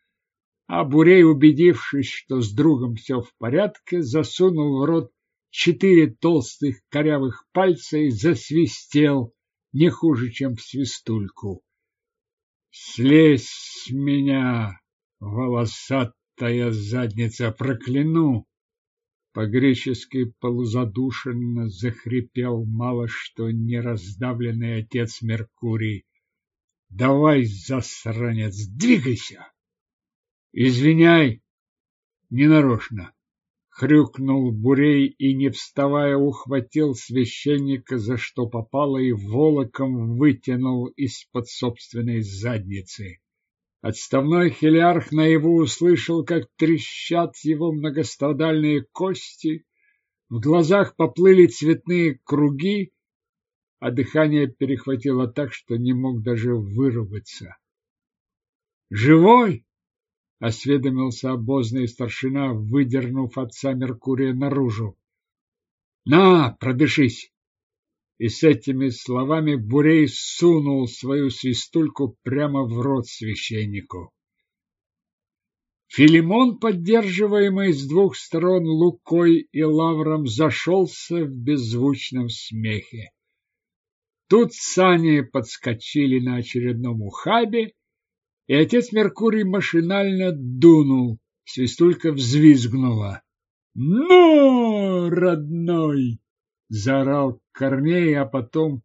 а Бурей, убедившись, что с другом все в порядке, засунул в рот четыре толстых корявых пальца и засвистел не хуже, чем в свистульку. Слезь с меня, волосатая задница, прокляну! По-гречески полузадушенно захрипел мало что не раздавленный отец Меркурий. Давай, засранец, двигайся! Извиняй, ненарочно. Хрюкнул Бурей и, не вставая, ухватил священника за что попало и волоком вытянул из-под собственной задницы. Отставной хелиарх наяву услышал, как трещат его многострадальные кости, в глазах поплыли цветные круги, а дыхание перехватило так, что не мог даже вырваться. «Живой!» Осведомился обозный старшина, выдернув отца Меркурия наружу. На, продышись! И с этими словами Бурей сунул свою свистульку прямо в рот священнику. Филимон, поддерживаемый с двух сторон Лукой и Лавром, зашелся в беззвучном смехе. Тут сани подскочили на очередном ухабе, и отец Меркурий машинально дунул. Свистулька взвизгнула. «Ну, родной!» — заорал Корней, а потом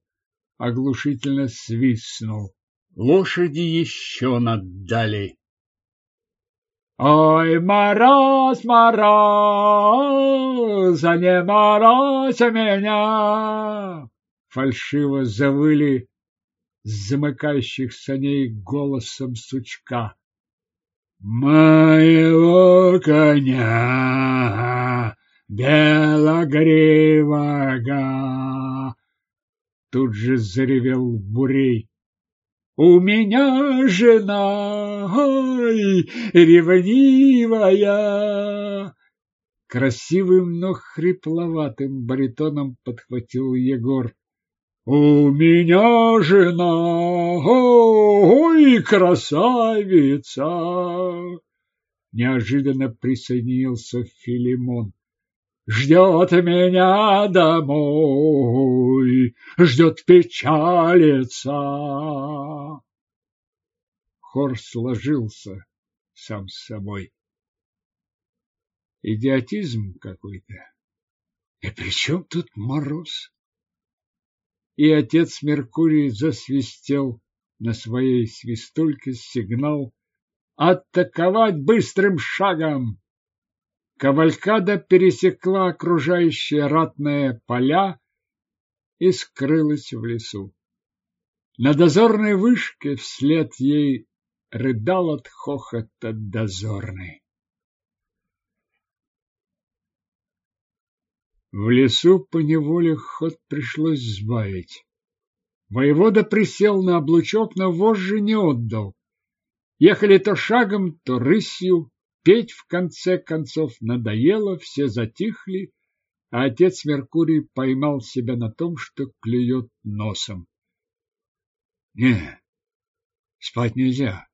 оглушительно свистнул. Лошади еще наддали. Ой, мороз, мороз, а не мороз меня! Фальшиво завыли с замыкающих саней голосом сучка. Моего коня белогривого Тут же заревел Бурей. У меня жена, ой, ревнивая. Красивым, но хрипловатым баритоном подхватил Егор. У меня жена, ой, красавица! Неожиданно присоединился Филимон. Ждет меня домой, ждет печалится. Хор сложился сам с собой. Идиотизм какой-то. И при чем тут мороз? И отец Меркурий засвистел на своей свистульке сигнал «Атаковать быстрым шагом!». Кавалькада пересекла окружающие ратные поля и скрылась в лесу. На дозорной вышке вслед ей рыдал от хохота дозорный. В лесу поневоле ход пришлось сбавить. Воевода присел на облучок, но вожжи не отдал. Ехали то шагом, то рысью. Петь в конце концов надоело, все затихли, а отец Меркурий поймал себя на том, что клюет носом. Не, спать нельзя.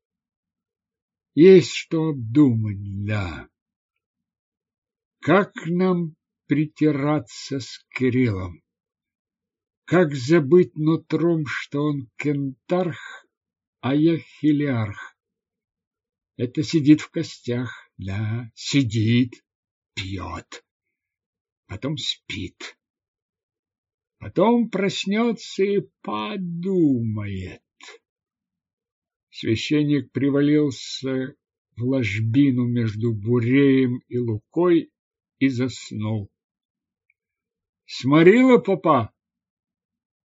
Есть что обдумать, да. Как нам притираться с Кириллом. Как забыть нутром, что он кентарх, а я хилиарх? Это сидит в костях, да, сидит, пьет, потом спит. Потом проснется и подумает. Священник привалился в ложбину между Буреем и Лукой и заснул. Сморила попа?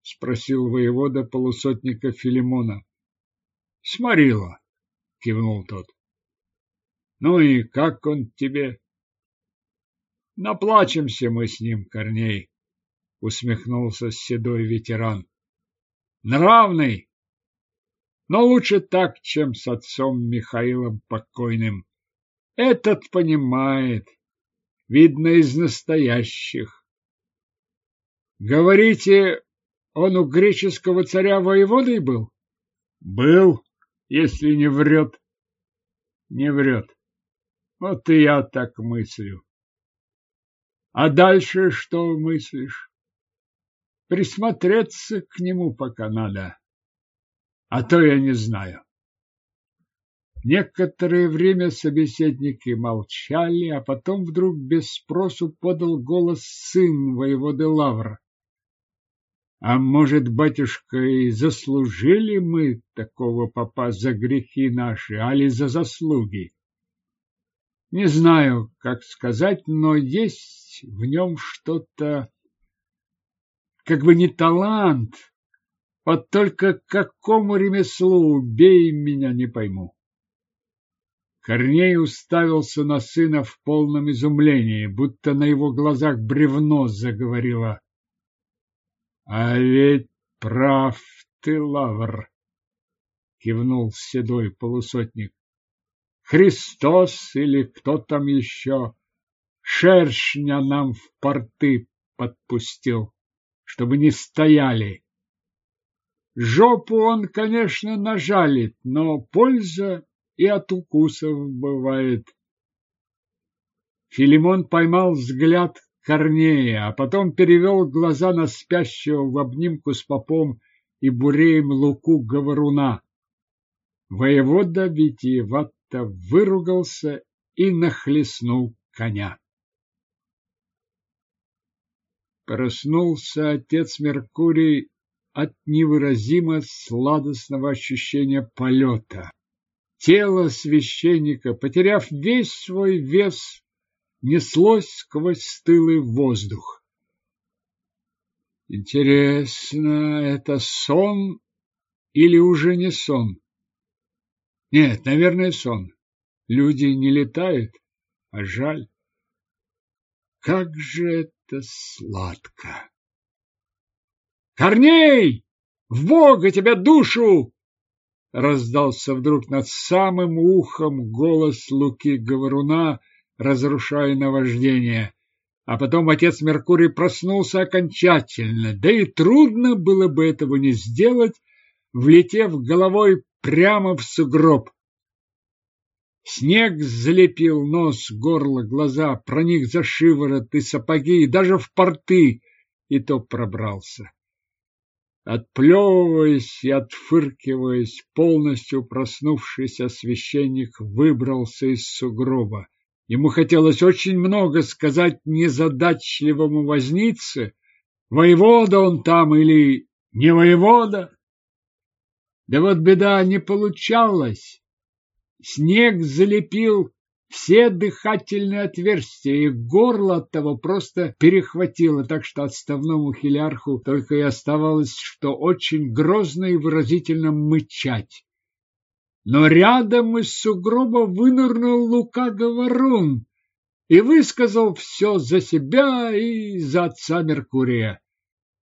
спросил воевода полусотника Филимона. Сморила, кивнул тот. Ну и как он тебе? Наплачемся мы с ним, Корней, усмехнулся седой ветеран. Нравный, но лучше так, чем с отцом Михаилом покойным. Этот понимает, видно из настоящих. Говорите, он у греческого царя воеводой был? Был, если не врет. Не врет. Вот и я так мыслю. А дальше что мыслишь? Присмотреться к нему пока надо. А то я не знаю. Некоторое время собеседники молчали, а потом вдруг без спросу подал голос сын воеводы Лавра. А может, батюшка, и заслужили мы такого попа за грехи наши, али за заслуги? Не знаю, как сказать, но есть в нем что-то, как бы не талант, вот только к какому ремеслу, бей меня, не пойму. Корней уставился на сына в полном изумлении, будто на его глазах бревно заговорило. А ведь прав ты, Лавр, кивнул седой полусотник. Христос или кто там еще шершня нам в порты подпустил, чтобы не стояли. Жопу он, конечно, нажалит, но польза и от укусов бывает. Филимон поймал взгляд Корнея, а потом перевел глаза на спящего в обнимку с попом и буреем луку говоруна. Воевода витиевато выругался и нахлестнул коня. Проснулся отец Меркурий от невыразимо сладостного ощущения полета. Тело священника, потеряв весь свой вес, неслось сквозь стылый или уже не сон? Нет, наверное, сон. Люди не летают, а жаль. Как же это сладко! Корней! В Бога тебя душу! Раздался вдруг над самым ухом голос Луки Говоруна, разрушая наваждение. А потом отец Меркурий проснулся окончательно, да и трудно было бы этого не сделать, влетев головой прямо в сугроб. Снег залепил нос, горло, глаза, проник за шиворот и сапоги, и даже в порты, и то пробрался. Отплевываясь и отфыркиваясь, полностью проснувшийся священник выбрался из сугроба. Ему хотелось очень много сказать незадачливому вознице, воевода он там или не воевода. Да вот беда не получалась. Снег залепил все дыхательные отверстия, и горло от того просто перехватило, так что отставному хилярху только и оставалось, что очень грозно и выразительно мычать. Но рядом из сугроба вынырнул Лука Говорун и высказал все за себя и за отца Меркурия.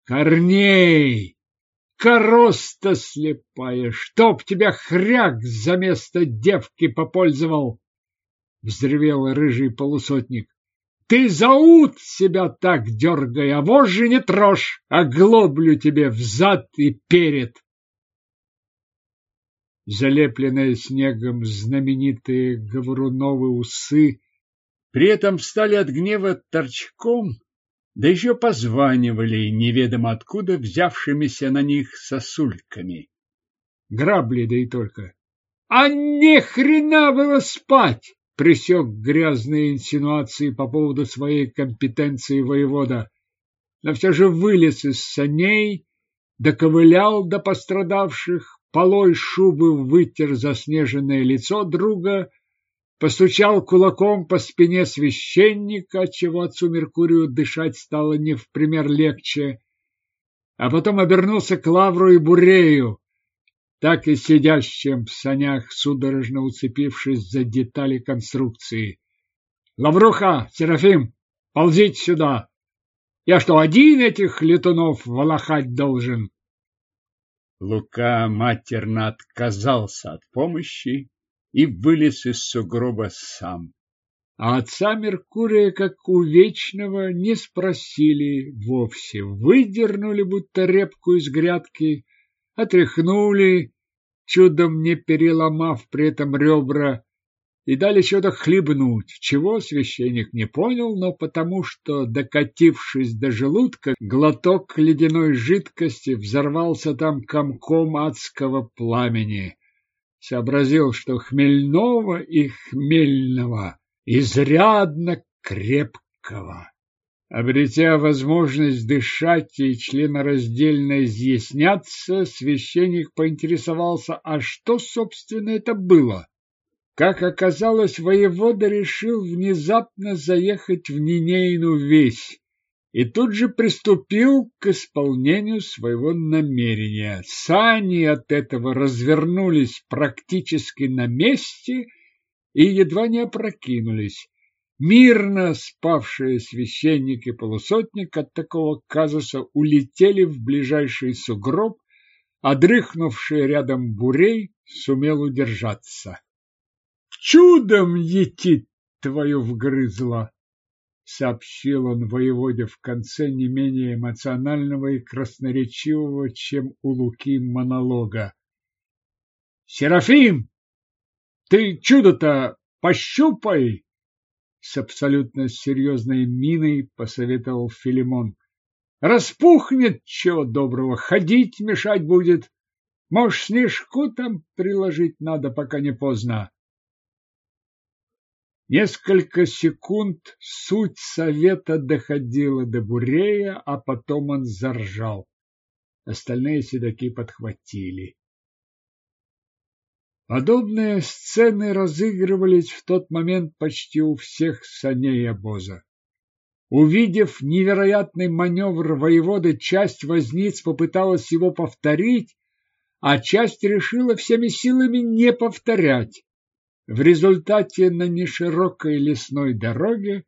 «Корней, короста слепая, чтоб тебя хряк за место девки попользовал!» Взревел рыжий полусотник. Ты заут себя так дергай, а вожжи не трожь, а глоблю тебе взад и перед залепленные снегом знаменитые Говоруновы усы, при этом стали от гнева торчком, да еще позванивали неведомо откуда взявшимися на них сосульками. Грабли, да и только. А не хрена было спать! Присек грязные инсинуации по поводу своей компетенции воевода. Но все же вылез из саней, доковылял до пострадавших, полой шубы вытер заснеженное лицо друга, постучал кулаком по спине священника, чего отцу Меркурию дышать стало не в пример легче, а потом обернулся к Лавру и Бурею, так и сидящим в санях, судорожно уцепившись за детали конструкции. «Лавруха, Серафим, ползите сюда! Я что, один этих летунов волохать должен?» Лука матерно отказался от помощи и вылез из сугроба сам. А отца Меркурия, как у вечного, не спросили вовсе. Выдернули будто репку из грядки, отряхнули, чудом не переломав при этом ребра, и дали что-то хлебнуть, чего священник не понял, но потому что, докатившись до желудка, глоток ледяной жидкости взорвался там комком адского пламени. Сообразил, что хмельного и хмельного, изрядно крепкого. Обретя возможность дышать и членораздельно изъясняться, священник поинтересовался, а что, собственно, это было? Как оказалось, воевода решил внезапно заехать в Нинейну весь и тут же приступил к исполнению своего намерения. Сани от этого развернулись практически на месте и едва не опрокинулись. Мирно спавшие священник и полусотник от такого казуса улетели в ближайший сугроб, а дрыхнувший рядом бурей сумел удержаться чудом етит твою вгрызла, сообщил он воеводе в конце не менее эмоционального и красноречивого, чем у Луки монолога. Серафим, ты чудо-то пощупай, с абсолютно серьезной миной посоветовал Филимон. Распухнет чего доброго, ходить мешать будет. Может, снежку там приложить надо, пока не поздно. Несколько секунд суть совета доходила до Бурея, а потом он заржал. Остальные седаки подхватили. Подобные сцены разыгрывались в тот момент почти у всех саней обоза. Увидев невероятный маневр воеводы, часть возниц попыталась его повторить, а часть решила всеми силами не повторять. В результате на неширокой лесной дороге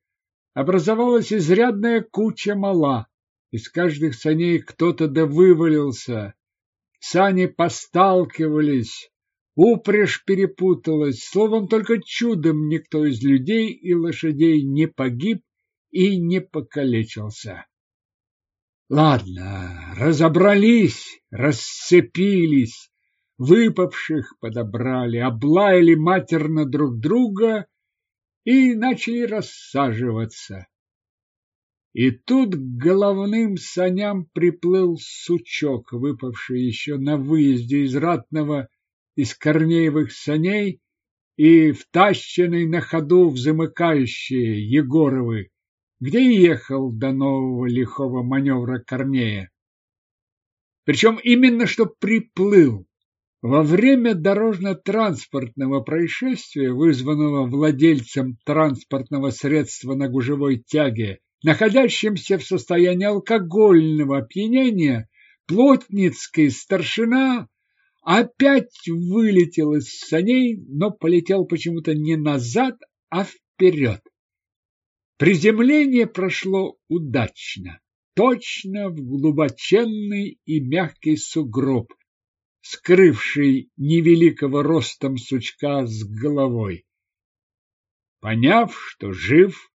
образовалась изрядная куча мала. Из каждых саней кто-то да вывалился. Сани посталкивались, упряжь перепуталась. Словом, только чудом никто из людей и лошадей не погиб и не покалечился. Ладно, разобрались, расцепились, выпавших подобрали, облаяли матерно друг друга и начали рассаживаться. И тут к головным саням приплыл сучок, выпавший еще на выезде из ратного из корнеевых саней и втащенный на ходу в замыкающие Егоровы, где и ехал до нового лихого маневра Корнея. Причем именно что приплыл. Во время дорожно-транспортного происшествия, вызванного владельцем транспортного средства на гужевой тяге, находящимся в состоянии алкогольного опьянения, плотницкий старшина опять вылетел из саней, но полетел почему-то не назад, а вперед. Приземление прошло удачно, точно в глубоченный и мягкий сугроб, скрывший невеликого ростом сучка с головой. Поняв, что жив,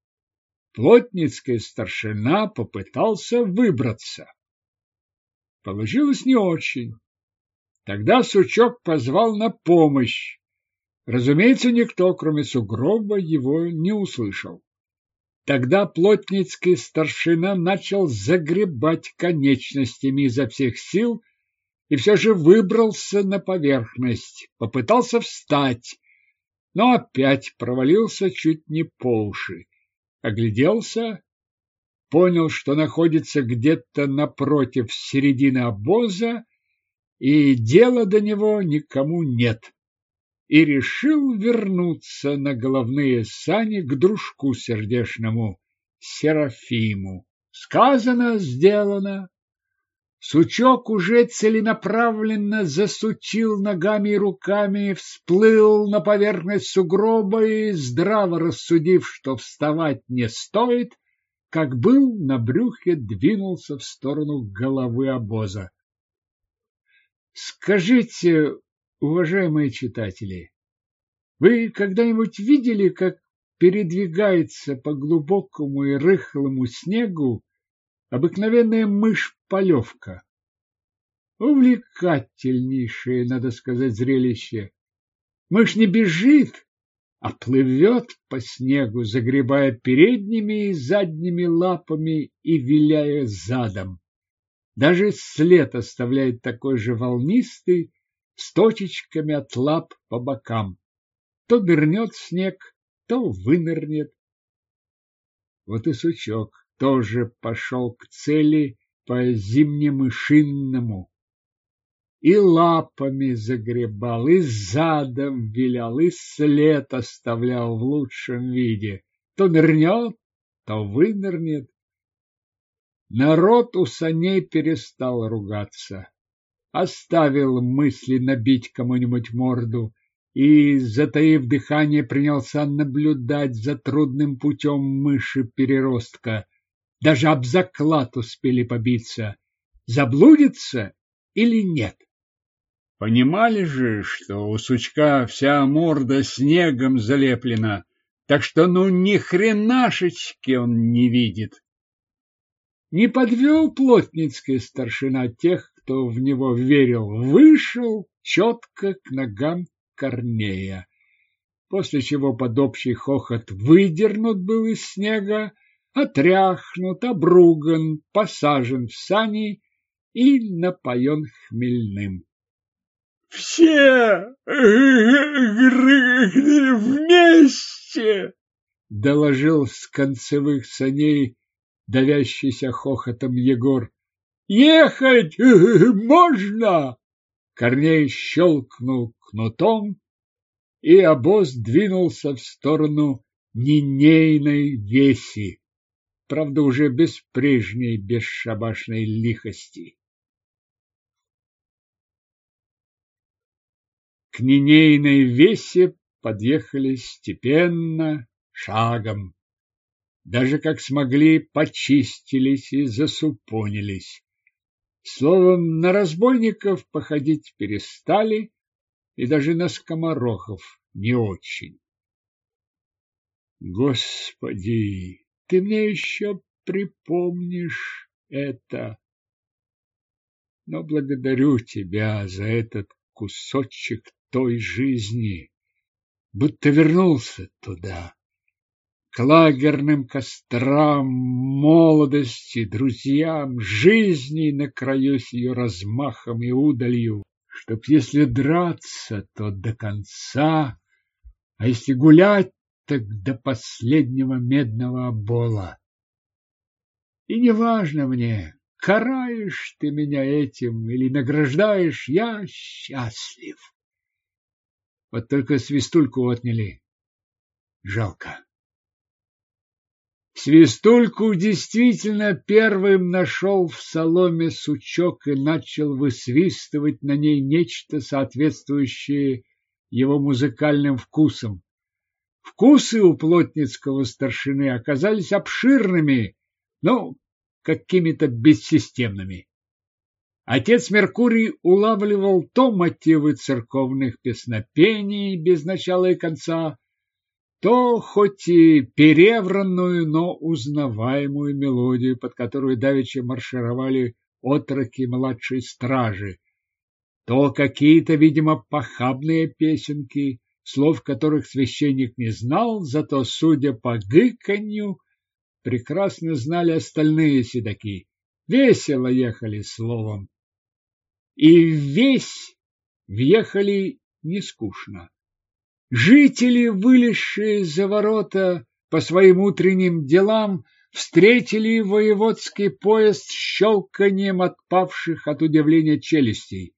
плотницкая старшина попытался выбраться. Получилось не очень. Тогда сучок позвал на помощь. Разумеется, никто, кроме сугроба, его не услышал. Тогда плотницкий старшина начал загребать конечностями изо всех сил, и все же выбрался на поверхность, попытался встать, но опять провалился чуть не по уши. Огляделся, понял, что находится где-то напротив середины обоза, и дела до него никому нет, и решил вернуться на головные сани к дружку сердешному Серафиму. Сказано, сделано. Сучок уже целенаправленно засучил ногами и руками, всплыл на поверхность сугроба и, здраво рассудив, что вставать не стоит, как был на брюхе, двинулся в сторону головы обоза. Скажите, уважаемые читатели, вы когда-нибудь видели, как передвигается по глубокому и рыхлому снегу обыкновенная мышь-полевка. Увлекательнейшее, надо сказать, зрелище. Мышь не бежит, а плывет по снегу, загребая передними и задними лапами и виляя задом. Даже след оставляет такой же волнистый, с точечками от лап по бокам. То нырнет снег, то вынырнет. Вот и сучок тоже пошел к цели по зимнемышинному. И лапами загребал, и задом вилял, и след оставлял в лучшем виде. То нырнет, то вынырнет. Народ у саней перестал ругаться. Оставил мысли набить кому-нибудь морду и, затаив дыхание, принялся наблюдать за трудным путем мыши-переростка даже об заклад успели побиться, заблудится или нет. Понимали же, что у сучка вся морда снегом залеплена, так что ну ни хренашечки он не видит. Не подвел плотницкая старшина тех, кто в него верил, вышел четко к ногам Корнея, после чего под общий хохот выдернут был из снега, отряхнут, обруган, посажен в сани и напоен хмельным. «Все вместе!» — доложил с концевых саней давящийся хохотом Егор. «Ехать можно!» Корней щелкнул кнутом, и обоз двинулся в сторону Нинейной веси правда, уже без прежней бесшабашной лихости. к Нинейной весе подъехали степенно, шагом. Даже как смогли, почистились и засупонились. Словом, на разбойников походить перестали, и даже на скоморохов не очень. Господи, ты мне еще припомнишь это. Но благодарю тебя за этот кусочек той жизни, будто вернулся туда, к лагерным кострам, молодости, друзьям, жизни на краю с ее размахом и удалью, чтоб если драться, то до конца, а если гулять, так до последнего медного обола. И неважно мне, караешь ты меня этим или награждаешь, я счастлив. Вот только свистульку отняли. Жалко. Свистульку действительно первым нашел в соломе сучок и начал высвистывать на ней нечто, соответствующее его музыкальным вкусам. Вкусы у плотницкого старшины оказались обширными, но какими-то бессистемными. Отец Меркурий улавливал то мотивы церковных песнопений без начала и конца, то хоть и перевранную, но узнаваемую мелодию, под которую давеча маршировали отроки младшей стражи, то какие-то, видимо, похабные песенки, слов которых священник не знал, зато, судя по гыканью, прекрасно знали остальные седаки. Весело ехали словом. И весь въехали нескучно. Жители, вылезшие за ворота по своим утренним делам, встретили воеводский поезд щелканием отпавших от удивления челюстей.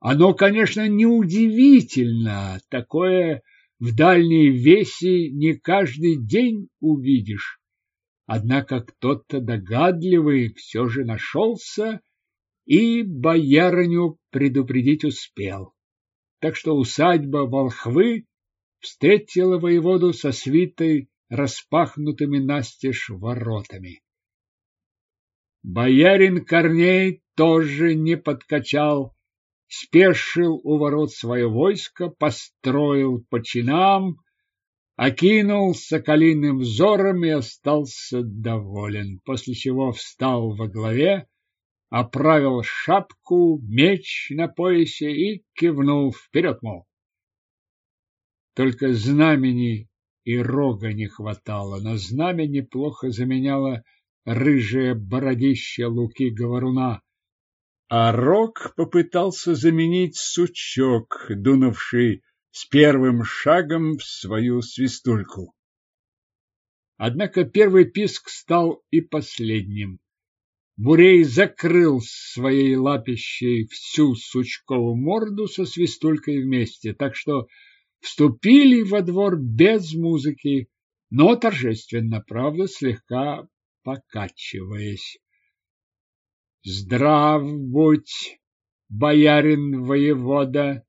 Оно, конечно, неудивительно, такое в дальней весе не каждый день увидишь. Однако кто-то догадливый все же нашелся и боярыню предупредить успел так что усадьба Волхвы встретила воеводу со свитой распахнутыми настежь воротами. Боярин Корней тоже не подкачал, спешил у ворот свое войско, построил по чинам, окинул соколиным взором и остался доволен, после чего встал во главе, оправил шапку, меч на поясе и кивнул вперед, мол. Только знамени и рога не хватало, но знамя неплохо заменяло рыжее бородище луки говоруна, а рог попытался заменить сучок, дунувший с первым шагом в свою свистульку. Однако первый писк стал и последним. Бурей закрыл своей лапищей всю сучковую морду со свистулькой вместе, так что вступили во двор без музыки, но торжественно, правда, слегка покачиваясь. Здрав будь, боярин воевода,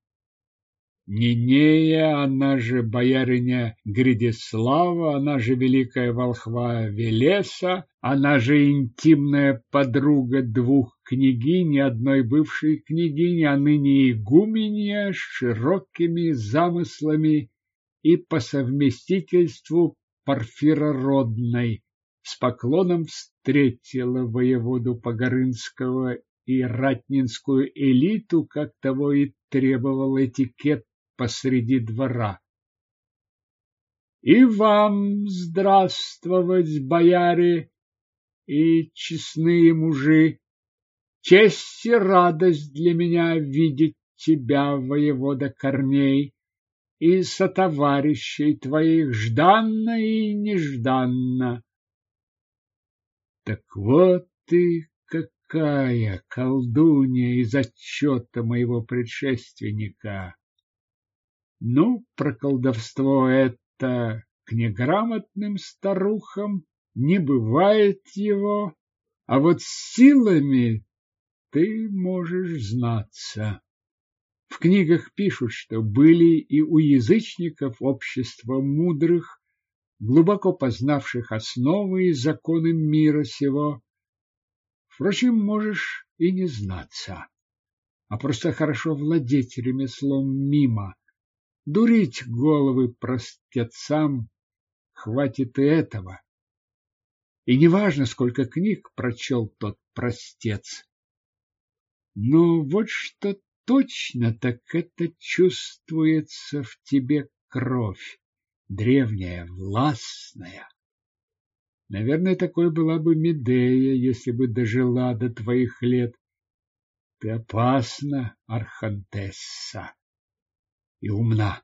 Нинея, она же боярыня Гридислава, она же великая волхва Велеса, она же интимная подруга двух княгинь, одной бывшей княгини, а ныне игуменья с широкими замыслами и по совместительству Порфирородной, с поклоном встретила воеводу Погорынского и ратнинскую элиту, как того и требовал этикет посреди двора. И вам здравствовать, бояре и честные мужи! Честь и радость для меня видеть тебя, воевода Корней, и сотоварищей твоих жданно и нежданно. Так вот ты какая колдунья из отчета моего предшественника! Ну, про колдовство это к неграмотным старухам не бывает его, а вот с силами ты можешь знаться. В книгах пишут, что были и у язычников общества мудрых, глубоко познавших основы и законы мира сего. Впрочем, можешь и не знаться, а просто хорошо владеть ремеслом мимо. Дурить головы простецам хватит и этого. И неважно, сколько книг прочел тот простец. Но вот что точно, так это чувствуется в тебе кровь, древняя, властная. Наверное, такой была бы Медея, если бы дожила до твоих лет. Ты опасна, Архантесса, и умна.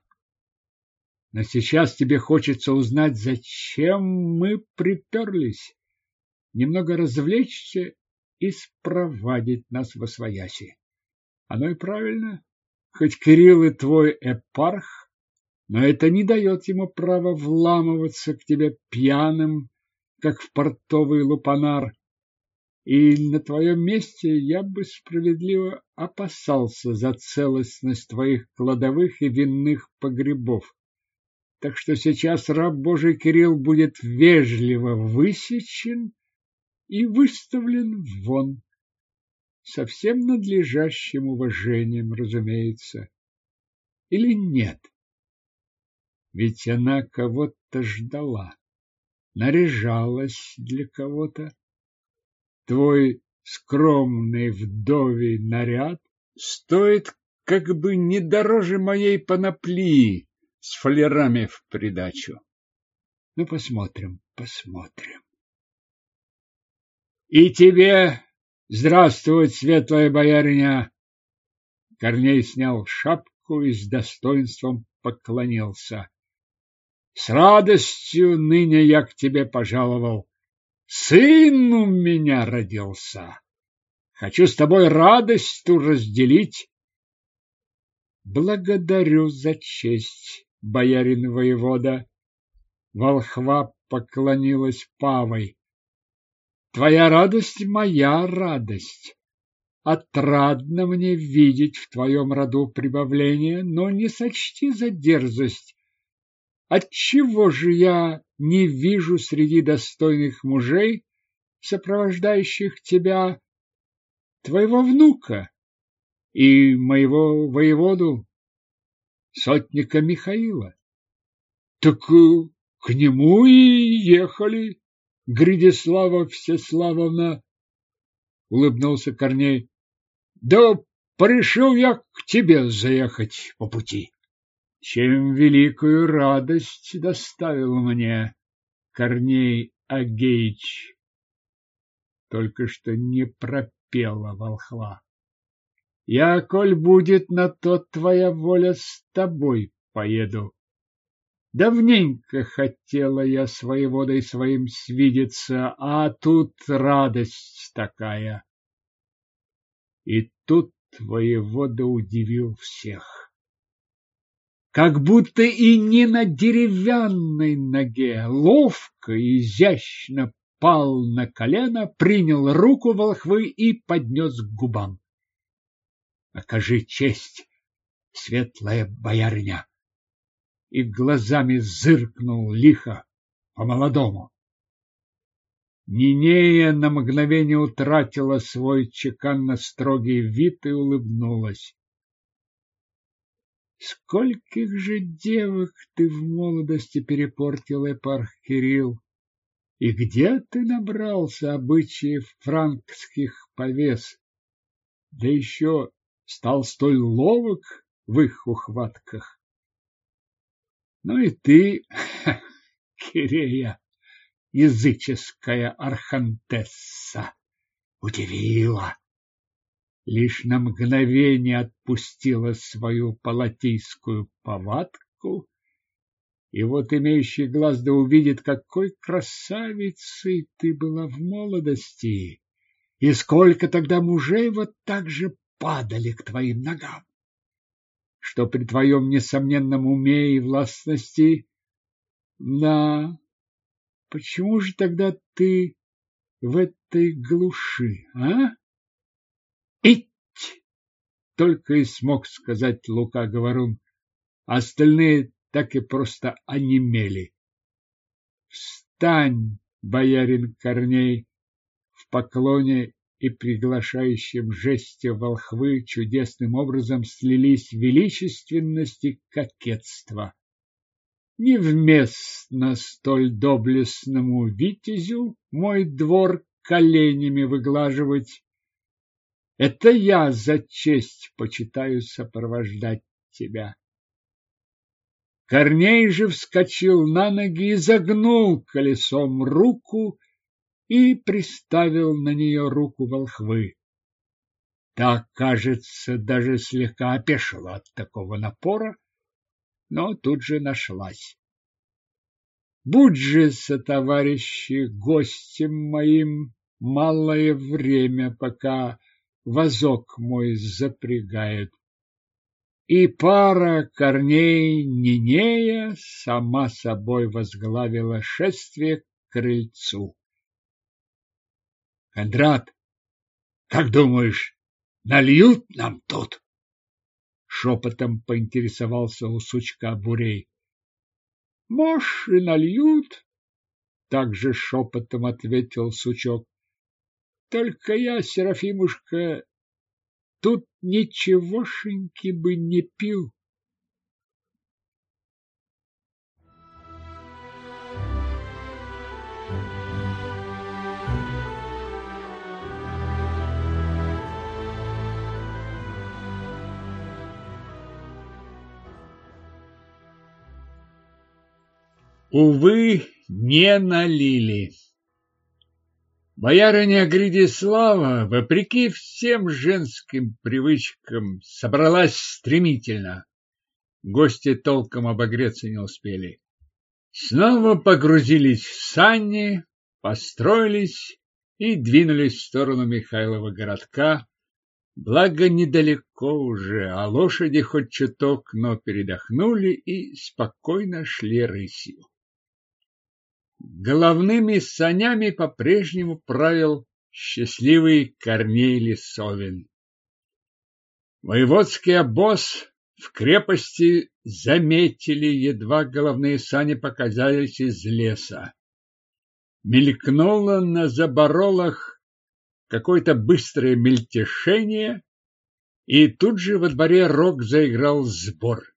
Но сейчас тебе хочется узнать, зачем мы приперлись, немного развлечься и спровадить нас во свояси. Оно и правильно, хоть Кирилл и твой эпарх, но это не дает ему права вламываться к тебе пьяным, как в портовый лупанар. И на твоем месте я бы справедливо опасался за целостность твоих кладовых и винных погребов. Так что сейчас раб Божий Кирилл будет вежливо высечен и выставлен вон со всем надлежащим уважением, разумеется. Или нет? Ведь она кого-то ждала, наряжалась для кого-то. Твой скромный вдовий наряд стоит как бы не дороже моей паноплии с фалерами в придачу. Ну, посмотрим, посмотрим. И тебе Здравствуй, светлая боярыня! Корней снял шапку и с достоинством поклонился. С радостью ныне я к тебе пожаловал. Сын у меня родился. Хочу с тобой радость ту разделить. Благодарю за честь, боярин воевода. Волхва поклонилась Павой. Твоя радость – моя радость. Отрадно мне видеть в твоем роду прибавление, но не сочти за дерзость. Отчего же я не вижу среди достойных мужей, сопровождающих тебя, твоего внука и моего воеводу, сотника Михаила? Так э, к нему и ехали. Гридислава Всеславовна, улыбнулся Корней. Да порешил я к тебе заехать по пути. Чем великую радость доставил мне Корней Агеич. Только что не пропела волхва. Я, коль будет на то твоя воля, с тобой поеду. Давненько хотела я с воеводой своим свидеться, а тут радость такая. И тут воевода удивил всех. Как будто и не на деревянной ноге, ловко и изящно пал на колено, принял руку волхвы и поднес к губам. Окажи честь, светлая боярыня! и глазами зыркнул лихо, по-молодому. Нинея на мгновение утратила свой чеканно-строгий вид и улыбнулась. Скольких же девок ты в молодости перепортил, Эпарх Кирилл? И где ты набрался обычаев франкских повес? Да еще стал столь ловок в их ухватках. Ну и ты, Кирея, языческая архантесса, удивила. Лишь на мгновение отпустила свою палатийскую повадку, и вот имеющий глаз да увидит, какой красавицей ты была в молодости, и сколько тогда мужей вот так же падали к твоим ногам что при твоем несомненном уме и властности... Да, почему же тогда ты в этой глуши, а? Ить! только и смог сказать Лука Говорун. Остальные так и просто онемели. «Встань, боярин Корней!» В поклоне и приглашающем жесте волхвы чудесным образом слились величественность и кокетство. Невместно столь доблестному витязю мой двор коленями выглаживать. Это я за честь почитаю сопровождать тебя. Корней же вскочил на ноги и загнул колесом руку и приставил на нее руку волхвы. Та, кажется, даже слегка опешила от такого напора, но тут же нашлась. Будь же, сотоварищи, гостем моим малое время, пока возок мой запрягает. И пара корней Нинея сама собой возглавила шествие к крыльцу. Кондрат, как думаешь, нальют нам тут? Шепотом поинтересовался у сучка Бурей. Может, и нальют, также шепотом ответил сучок. Только я, Серафимушка, тут ничегошеньки бы не пил. Увы, не налили. Боярыня Гридислава, вопреки всем женским привычкам, собралась стремительно. Гости толком обогреться не успели. Снова погрузились в сани, построились и двинулись в сторону Михайлова городка. Благо недалеко уже, а лошади хоть чуток, но передохнули и спокойно шли рысью. Головными санями по-прежнему правил счастливый Корней Лисовин. Воеводский обоз в крепости заметили, едва головные сани показались из леса. Мелькнуло на заборолах какое-то быстрое мельтешение, и тут же во дворе рог заиграл сбор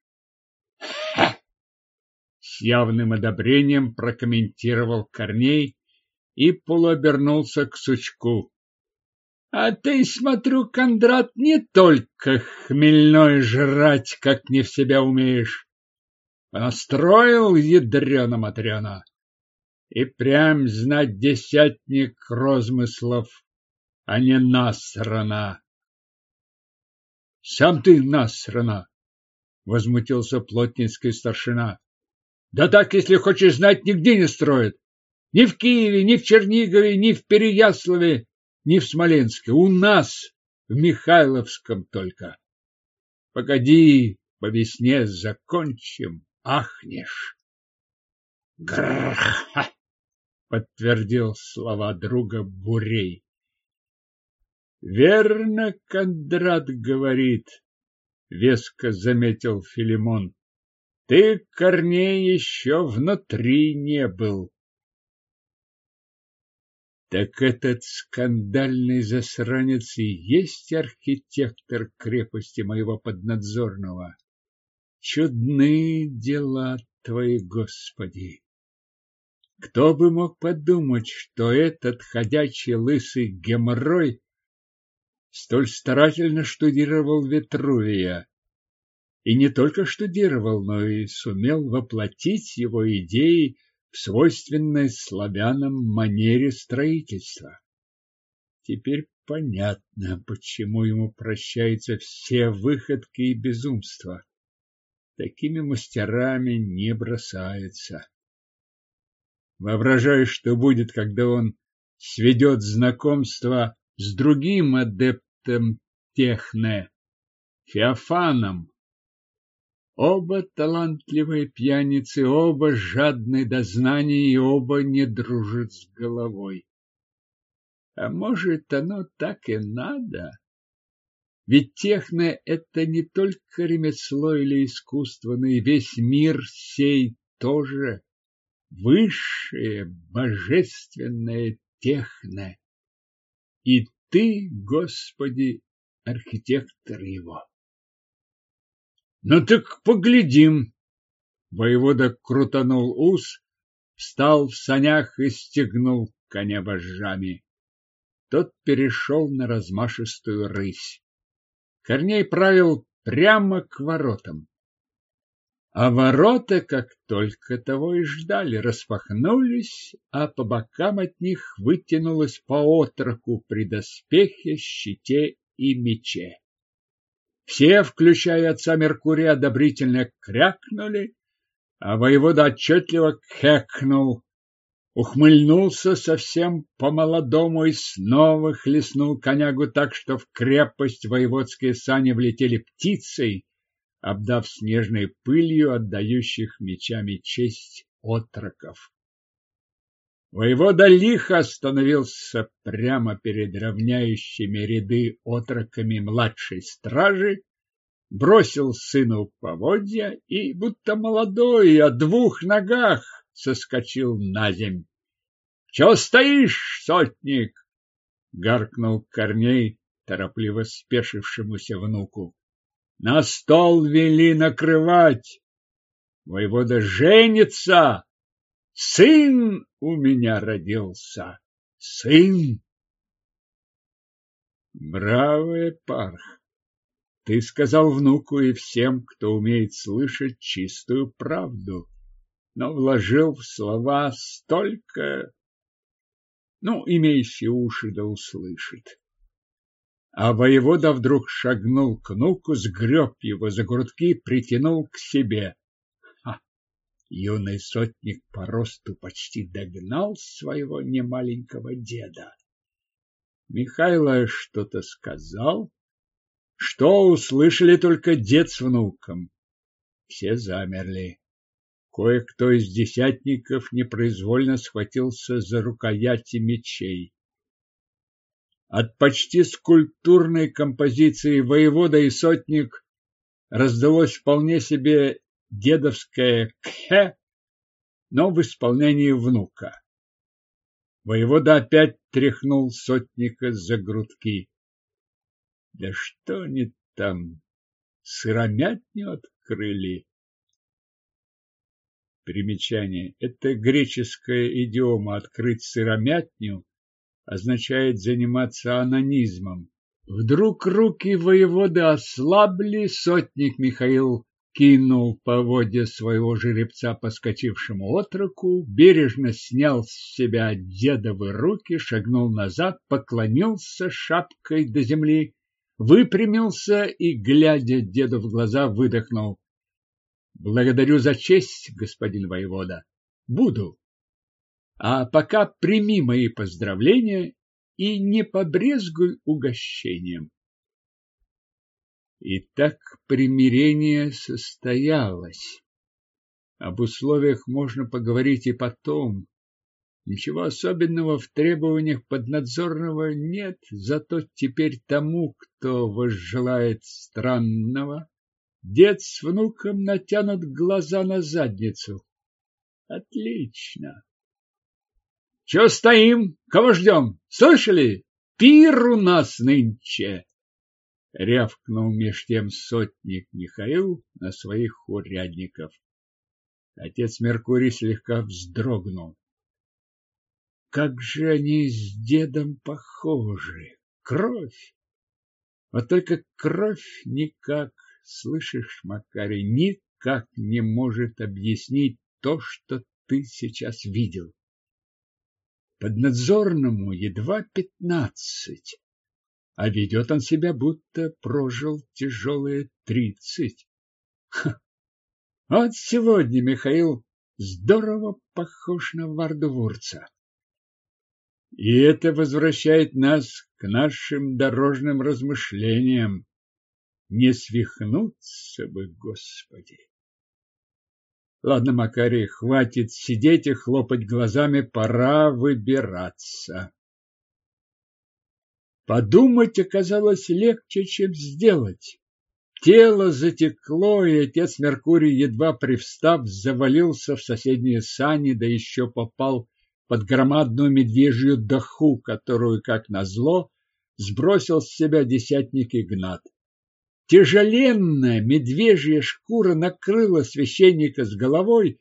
с явным одобрением прокомментировал Корней и полуобернулся к сучку. — А ты, смотрю, Кондрат, не только хмельной жрать, как не в себя умеешь. Настроил ядрено-матрена. И прям знать десятник розмыслов, а не насрана. — Сам ты насрана! — возмутился плотницкий старшина. Да так, если хочешь знать, нигде не строят. Ни в Киеве, ни в Чернигове, ни в Переяславе, ни в Смоленске. У нас, в Михайловском только. Погоди, по весне закончим, ахнешь. Грх! подтвердил слова друга Бурей. Верно, Кондрат говорит, веско заметил Филимон. Ты, Корней, еще внутри не был. Так этот скандальный засранец и есть архитектор крепости моего поднадзорного. Чудные дела твои, Господи! Кто бы мог подумать, что этот ходячий лысый геморрой столь старательно штудировал Ветрувия и не только штудировал, но и сумел воплотить его идеи в свойственной славянам манере строительства. Теперь понятно, почему ему прощаются все выходки и безумства. Такими мастерами не бросается. Воображаю, что будет, когда он сведет знакомство с другим адептом Техне, Феофаном, Оба талантливые пьяницы, оба жадны до знаний и оба не дружат с головой. А может, оно так и надо? Ведь техно – это не только ремесло или искусство, но и весь мир сей тоже высшее, божественное техно. И ты, Господи, архитектор его. Ну так поглядим. Воевода крутанул ус, встал в санях и стегнул коня вожжами. Тот перешел на размашистую рысь. Корней правил прямо к воротам. А ворота, как только того и ждали, распахнулись, а по бокам от них вытянулось по отроку при доспехе, щите и мече. Все, включая отца Меркурия, одобрительно крякнули, а воевода отчетливо кекнул, ухмыльнулся совсем по-молодому и снова хлестнул конягу так, что в крепость воеводские сани влетели птицей, обдав снежной пылью отдающих мечами честь отроков. Воевода лихо остановился прямо перед равняющими ряды отроками младшей стражи, бросил сыну поводья и, будто молодой, о двух ногах соскочил на земь. — Чего стоишь, сотник? — гаркнул Корней, торопливо спешившемуся внуку. — На стол вели накрывать. Воевода женится. Сын у меня родился. Сын. Бравый парх. Ты сказал внуку и всем, кто умеет слышать чистую правду, но вложил в слова столько ну, имеющий уши да услышит. А воевода вдруг шагнул к нуку, сгреб его за грудки, притянул к себе. Юный сотник по росту почти догнал своего немаленького деда. Михайло что-то сказал, что услышали только дед с внуком. Все замерли. Кое-кто из десятников непроизвольно схватился за рукояти мечей. От почти скульптурной композиции воевода и сотник раздалось вполне себе дедовское «кхе», но в исполнении внука. Воевода опять тряхнул сотника за грудки. Да что они там, сыромятню открыли? Примечание. Это греческая идиома «открыть сыромятню» означает заниматься анонизмом. Вдруг руки воеводы ослабли, сотник Михаил кинул по воде своего жеребца поскочившему отроку, бережно снял с себя дедовы руки, шагнул назад, поклонился шапкой до земли, выпрямился и, глядя деду в глаза, выдохнул. Благодарю за честь, господин воевода. Буду. А пока прими мои поздравления и не побрезгуй угощением. Итак, примирение состоялось. Об условиях можно поговорить и потом. Ничего особенного в требованиях поднадзорного нет, зато теперь тому, кто возжелает странного, Дед с внуком натянут глаза на задницу. Отлично. Че стоим? Кого ждем? Слышали? Пир у нас нынче. Рявкнул меж тем сотник Михаил на своих урядников. Отец Меркурий слегка вздрогнул. Как же они с дедом похожи! Кровь! Вот только кровь никак Слышишь, Макарий, никак не может объяснить то, что ты сейчас видел. Поднадзорному едва пятнадцать, а ведет он себя, будто прожил тяжелые тридцать. Вот сегодня Михаил здорово похож на Вардувурца. И это возвращает нас к нашим дорожным размышлениям. Не свихнуться бы, Господи! Ладно, Макарий, хватит сидеть и хлопать глазами, пора выбираться. Подумать оказалось легче, чем сделать. Тело затекло, и отец Меркурий, едва привстав, завалился в соседние сани, да еще попал под громадную медвежью даху, которую, как назло, сбросил с себя десятник Игнат. Тяжеленная медвежья шкура накрыла священника с головой,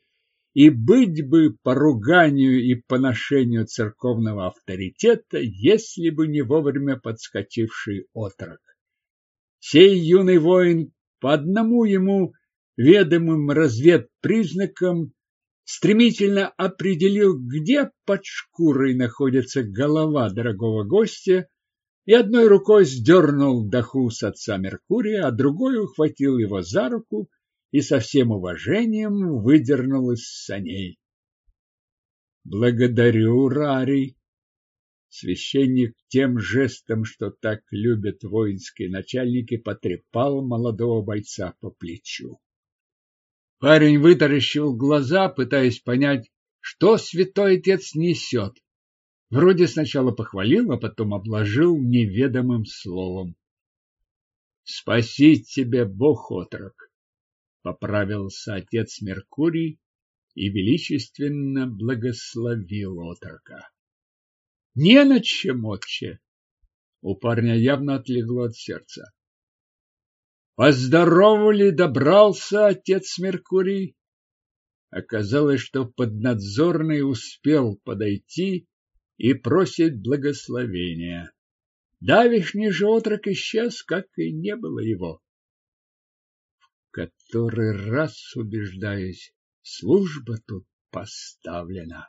и быть бы поруганию и поношению церковного авторитета, если бы не вовремя подскочивший отрок. Сей юный воин по одному ему ведомым разведпризнакам стремительно определил, где под шкурой находится голова дорогого гостя, и одной рукой сдернул даху с отца Меркурия, а другой ухватил его за руку и со всем уважением выдернул из саней. Благодарю, Рарий. Священник тем жестом, что так любят воинские начальники, потрепал молодого бойца по плечу. Парень вытаращил глаза, пытаясь понять, что святой отец несет. Вроде сначала похвалил, а потом обложил неведомым словом. Спаси тебе Бог, отрок! Поправился отец Меркурий и величественно благословил отрока. Не на чем, отче. У парня явно отлегло от сердца. Поздоровали, добрался отец Меркурий. Оказалось, что поднадзорный успел подойти и просит благословения. Давишний же отрок исчез, как и не было его. Который раз убеждаюсь, служба тут поставлена.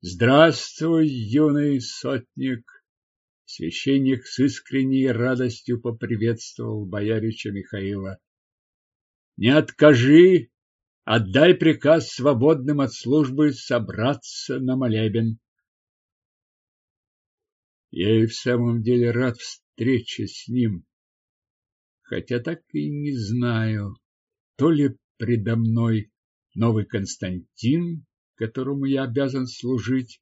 Здравствуй, юный сотник! Священник с искренней радостью поприветствовал боярича Михаила. Не откажи, отдай приказ свободным от службы собраться на молебен. Я и в самом деле рад встрече с ним, хотя так и не знаю, то ли предо мной новый Константин, которому я обязан служить,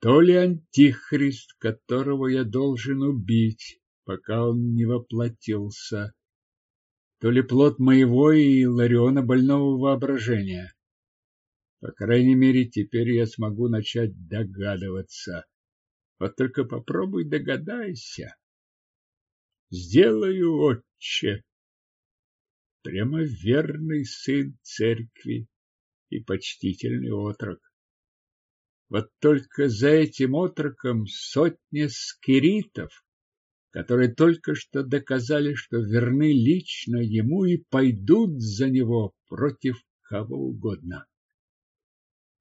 то ли антихрист, которого я должен убить, пока он не воплотился, то ли плод моего и Лариона больного воображения. По крайней мере, теперь я смогу начать догадываться. Вот только попробуй догадайся. Сделаю, отче. Прямо верный сын церкви и почтительный отрок. Вот только за этим отроком сотни скиритов, которые только что доказали, что верны лично ему и пойдут за него против кого угодно.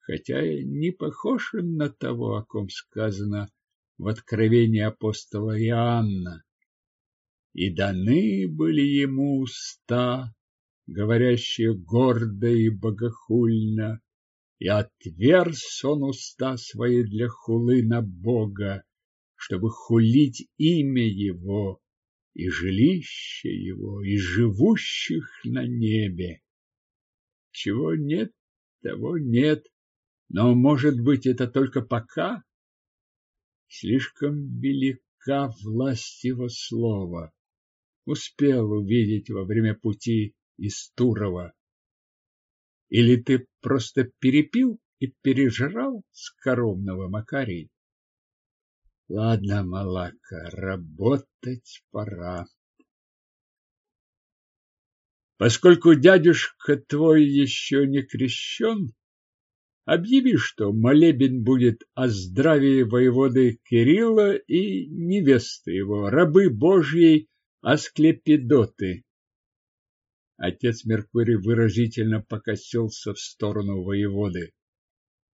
Хотя не похож на того, о ком сказано в откровении апостола Иоанна. И даны были ему уста, говорящие гордо и богохульно, и отверз он уста свои для хулы на Бога, чтобы хулить имя Его и жилище Его, и живущих на небе. Чего нет, того нет, но, может быть, это только пока? Слишком велика власть его слова. Успел увидеть во время пути из Турова. Или ты просто перепил и пережрал скоромного Макарий? Ладно, Малака, работать пора. Поскольку дядюшка твой еще не крещен, объяви, что молебен будет о здравии воеводы Кирилла и невесты его, рабы Божьей Асклепидоты. Отец Меркурий выразительно покосился в сторону воеводы.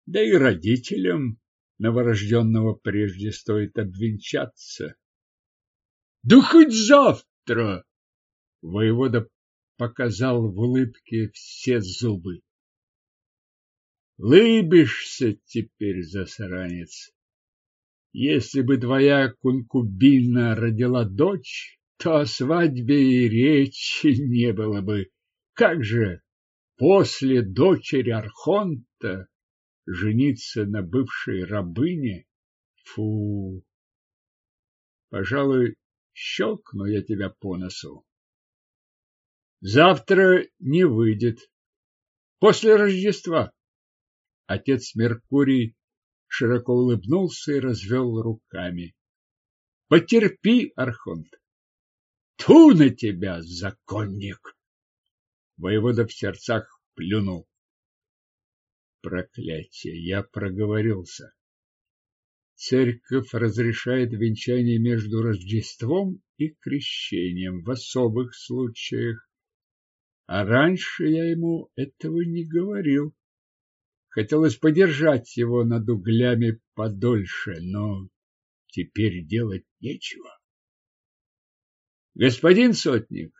Да и родителям новорожденного прежде стоит обвенчаться. Да хоть завтра! Воевода показал в улыбке все зубы. Лыбишься теперь, засранец. Если бы твоя кункубина родила дочь, то о свадьбе и речи не было бы. Как же после дочери Архонта жениться на бывшей рабыне? Фу! Пожалуй, щелкну я тебя по носу. Завтра не выйдет. После Рождества. Отец Меркурий широко улыбнулся и развел руками. Потерпи, Архонт. Ту на тебя, законник! Воевода в сердцах плюнул. Проклятие, я проговорился. Церковь разрешает венчание между Рождеством и крещением в особых случаях. А раньше я ему этого не говорил. Хотелось подержать его над углями подольше, но теперь делать нечего. Господин сотник,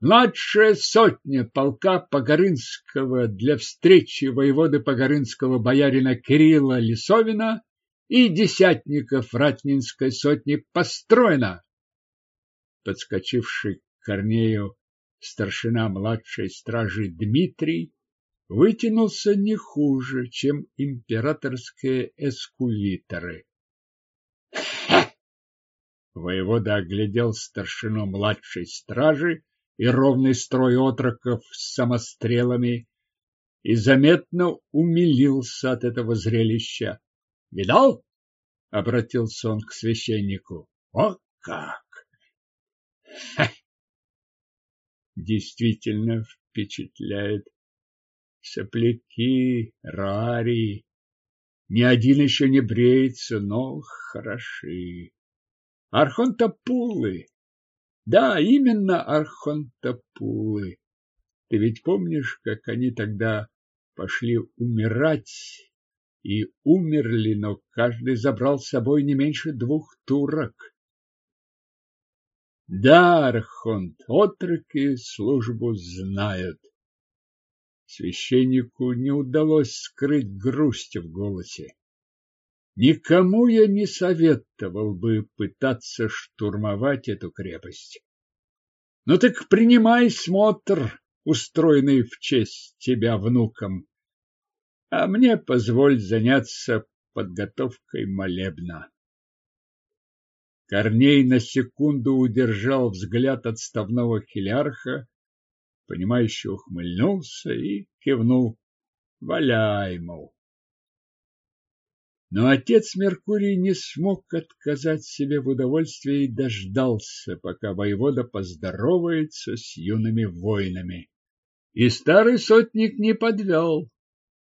младшая сотня полка Погорынского для встречи воеводы Погорынского боярина Кирилла Лисовина и десятников Ратнинской сотни построена. Подскочивший к Корнею старшина младшей стражи Дмитрий вытянулся не хуже, чем императорские эскулиторы. Воевода оглядел старшину младшей стражи и ровный строй отроков с самострелами и заметно умилился от этого зрелища. Видал? Обратился он к священнику. О как! Ха! Действительно впечатляет. Сопляки, рари. Ни один еще не бреется, но хороши. Архонтопулы. Да, именно архонтопулы. Ты ведь помнишь, как они тогда пошли умирать и умерли, но каждый забрал с собой не меньше двух турок. Да, Архонт, отроки службу знают. Священнику не удалось скрыть грусть в голосе. Никому я не советовал бы пытаться штурмовать эту крепость. Ну так принимай смотр, устроенный в честь тебя внуком а мне позволь заняться подготовкой молебна. Корней на секунду удержал взгляд отставного хилярха, понимающе ухмыльнулся и кивнул. Валяй, мол. Но отец Меркурий не смог отказать себе в удовольствии и дождался, пока воевода поздоровается с юными воинами. И старый сотник не подвел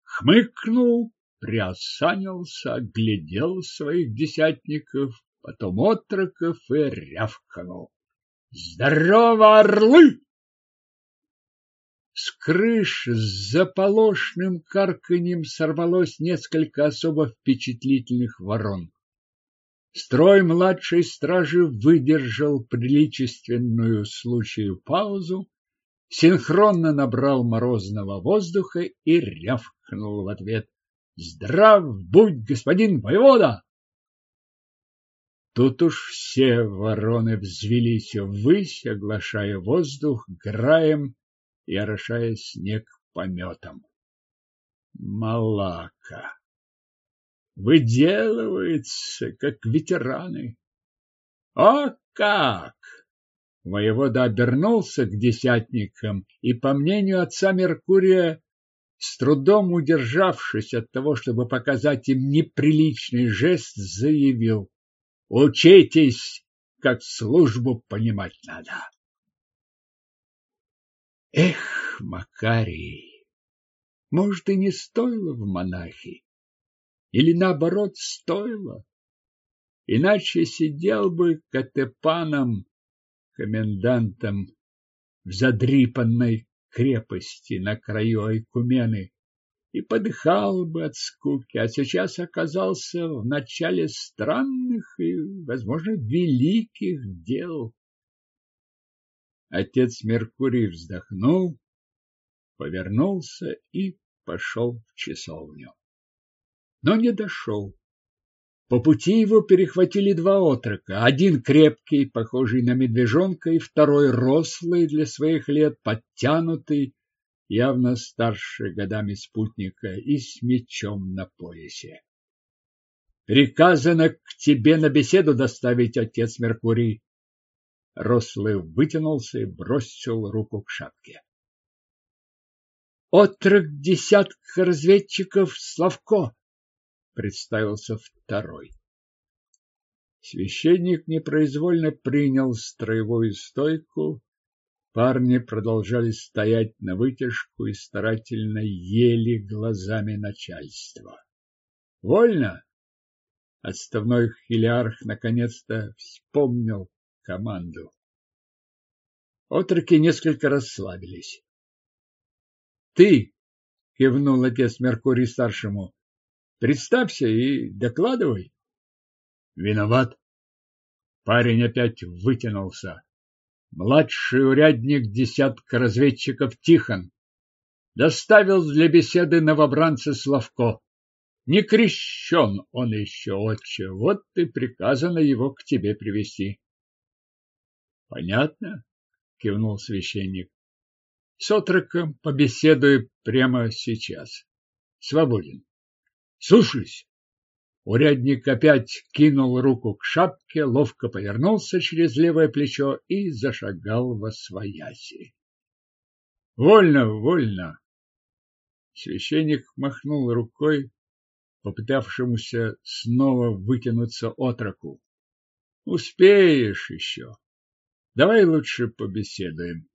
хмыкнул, приосанился, оглядел своих десятников, потом отроков и рявкнул. «Здорово, орлы!» С крыш с заполошным карканьем сорвалось несколько особо впечатлительных ворон. Строй младшей стражи выдержал приличественную случаю паузу, синхронно набрал морозного воздуха и рявкнул в ответ. «Здрав будь, господин воевода!» Тут уж все вороны взвелись ввысь, оглашая воздух граем и орошая снег пометом. Малака выделывается, как ветераны. О как! Воевода обернулся к десятникам и, по мнению отца Меркурия, с трудом удержавшись от того, чтобы показать им неприличный жест, заявил «Учитесь, как службу понимать надо». Эх, Макарий, может, и не стоило в монахи, или наоборот стоило, иначе сидел бы катепаном комендантом в задрипанной крепости на краю Айкумены и подыхал бы от скуки, а сейчас оказался в начале странных и, возможно, великих дел. Отец Меркурий вздохнул, повернулся и пошел в часовню. Но не дошел. По пути его перехватили два отрока. Один крепкий, похожий на медвежонка, и второй рослый для своих лет, подтянутый, явно старше годами спутника и с мечом на поясе. Приказано к тебе на беседу доставить, отец Меркурий. Рослый вытянулся и бросил руку к шапке. Отрок десятка разведчиков Славко, представился второй. Священник непроизвольно принял строевую стойку. Парни продолжали стоять на вытяжку и старательно ели глазами начальства. Вольно! Отставной хилиарх наконец-то вспомнил команду. Отроки несколько расслабились. Ты, кивнул отец Меркурий старшему, представься и докладывай. Виноват. Парень опять вытянулся. Младший урядник десятка разведчиков Тихон доставил для беседы новобранца Славко. Не крещен он еще, отче, вот и приказано его к тебе привести. Понятно, кивнул священник. С отроком побеседую прямо сейчас. Свободен. Слушаюсь. Урядник опять кинул руку к шапке, ловко повернулся через левое плечо и зашагал во свояси. Вольно, вольно. Священник махнул рукой, попытавшемуся снова вытянуться отроку. Успеешь еще. Давай лучше побеседуем.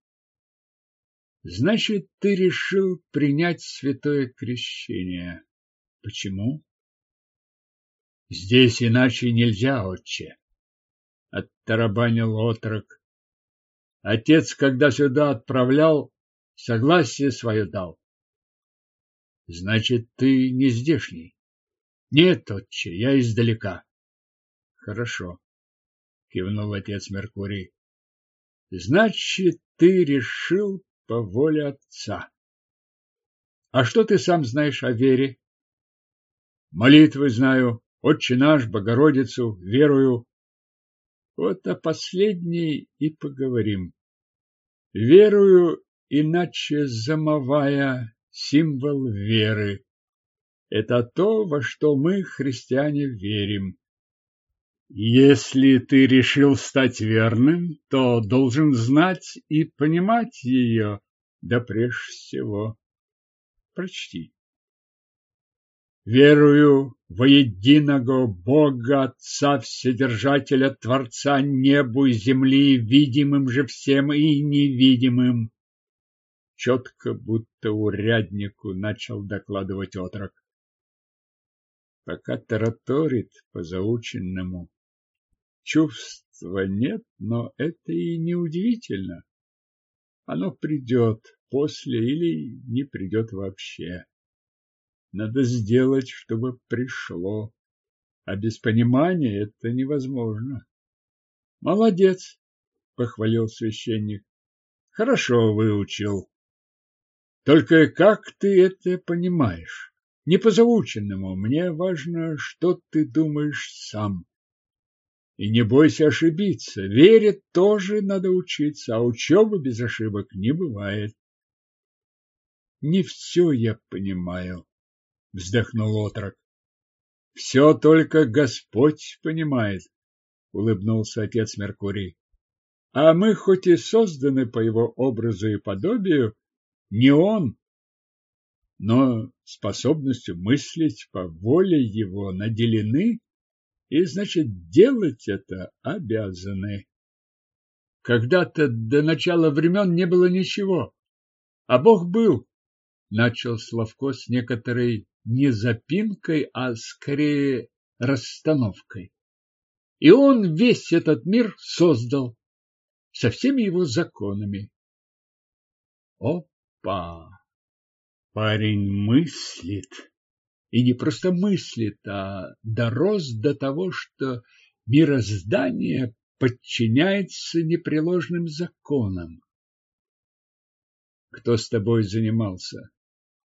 Значит, ты решил принять святое крещение. Почему? Здесь иначе нельзя, отче. Оттарабанил отрок. Отец, когда сюда отправлял, согласие свое дал. Значит, ты не здешний? Нет, отче, я издалека. Хорошо, кивнул отец Меркурий. Значит, ты решил по воле отца. А что ты сам знаешь о вере? Молитвы знаю, Отче наш, Богородицу, верую. Вот о последней и поговорим. Верую, иначе замовая символ веры. Это то, во что мы, христиане, верим. Если ты решил стать верным, то должен знать и понимать ее, да прежде всего прочти. Верую во единого Бога Отца Вседержателя, Творца небу и земли, видимым же всем и невидимым. Четко, будто уряднику, начал докладывать отрок. Пока тараторит по заученному. Чувства нет, но это и не удивительно. Оно придет после или не придет вообще. Надо сделать, чтобы пришло. А без понимания это невозможно. Молодец, похвалил священник. Хорошо выучил. Только как ты это понимаешь? Не по заученному. Мне важно, что ты думаешь сам. И не бойся ошибиться. Вере тоже надо учиться, а учебы без ошибок не бывает. Не все я понимаю, вздохнул отрок. Все только Господь понимает, улыбнулся отец Меркурий. А мы хоть и созданы по его образу и подобию, не он, но способностью мыслить по воле его наделены и, значит, делать это обязаны. Когда-то до начала времен не было ничего, а Бог был, начал Славко с некоторой не запинкой, а скорее расстановкой. И он весь этот мир создал со всеми его законами. Опа! Парень мыслит. И не просто мыслит, а дорос до того, что мироздание подчиняется непреложным законам. Кто с тобой занимался?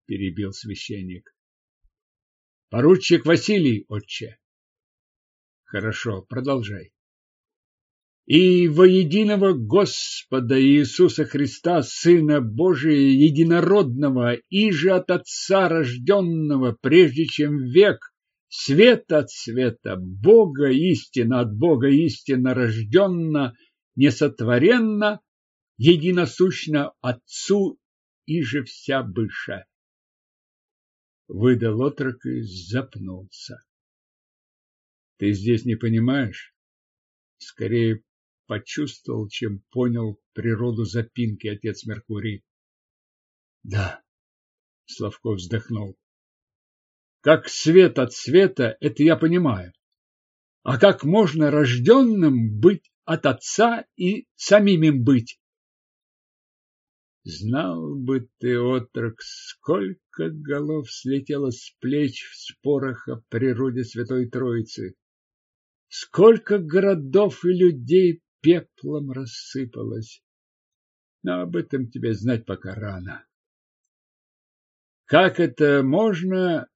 перебил священник. Поручик Василий, отче. Хорошо, продолжай. И во единого Господа Иисуса Христа, Сына Божия, единородного, и же от Отца рожденного, прежде чем век свет от света, Бога истина от Бога истина рожденно, несотворенно, единосущно Отцу и же вся быша. Выдал отрок и запнулся. Ты здесь не понимаешь? Скорее почувствовал, чем понял природу запинки отец Меркурий. Да, Славков вздохнул. Как свет от света, это я понимаю. А как можно рожденным быть от отца и самим им быть? Знал бы ты, отрок, сколько голов слетело с плеч в спорах о природе Святой Троицы, сколько городов и людей пеплом рассыпалось. Но об этом тебе знать пока рано. Как это можно,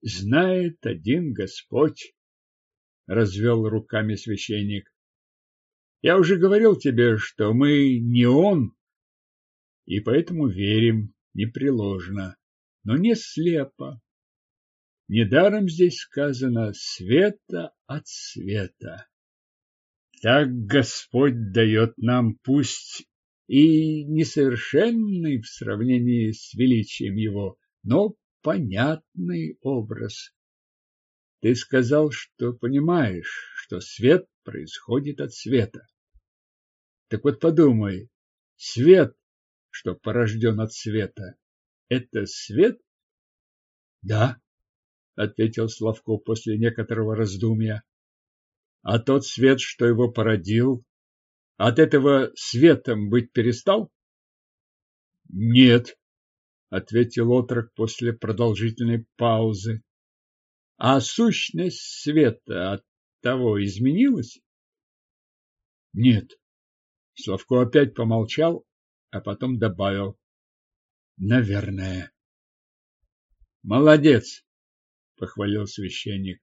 знает один Господь, развел руками священник. Я уже говорил тебе, что мы не он, и поэтому верим непреложно, но не слепо. Недаром здесь сказано «света от света». Так Господь дает нам пусть и несовершенный в сравнении с величием Его, но понятный образ. Ты сказал, что понимаешь, что свет происходит от света. Так вот подумай, свет, что порожден от света, это свет? Да, ответил Славко после некоторого раздумья. А тот свет, что его породил, от этого светом быть перестал? Нет, ответил отрок после продолжительной паузы. А сущность света от того изменилась? Нет. Славко опять помолчал, а потом добавил: Наверное. Молодец, похвалил священник.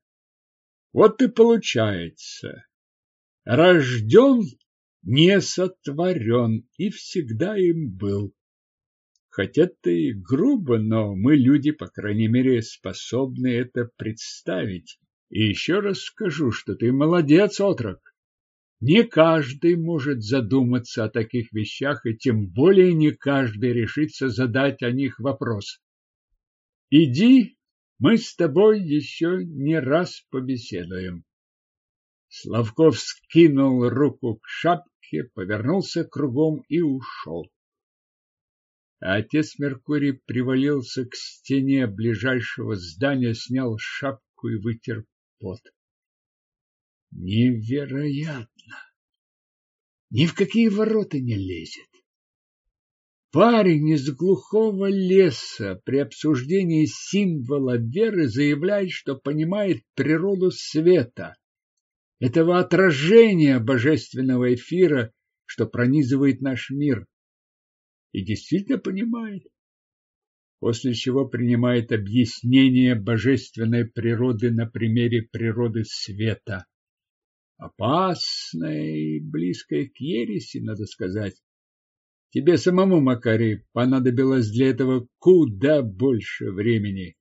Вот и получается. Рожден, не сотворен и всегда им был. Хотя это и грубо, но мы люди, по крайней мере, способны это представить. И еще раз скажу, что ты молодец, отрок. Не каждый может задуматься о таких вещах, и тем более не каждый решится задать о них вопрос. Иди, мы с тобой еще не раз побеседуем. Славков скинул руку к шапке, повернулся кругом и ушел отец Меркурий привалился к стене ближайшего здания, снял шапку и вытер пот. Невероятно! Ни в какие ворота не лезет. Парень из глухого леса при обсуждении символа веры заявляет, что понимает природу света, этого отражения божественного эфира, что пронизывает наш мир и действительно понимает, после чего принимает объяснение божественной природы на примере природы света. Опасное и близкое к ереси, надо сказать. Тебе самому, Макарий, понадобилось для этого куда больше времени.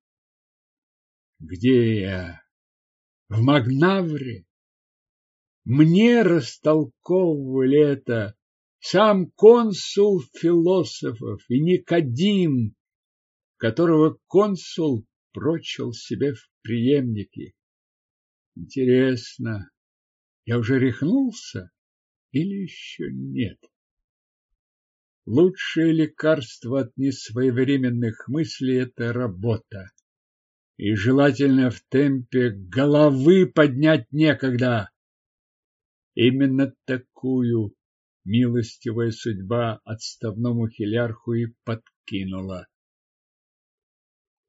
Где я? В Магнавре? Мне растолковывали это сам консул философов и Никодим, которого консул прочил себе в преемнике. Интересно, я уже рехнулся или еще нет? Лучшее лекарство от несвоевременных мыслей – это работа. И желательно в темпе головы поднять некогда. Именно такую милостивая судьба отставному хилярху и подкинула.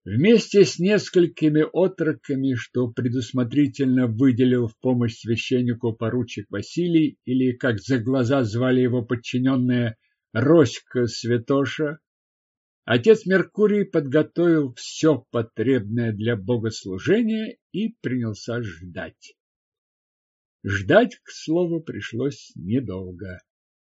Вместе с несколькими отроками, что предусмотрительно выделил в помощь священнику поручик Василий, или, как за глаза звали его подчиненные, Роська Святоша, отец Меркурий подготовил все потребное для богослужения и принялся ждать. Ждать, к слову, пришлось недолго.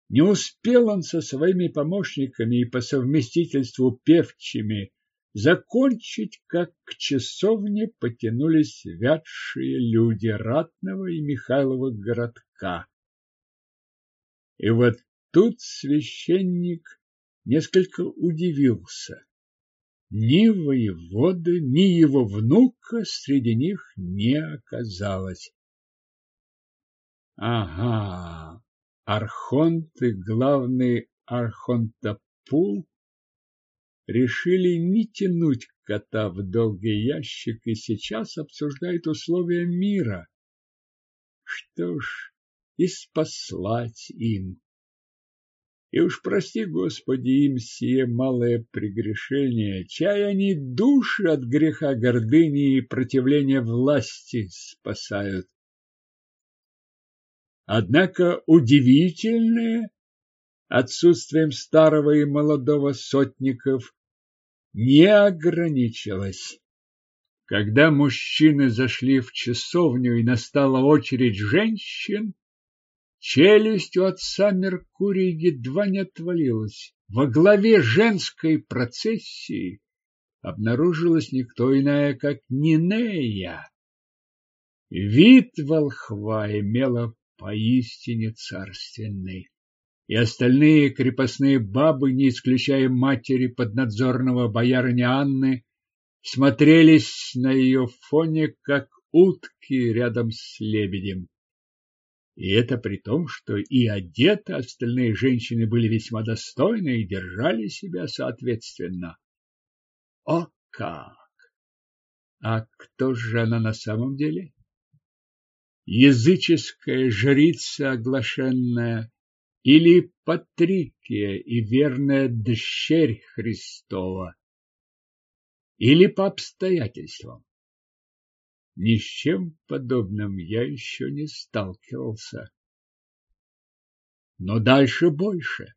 Не успел он со своими помощниками и по совместительству певчими закончить, как к часовне потянулись вятшие люди Ратного и Михайлова городка. И вот тут священник несколько удивился. Ни воевода, ни его внука среди них не оказалось. Ага, архонт и главный архонтопул решили не тянуть кота в долгий ящик и сейчас обсуждают условия мира. Что ж, и спаслать им. И уж прости, Господи, им сие малое прегрешение, чай они души от греха гордыни и противления власти спасают. Однако удивительное отсутствием старого и молодого сотников не ограничилось. Когда мужчины зашли в часовню и настала очередь женщин, челюсть у отца Меркурия едва не отвалилась. Во главе женской процессии обнаружилась никто иная, как Нинея. Вид волхва имела поистине царственный и остальные крепостные бабы, не исключая матери поднадзорного боярыни Анны, смотрелись на ее фоне, как утки рядом с лебедем. И это при том, что и одеты остальные женщины были весьма достойны и держали себя соответственно. О как! А кто же она на самом деле? Языческая жрица оглашенная, или Патрикия и верная дщерь Христова, или по обстоятельствам. Ни с чем подобным я еще не сталкивался. Но дальше больше.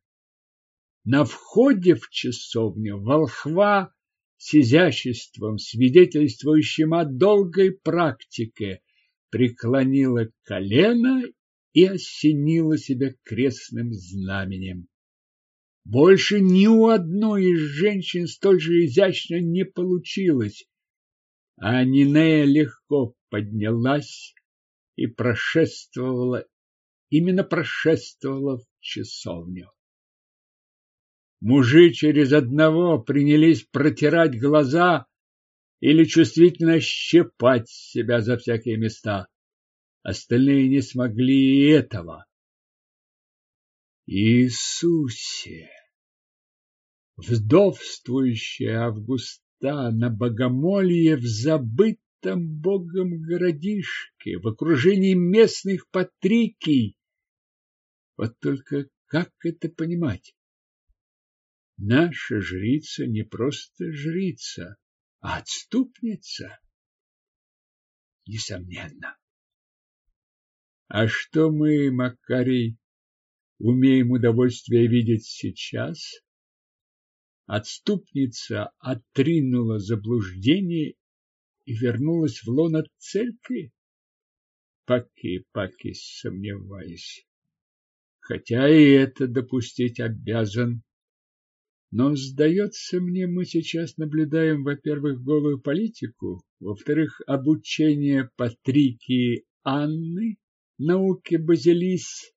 На входе в часовню волхва с изяществом, свидетельствующим о долгой практике, преклонила колено и осенила себя крестным знаменем. Больше ни у одной из женщин столь же изящно не получилось, а Нинея легко поднялась и прошествовала, именно прошествовала в часовню. Мужи через одного принялись протирать глаза или чувствительно щипать себя за всякие места. Остальные не смогли и этого. Иисусе! Вдовствующая Августа на богомолье в забытом Богом городишке, в окружении местных патрикий. Вот только как это понимать? Наша жрица не просто жрица, а отступница. Несомненно. А что мы, Макарий, умеем удовольствие видеть сейчас? Отступница отринула заблуждение и вернулась в лоно церкви? Паки-паки, сомневаюсь. Хотя и это допустить обязан. Но, сдается мне, мы сейчас наблюдаем, во-первых, голую политику, во-вторых, обучение Патрикии Анны науке базились,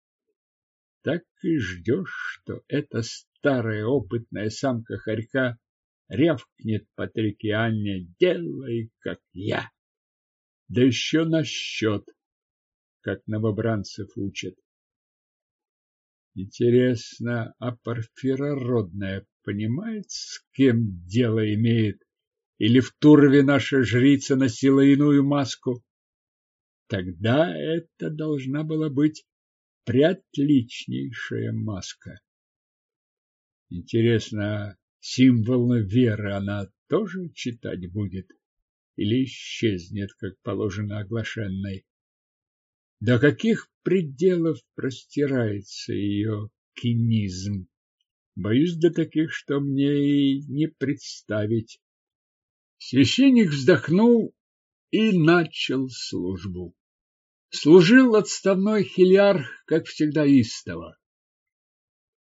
так и ждешь, что эта старая опытная самка хорька рявкнет Патрике Анне «Делай, как я!» Да еще на счет, как новобранцев учат. Интересно, а Порфира родная понимает, с кем дело имеет? Или в Турве наша жрица носила иную маску? Тогда это должна была быть приотличнейшая маска. Интересно, символ веры она тоже читать будет или исчезнет, как положено оглашенной? До каких пределов простирается ее кинизм? Боюсь до таких, что мне и не представить. Священник вздохнул и начал службу служил отставной хильяр, как всегда, истово.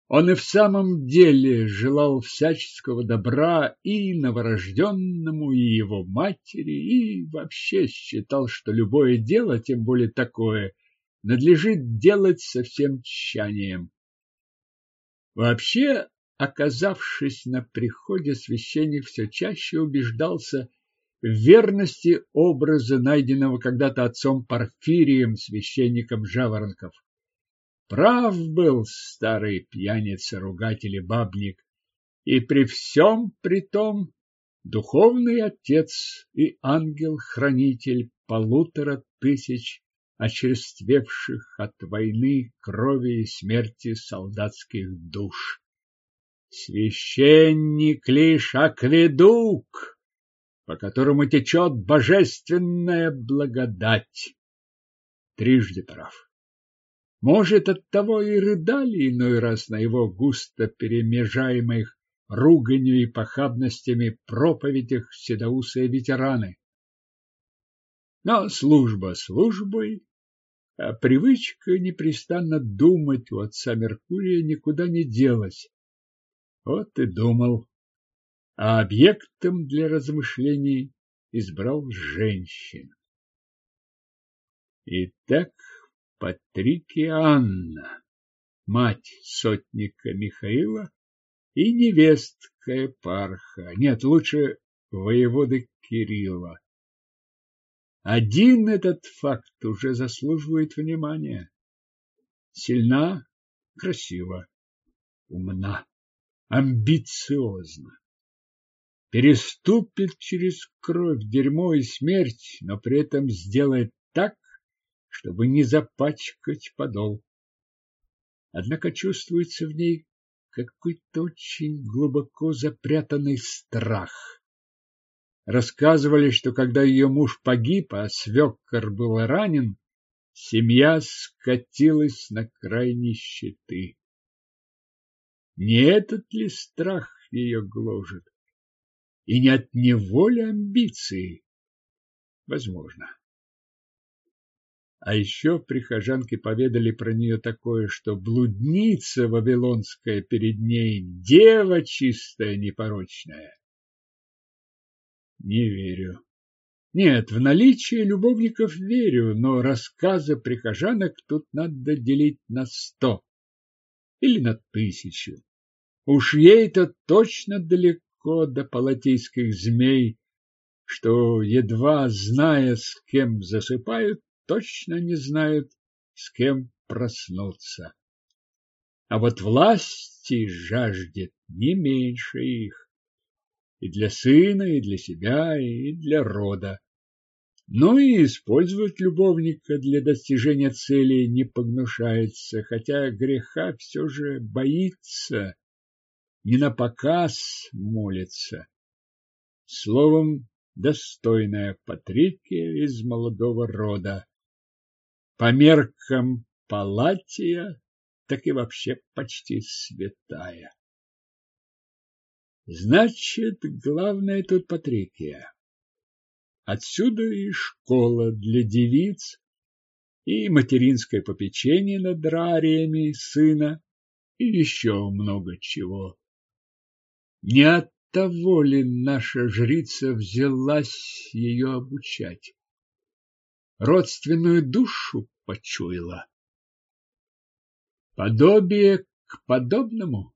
Он и в самом деле желал всяческого добра и новорожденному, и его матери, и вообще считал, что любое дело, тем более такое, надлежит делать со всем тщанием. Вообще, оказавшись на приходе, священник все чаще убеждался в верности образа, найденного когда-то отцом Порфирием, священником Жаворонков. Прав был старый пьяница-ругатель и бабник, и при всем при том духовный отец и ангел-хранитель полутора тысяч очерствевших от войны, крови и смерти солдатских душ. Священник лишь акведук, по которому течет божественная благодать. Трижды прав. Может, оттого и рыдали иной раз на его густо перемежаемых руганью и похабностями проповедях седоусые ветераны. Но служба службой, а привычка непрестанно думать у отца Меркурия никуда не делась. Вот и думал, а объектом для размышлений избрал женщин. Итак, Патрикия Анна, мать сотника Михаила и невестка Эпарха, нет, лучше воеводы Кирилла. Один этот факт уже заслуживает внимания. Сильна, красива, умна, амбициозна. Переступит через кровь, дерьмо и смерть, но при этом сделает так, чтобы не запачкать подол. Однако чувствуется в ней какой-то очень глубоко запрятанный страх. Рассказывали, что когда ее муж погиб, а свекор был ранен, семья скатилась на край нищеты. Не этот ли страх ее гложет? И не от него ли амбиции? Возможно. А еще прихожанки поведали про нее такое, что блудница вавилонская перед ней дева чистая, непорочная. Не верю. Нет, в наличие любовников верю, но рассказы прихожанок тут надо делить на сто или на тысячу. Уж ей-то точно далеко до палатийских змей, что, едва зная, с кем засыпают, точно не знают, с кем проснуться. А вот власти жаждет не меньше их. И для сына, и для себя, и для рода. Ну и использовать любовника для достижения цели не погнушается, хотя греха все же боится, не на показ молится. Словом, достойная Патрикия из молодого рода по меркам Палатия, так и вообще почти святая. Значит, главное тут Патрикия. Отсюда и школа для девиц, и материнское попечение над рариями сына, и еще много чего. Не от того ли наша жрица взялась ее обучать? Родственную душу почуяла. Подобие к подобному?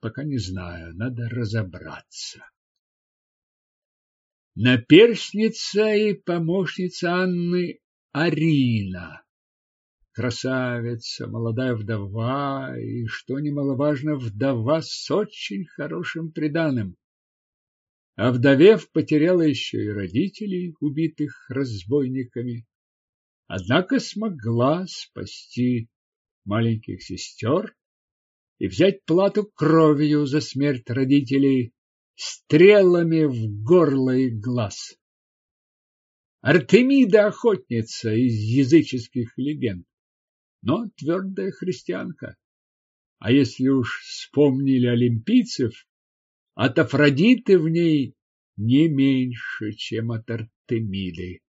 Пока не знаю, надо разобраться. Наперсница и помощница Анны Арина. Красавица, молодая вдова и, что немаловажно, вдова с очень хорошим приданым. А вдовев, потеряла еще и родителей, убитых разбойниками. Однако смогла спасти маленьких сестер и взять плату кровью за смерть родителей стрелами в горло и глаз. Артемида охотница из языческих легенд, но твердая христианка. А если уж вспомнили олимпийцев, от Афродиты в ней не меньше, чем от Артемиды.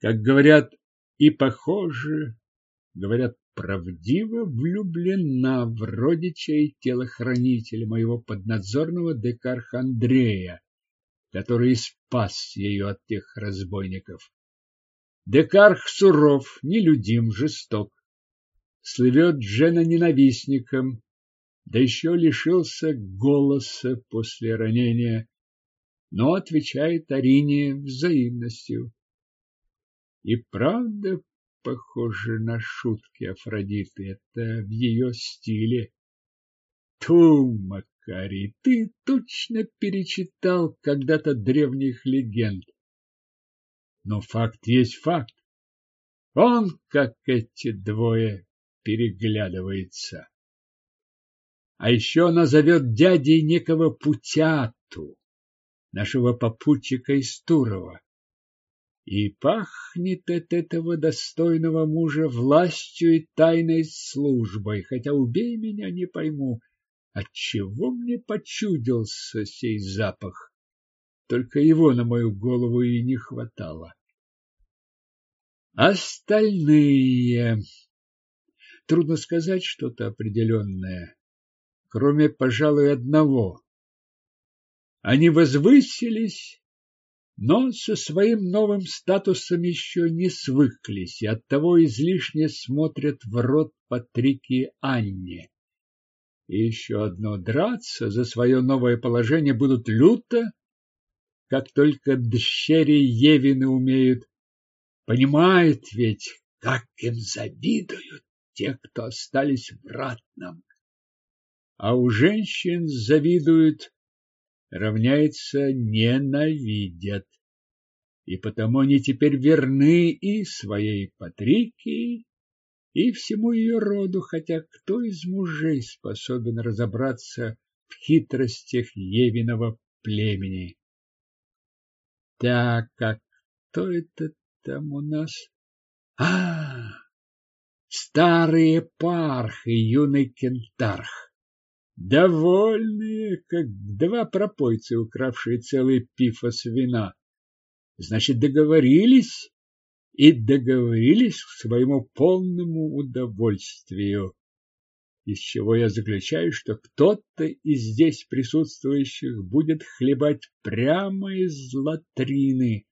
Как говорят, и похоже, говорят правдиво влюблена в родича и телохранителя моего поднадзорного декарха Андрея, который спас ее от тех разбойников. Декарх суров, нелюдим, жесток, слывет жена ненавистником, да еще лишился голоса после ранения, но отвечает Арине взаимностью. И правда похоже на шутки Афродиты, это в ее стиле. Ту, Макарий, ты точно перечитал когда-то древних легенд. Но факт есть факт. Он, как эти двое, переглядывается. А еще она зовет дядей некого Путяту, нашего попутчика из Турова. И пахнет от этого достойного мужа властью и тайной службой, хотя убей меня, не пойму, отчего мне почудился сей запах. Только его на мою голову и не хватало. Остальные... Трудно сказать что-то определенное, кроме, пожалуй, одного. Они возвысились, но со своим новым статусом еще не свыклись и оттого излишне смотрят в рот Патрике Анне. И еще одно драться за свое новое положение будут люто, как только дщери Евины умеют. Понимает ведь, как им завидуют те, кто остались в ратном. А у женщин завидуют, равняется ненавидят. И потому они теперь верны и своей Патрике, и всему ее роду, хотя кто из мужей способен разобраться в хитростях Евиного племени? Так, а кто это там у нас? А, старый парх и юный кентарх. Довольные, как два пропойца, укравшие целый пифос вина. Значит, договорились и договорились к своему полному удовольствию из чего я заключаю, что кто-то из здесь присутствующих будет хлебать прямо из латрины,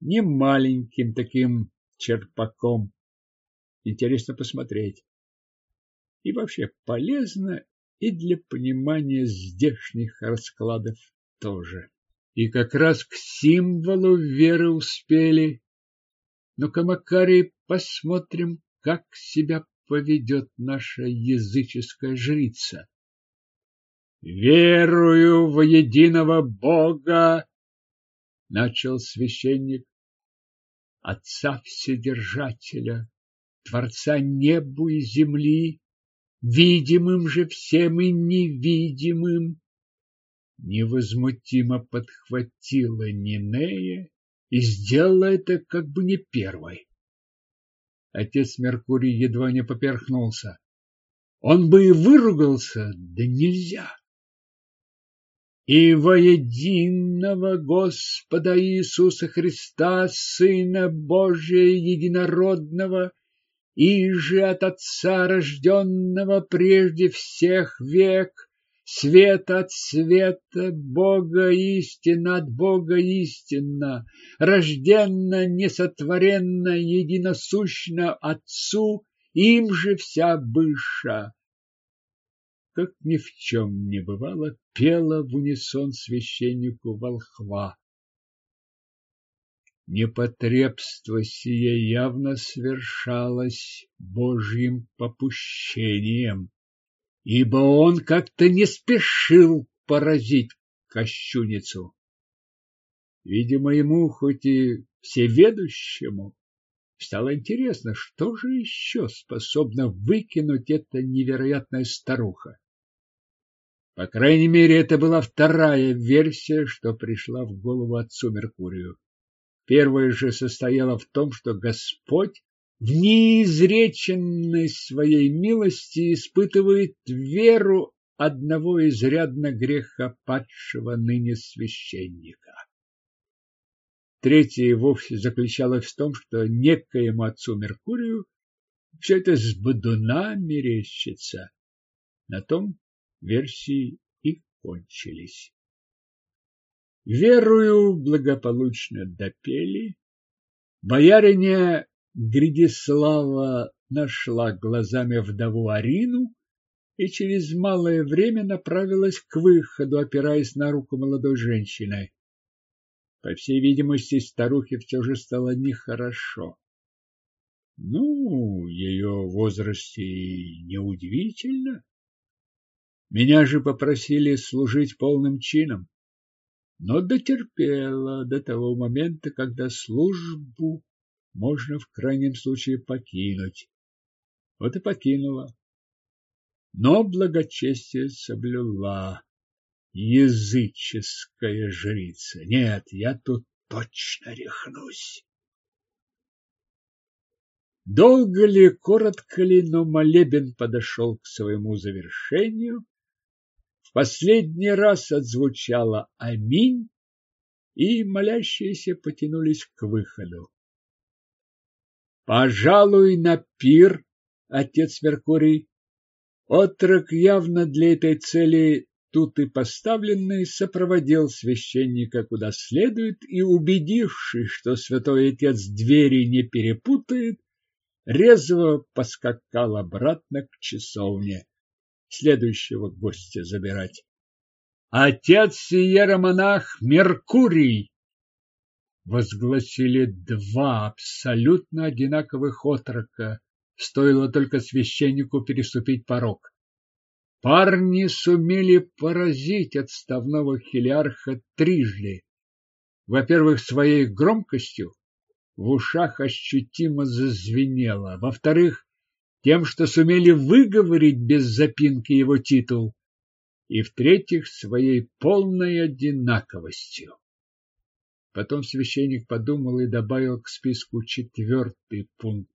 не маленьким таким черпаком. Интересно посмотреть. И вообще полезно и для понимания здешних раскладов тоже. И как раз к символу веры успели. Ну-ка, Макарий, посмотрим, как себя поведет наша языческая жрица. Верую в единого Бога, начал священник, Отца Вседержателя, Творца небу и земли, видимым же всем и невидимым. Невозмутимо подхватила Нинея и сделала это как бы не первой. Отец Меркурий едва не поперхнулся. Он бы и выругался, да нельзя. И во единого Господа Иисуса Христа, Сына Божия Единородного, и же от Отца рожденного прежде всех век, Свет от света, Бога истина от Бога истина, рожденно, несотворенно, единосущно Отцу, им же вся быша. Как ни в чем не бывало, пела в унисон священнику волхва. Непотребство сие явно свершалось Божьим попущением ибо он как-то не спешил поразить кощуницу. Видимо, ему, хоть и всеведущему, стало интересно, что же еще способна выкинуть эта невероятная старуха. По крайней мере, это была вторая версия, что пришла в голову отцу Меркурию. Первая же состояла в том, что Господь в неизреченной своей милости испытывает веру одного изрядно грехопадшего ныне священника. Третье вовсе заключалось в том, что некоему отцу Меркурию Все это с бодуна мерещится. На том версии и кончились. Верую, благополучно допели. Бояриня Гридислава нашла глазами вдову Арину и через малое время направилась к выходу, опираясь на руку молодой женщины. По всей видимости, старухе все же стало нехорошо. Ну, ее возрасте неудивительно. Меня же попросили служить полным чином, но дотерпела до того момента, когда службу можно в крайнем случае покинуть. Вот и покинула. Но благочестие соблюла языческая жрица. Нет, я тут точно рехнусь. Долго ли, коротко ли, но молебен подошел к своему завершению. Последний раз отзвучало «Аминь», и молящиеся потянулись к выходу. «Пожалуй, на пир, отец Меркурий!» Отрок явно для этой цели тут и поставленный сопроводил священника куда следует и, убедившись, что святой отец двери не перепутает, резво поскакал обратно к часовне следующего гостя забирать. Отец иеромонах Меркурий возгласили два абсолютно одинаковых отрока, стоило только священнику переступить порог. Парни сумели поразить отставного хилиарха трижды. Во-первых, своей громкостью, в ушах ощутимо зазвенело. Во-вторых, тем, что сумели выговорить без запинки его титул. И в-третьих, своей полной одинаковостью. Потом священник подумал и добавил к списку четвертый пункт.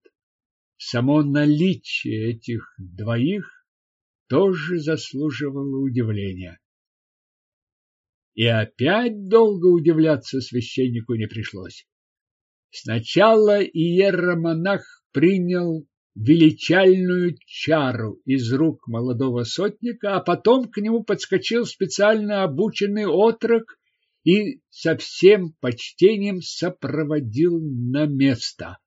Само наличие этих двоих тоже заслуживало удивления. И опять долго удивляться священнику не пришлось. Сначала иеромонах принял величальную чару из рук молодого сотника, а потом к нему подскочил специально обученный отрок и со всем почтением сопроводил на место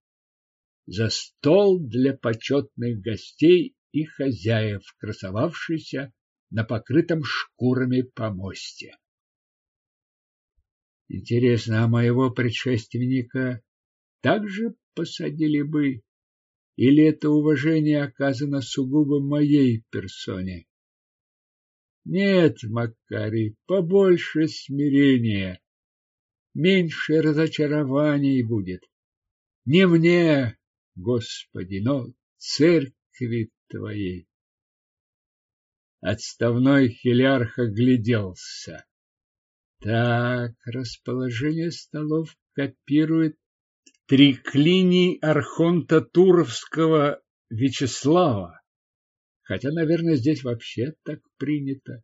за стол для почетных гостей и хозяев, красовавшийся на покрытом шкурами помосте. Интересно, а моего предшественника также посадили бы? Или это уважение оказано сугубо моей персоне? Нет, Макарий, побольше смирения, меньше разочарований будет. Не мне, Господи, но церкви Твоей. Отставной хилярх огляделся. Так, расположение столов копирует триклиний архонта Туровского Вячеслава, хотя, наверное, здесь вообще так принято.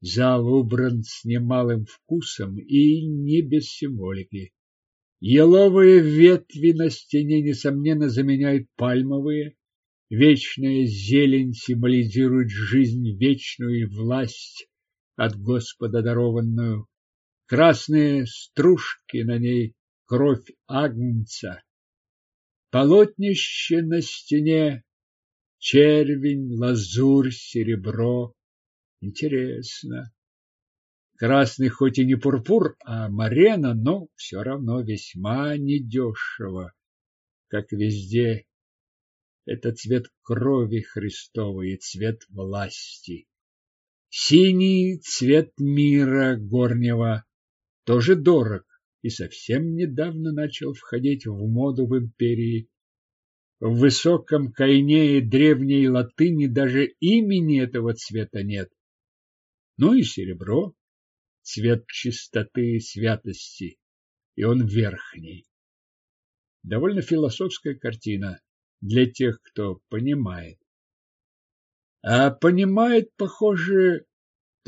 Зал убран с немалым вкусом и не без символики. Еловые ветви на стене, несомненно, заменяют пальмовые. Вечная зелень символизирует жизнь вечную и власть от Господа дарованную. Красные стружки на ней — кровь агнца. Полотнище на стене — червень, лазурь, серебро. Интересно. Красный хоть и не пурпур, а марена, но все равно весьма недешево, как везде. Это цвет крови Христовой и цвет власти. Синий цвет мира горнего тоже дорог и совсем недавно начал входить в моду в империи. В высоком кайне и древней латыни даже имени этого цвета нет. Ну и серебро цвет чистоты и святости, и он верхний. Довольно философская картина для тех, кто понимает. А понимает, похоже,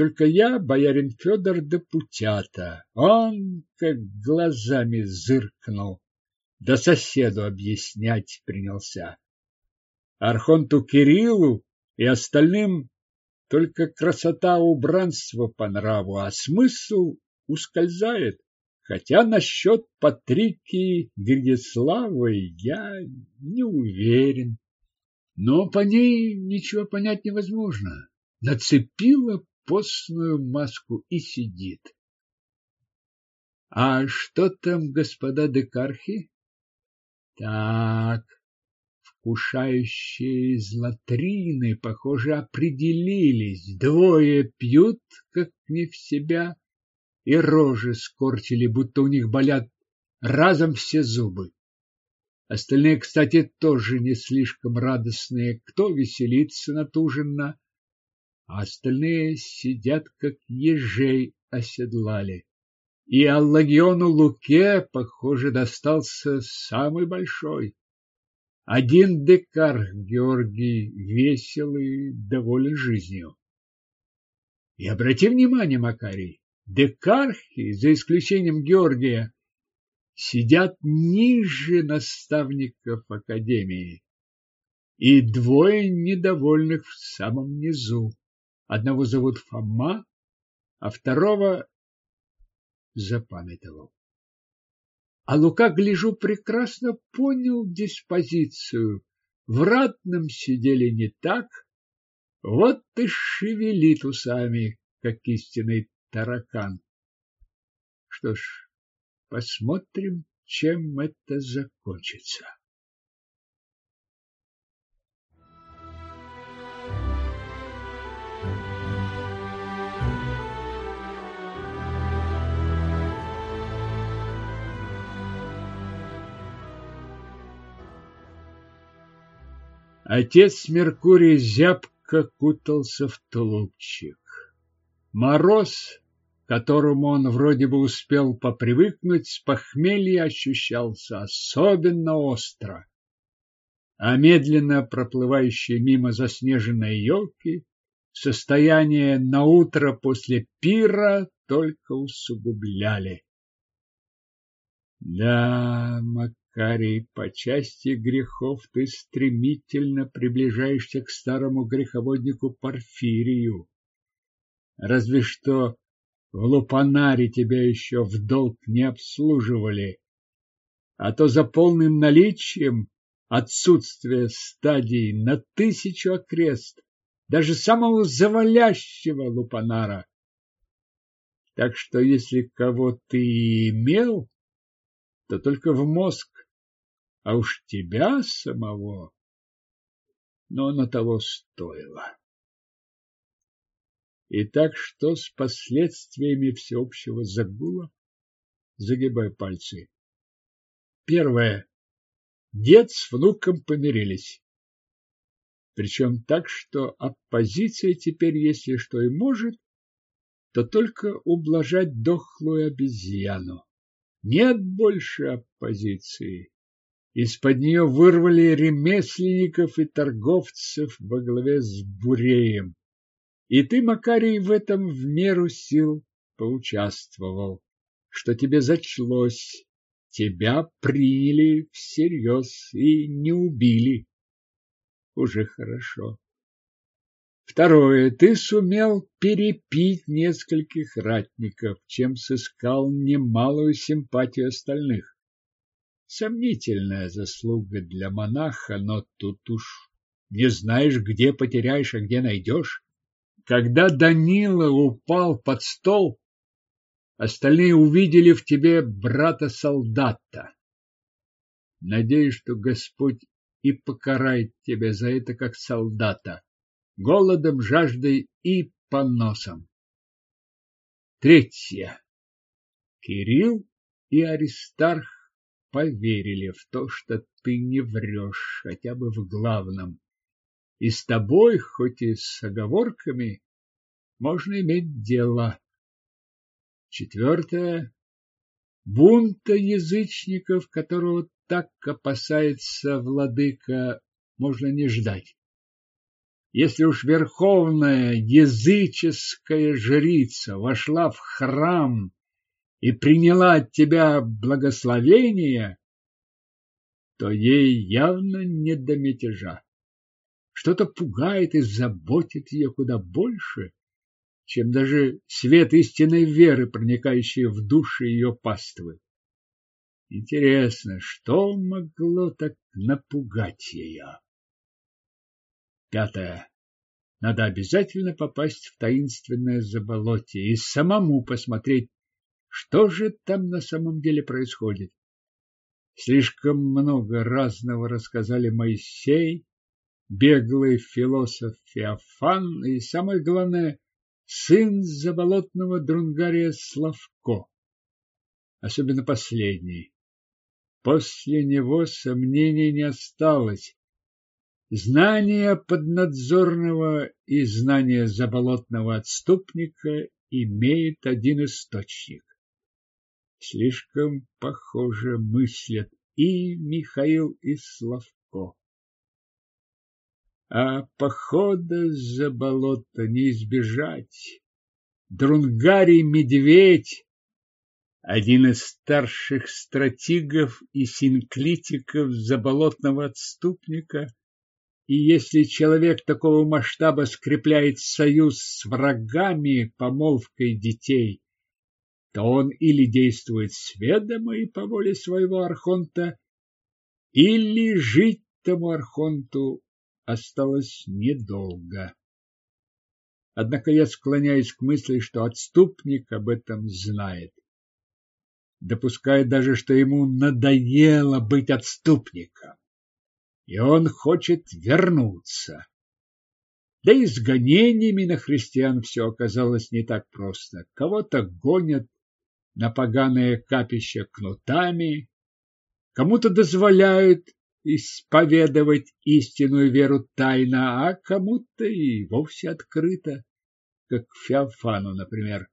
только я, боярин Федор да Путята. Он как глазами зыркнул, да соседу объяснять принялся. Архонту Кириллу и остальным только красота убранства по нраву, а смысл ускользает. Хотя насчет Патрики Гридиславой я не уверен. Но по ней ничего понять невозможно. Нацепила постную маску и сидит. А что там, господа декархи? Так, вкушающие из латрины, похоже, определились. Двое пьют, как не в себя, и рожи скорчили, будто у них болят разом все зубы. Остальные, кстати, тоже не слишком радостные. Кто веселится натуженно, а остальные сидят, как ежей оседлали. И Аллагиону Луке, похоже, достался самый большой. Один декар Георгий весел и доволен жизнью. И обрати внимание, Макарий, декархи, за исключением Георгия, сидят ниже наставников Академии. И двое недовольных в самом низу. Одного зовут Фома, а второго запамятовал. А Лука, гляжу, прекрасно понял диспозицию. В ратном сидели не так, вот и шевелит усами, как истинный таракан. Что ж, посмотрим, чем это закончится. Отец Меркурий зябко кутался в тулупчик. Мороз, которому он вроде бы успел попривыкнуть, с похмелья ощущался особенно остро. А медленно проплывающие мимо заснеженные елки состояние на утро после пира только усугубляли. Да, Макарий, по части грехов ты стремительно приближаешься к старому греховоднику Порфирию. Разве что в Лупанаре тебя еще в долг не обслуживали, а то за полным наличием отсутствия стадий на тысячу окрест, даже самого завалящего Лупанара. Так что если кого ты имел, то только в мозг, а уж тебя самого, но оно того стоило. И так что с последствиями всеобщего загула? Загибай пальцы. Первое. Дед с внуком помирились. Причем так, что оппозиция теперь, если что и может, то только ублажать дохлую обезьяну. Нет больше оппозиции. Из-под нее вырвали ремесленников и торговцев во главе с Буреем. И ты, Макарий, в этом в меру сил поучаствовал, что тебе зачлось. Тебя приняли всерьез и не убили. Уже хорошо. Второе. Ты сумел перепить нескольких ратников, чем сыскал немалую симпатию остальных. Сомнительная заслуга для монаха, но тут уж не знаешь, где потеряешь, а где найдешь. Когда Данила упал под стол, остальные увидели в тебе брата-солдата. Надеюсь, что Господь и покарает тебя за это как солдата голодом, жаждой и поносом. Третье. Кирилл и Аристарх поверили в то, что ты не врешь, хотя бы в главном. И с тобой, хоть и с оговорками, можно иметь дело. Четвертое. Бунта язычников, которого так опасается владыка, можно не ждать. Если уж верховная языческая жрица вошла в храм и приняла от тебя благословение, то ей явно не до мятежа. что-то пугает и заботит ее куда больше, чем даже свет истинной веры, проникающий в души ее паствы. Интересно, что могло так напугать ее? Пятое. Надо обязательно попасть в таинственное заболотье и самому посмотреть, что же там на самом деле происходит. Слишком много разного рассказали Моисей, беглый философ Феофан и, самое главное, сын заболотного Друнгария Славко. Особенно последний. После него сомнений не осталось. Знание поднадзорного и знание заболотного отступника имеет один источник. Слишком похоже мыслят и Михаил, и Славко. А похода за болото не избежать. Друнгарий медведь один из старших стратегов и синклитиков заболотного отступника, и если человек такого масштаба скрепляет союз с врагами помолвкой детей, то он или действует сведомо и по воле своего архонта, или жить тому архонту осталось недолго. Однако я склоняюсь к мысли, что отступник об этом знает допускает даже, что ему надоело быть отступником, и он хочет вернуться. Да и с гонениями на христиан все оказалось не так просто. Кого-то гонят на поганые капища кнутами, кому-то дозволяют исповедовать истинную веру тайно, а кому-то и вовсе открыто, как Феофану, например.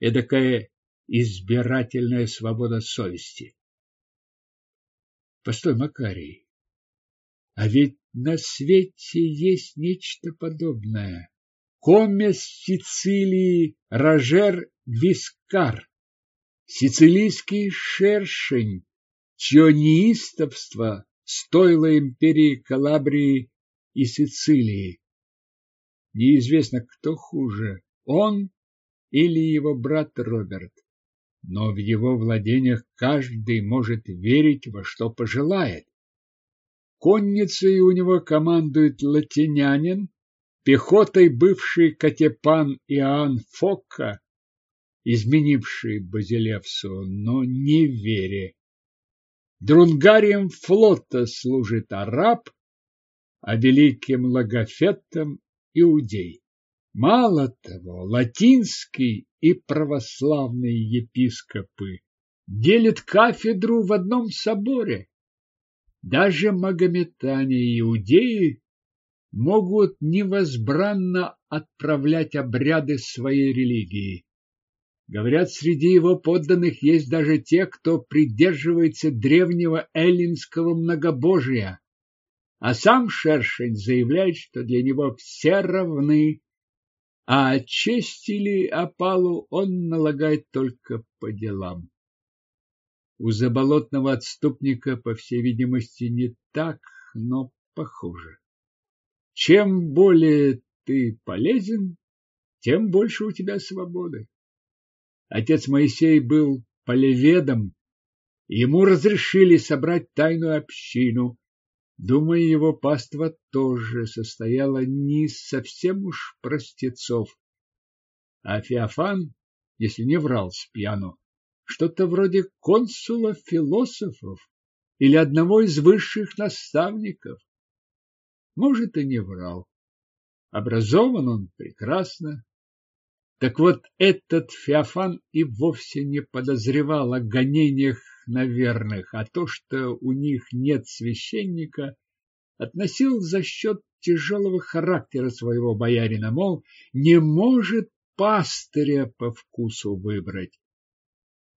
Эдакое избирательная свобода совести. Постой, Макарий, а ведь на свете есть нечто подобное. Комес Сицилии Рожер Вискар, сицилийский шершень, чье неистовство стоило империи Калабрии и Сицилии. Неизвестно, кто хуже, он или его брат Роберт но в его владениях каждый может верить во что пожелает. Конницей у него командует латинянин, пехотой бывший Катепан Иоанн Фокка, изменивший Базилевсу, но не вере. Друнгарием флота служит араб, а великим логофетом иудей. Мало того, латинский и православные епископы делят кафедру в одном соборе. Даже магометане и иудеи могут невозбранно отправлять обряды своей религии. Говорят, среди его подданных есть даже те, кто придерживается древнего эллинского многобожия, а сам Шершень заявляет, что для него все равны а или опалу он налагает только по делам. У заболотного отступника, по всей видимости, не так, но похоже. Чем более ты полезен, тем больше у тебя свободы. Отец Моисей был полеведом, ему разрешили собрать тайную общину, Думаю, его паства тоже состояла не совсем уж простецов. А Феофан, если не врал с пьяну, что-то вроде консула философов или одного из высших наставников. Может, и не врал. Образован он прекрасно. Так вот, этот Феофан и вовсе не подозревал о гонениях на верных, а то, что у них нет священника, относил за счет тяжелого характера своего боярина, мол, не может пастыря по вкусу выбрать.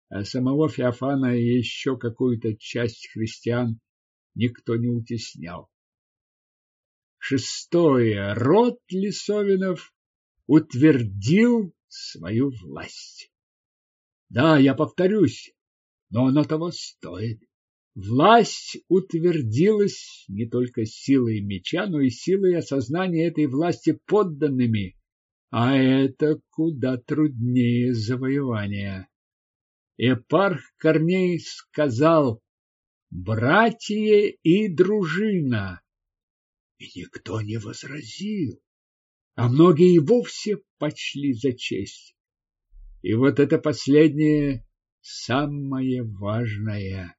А самого Феофана и еще какую-то часть христиан никто не утеснял. Шестое. Род Лисовинов утвердил свою власть. Да, я повторюсь, но оно того стоит. Власть утвердилась не только силой меча, но и силой осознания этой власти подданными, а это куда труднее завоевания. Эпарх Корней сказал «братья и дружина», и никто не возразил, а многие и вовсе почли за честь. И вот это последнее самое важное.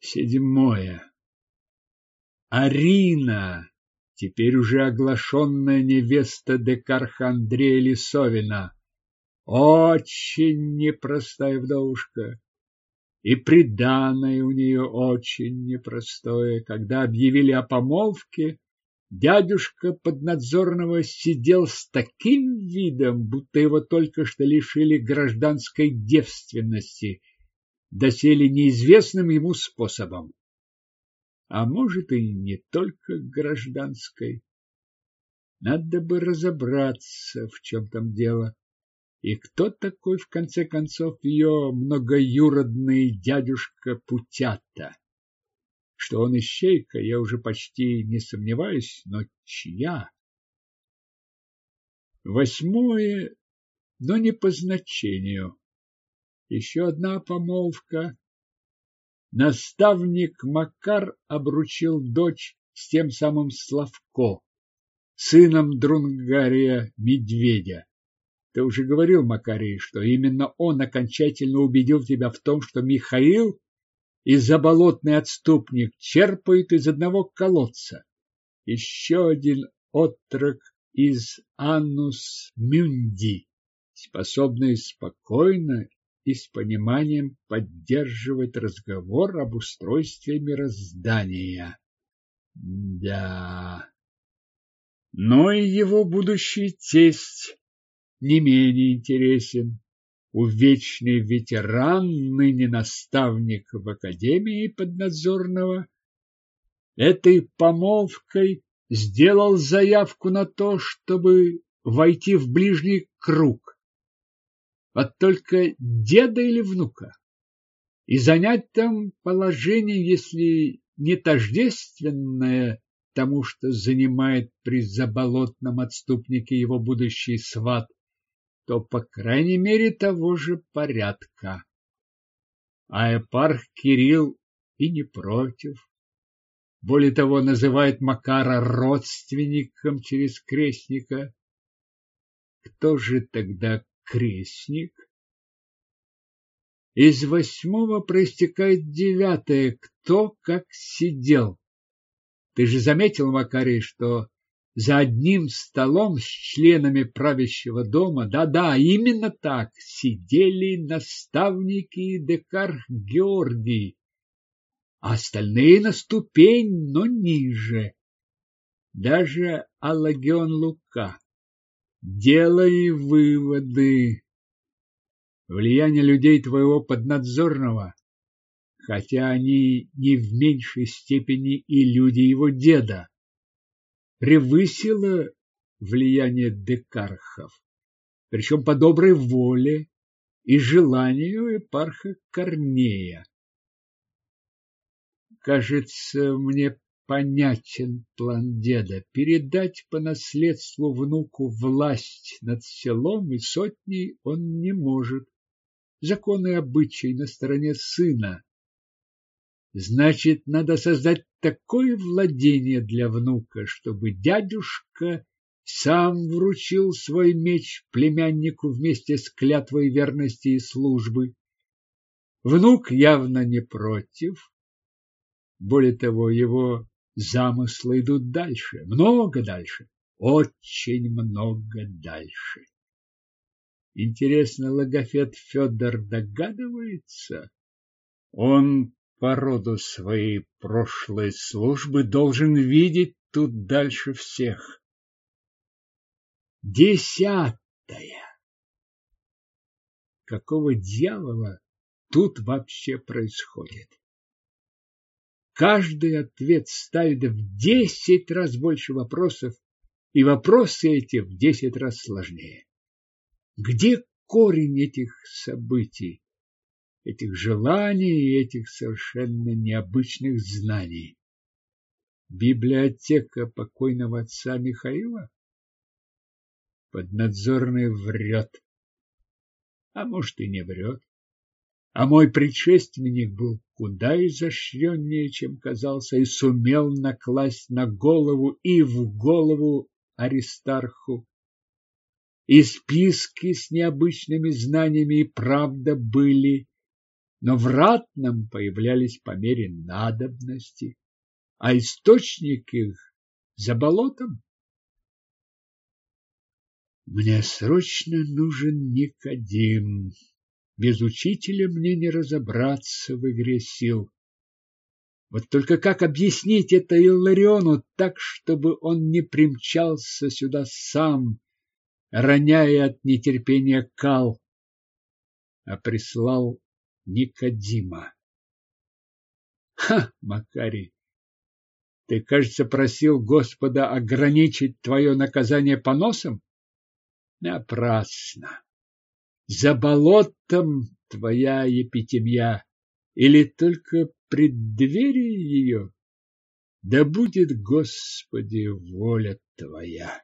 Седьмое. Арина, теперь уже оглашенная невеста Декарха Андрея Лисовина, очень непростая вдовушка. И приданое у нее очень непростое. Когда объявили о помолвке, дядюшка поднадзорного сидел с таким видом, будто его только что лишили гражданской девственности – доселе неизвестным ему способом. А может и не только гражданской. Надо бы разобраться, в чем там дело. И кто такой, в конце концов, ее многоюродный дядюшка Путята? Что он ищейка, я уже почти не сомневаюсь, но чья? Восьмое, но не по значению. Еще одна помолвка. Наставник Макар обручил дочь с тем самым Славко, сыном Друнгария Медведя. Ты уже говорил, Макарий, что именно он окончательно убедил тебя в том, что Михаил и заболотный отступник черпают из одного колодца. Еще один отрок из Аннус Мюнди, способный спокойно и с пониманием поддерживать разговор об устройстве мироздания. Да. Но и его будущий тесть не менее интересен. Увечный ветеран, ныне наставник в Академии поднадзорного, этой помолвкой сделал заявку на то, чтобы войти в ближний круг. Вот только деда или внука, и занять там положение, если не тождественное тому, что занимает при заболотном отступнике его будущий сват, то, по крайней мере, того же порядка. А епарх Кирилл и не против. Более того, называет Макара родственником через крестника. Кто же тогда крестник. Из восьмого проистекает девятое. Кто как сидел? Ты же заметил, Макарий, что за одним столом с членами правящего дома, да-да, именно так, сидели наставники Декарх Георгий, а остальные на ступень, но ниже. Даже Аллагион Лука. Делай выводы. Влияние людей твоего поднадзорного, хотя они не в меньшей степени и люди его деда, превысило влияние декархов, причем по доброй воле и желанию епарха Корнея. Кажется, мне понятен план деда – передать по наследству внуку власть над селом и сотней он не может. Законы и обычаи на стороне сына. Значит, надо создать такое владение для внука, чтобы дядюшка сам вручил свой меч племяннику вместе с клятвой верности и службы. Внук явно не против. Более того, его замыслы идут дальше, много дальше, очень много дальше. Интересно, Логофет Федор догадывается? Он по роду своей прошлой службы должен видеть тут дальше всех. Десятая. Какого дьявола тут вообще происходит? Каждый ответ ставит в десять раз больше вопросов, и вопросы эти в десять раз сложнее. Где корень этих событий? Этих желаний и этих совершенно необычных знаний. Библиотека покойного отца Михаила? Поднадзорный врет. А может и не врет. А мой предшественник был куда изощреннее, чем казался, и сумел накласть на голову и в голову Аристарху. И списки с необычными знаниями и правда были, но в ратном появлялись по мере надобности, а источник их за болотом. Мне срочно нужен Никодим. Без учителя мне не разобраться в игре сил. Вот только как объяснить это Иллариону так, чтобы он не примчался сюда сам, роняя от нетерпения кал, а прислал Никодима. Ха, Макарий, ты, кажется, просил Господа ограничить твое наказание поносом? Напрасно. За болотом твоя епитемья или только преддверие ее? Да будет, Господи, воля твоя.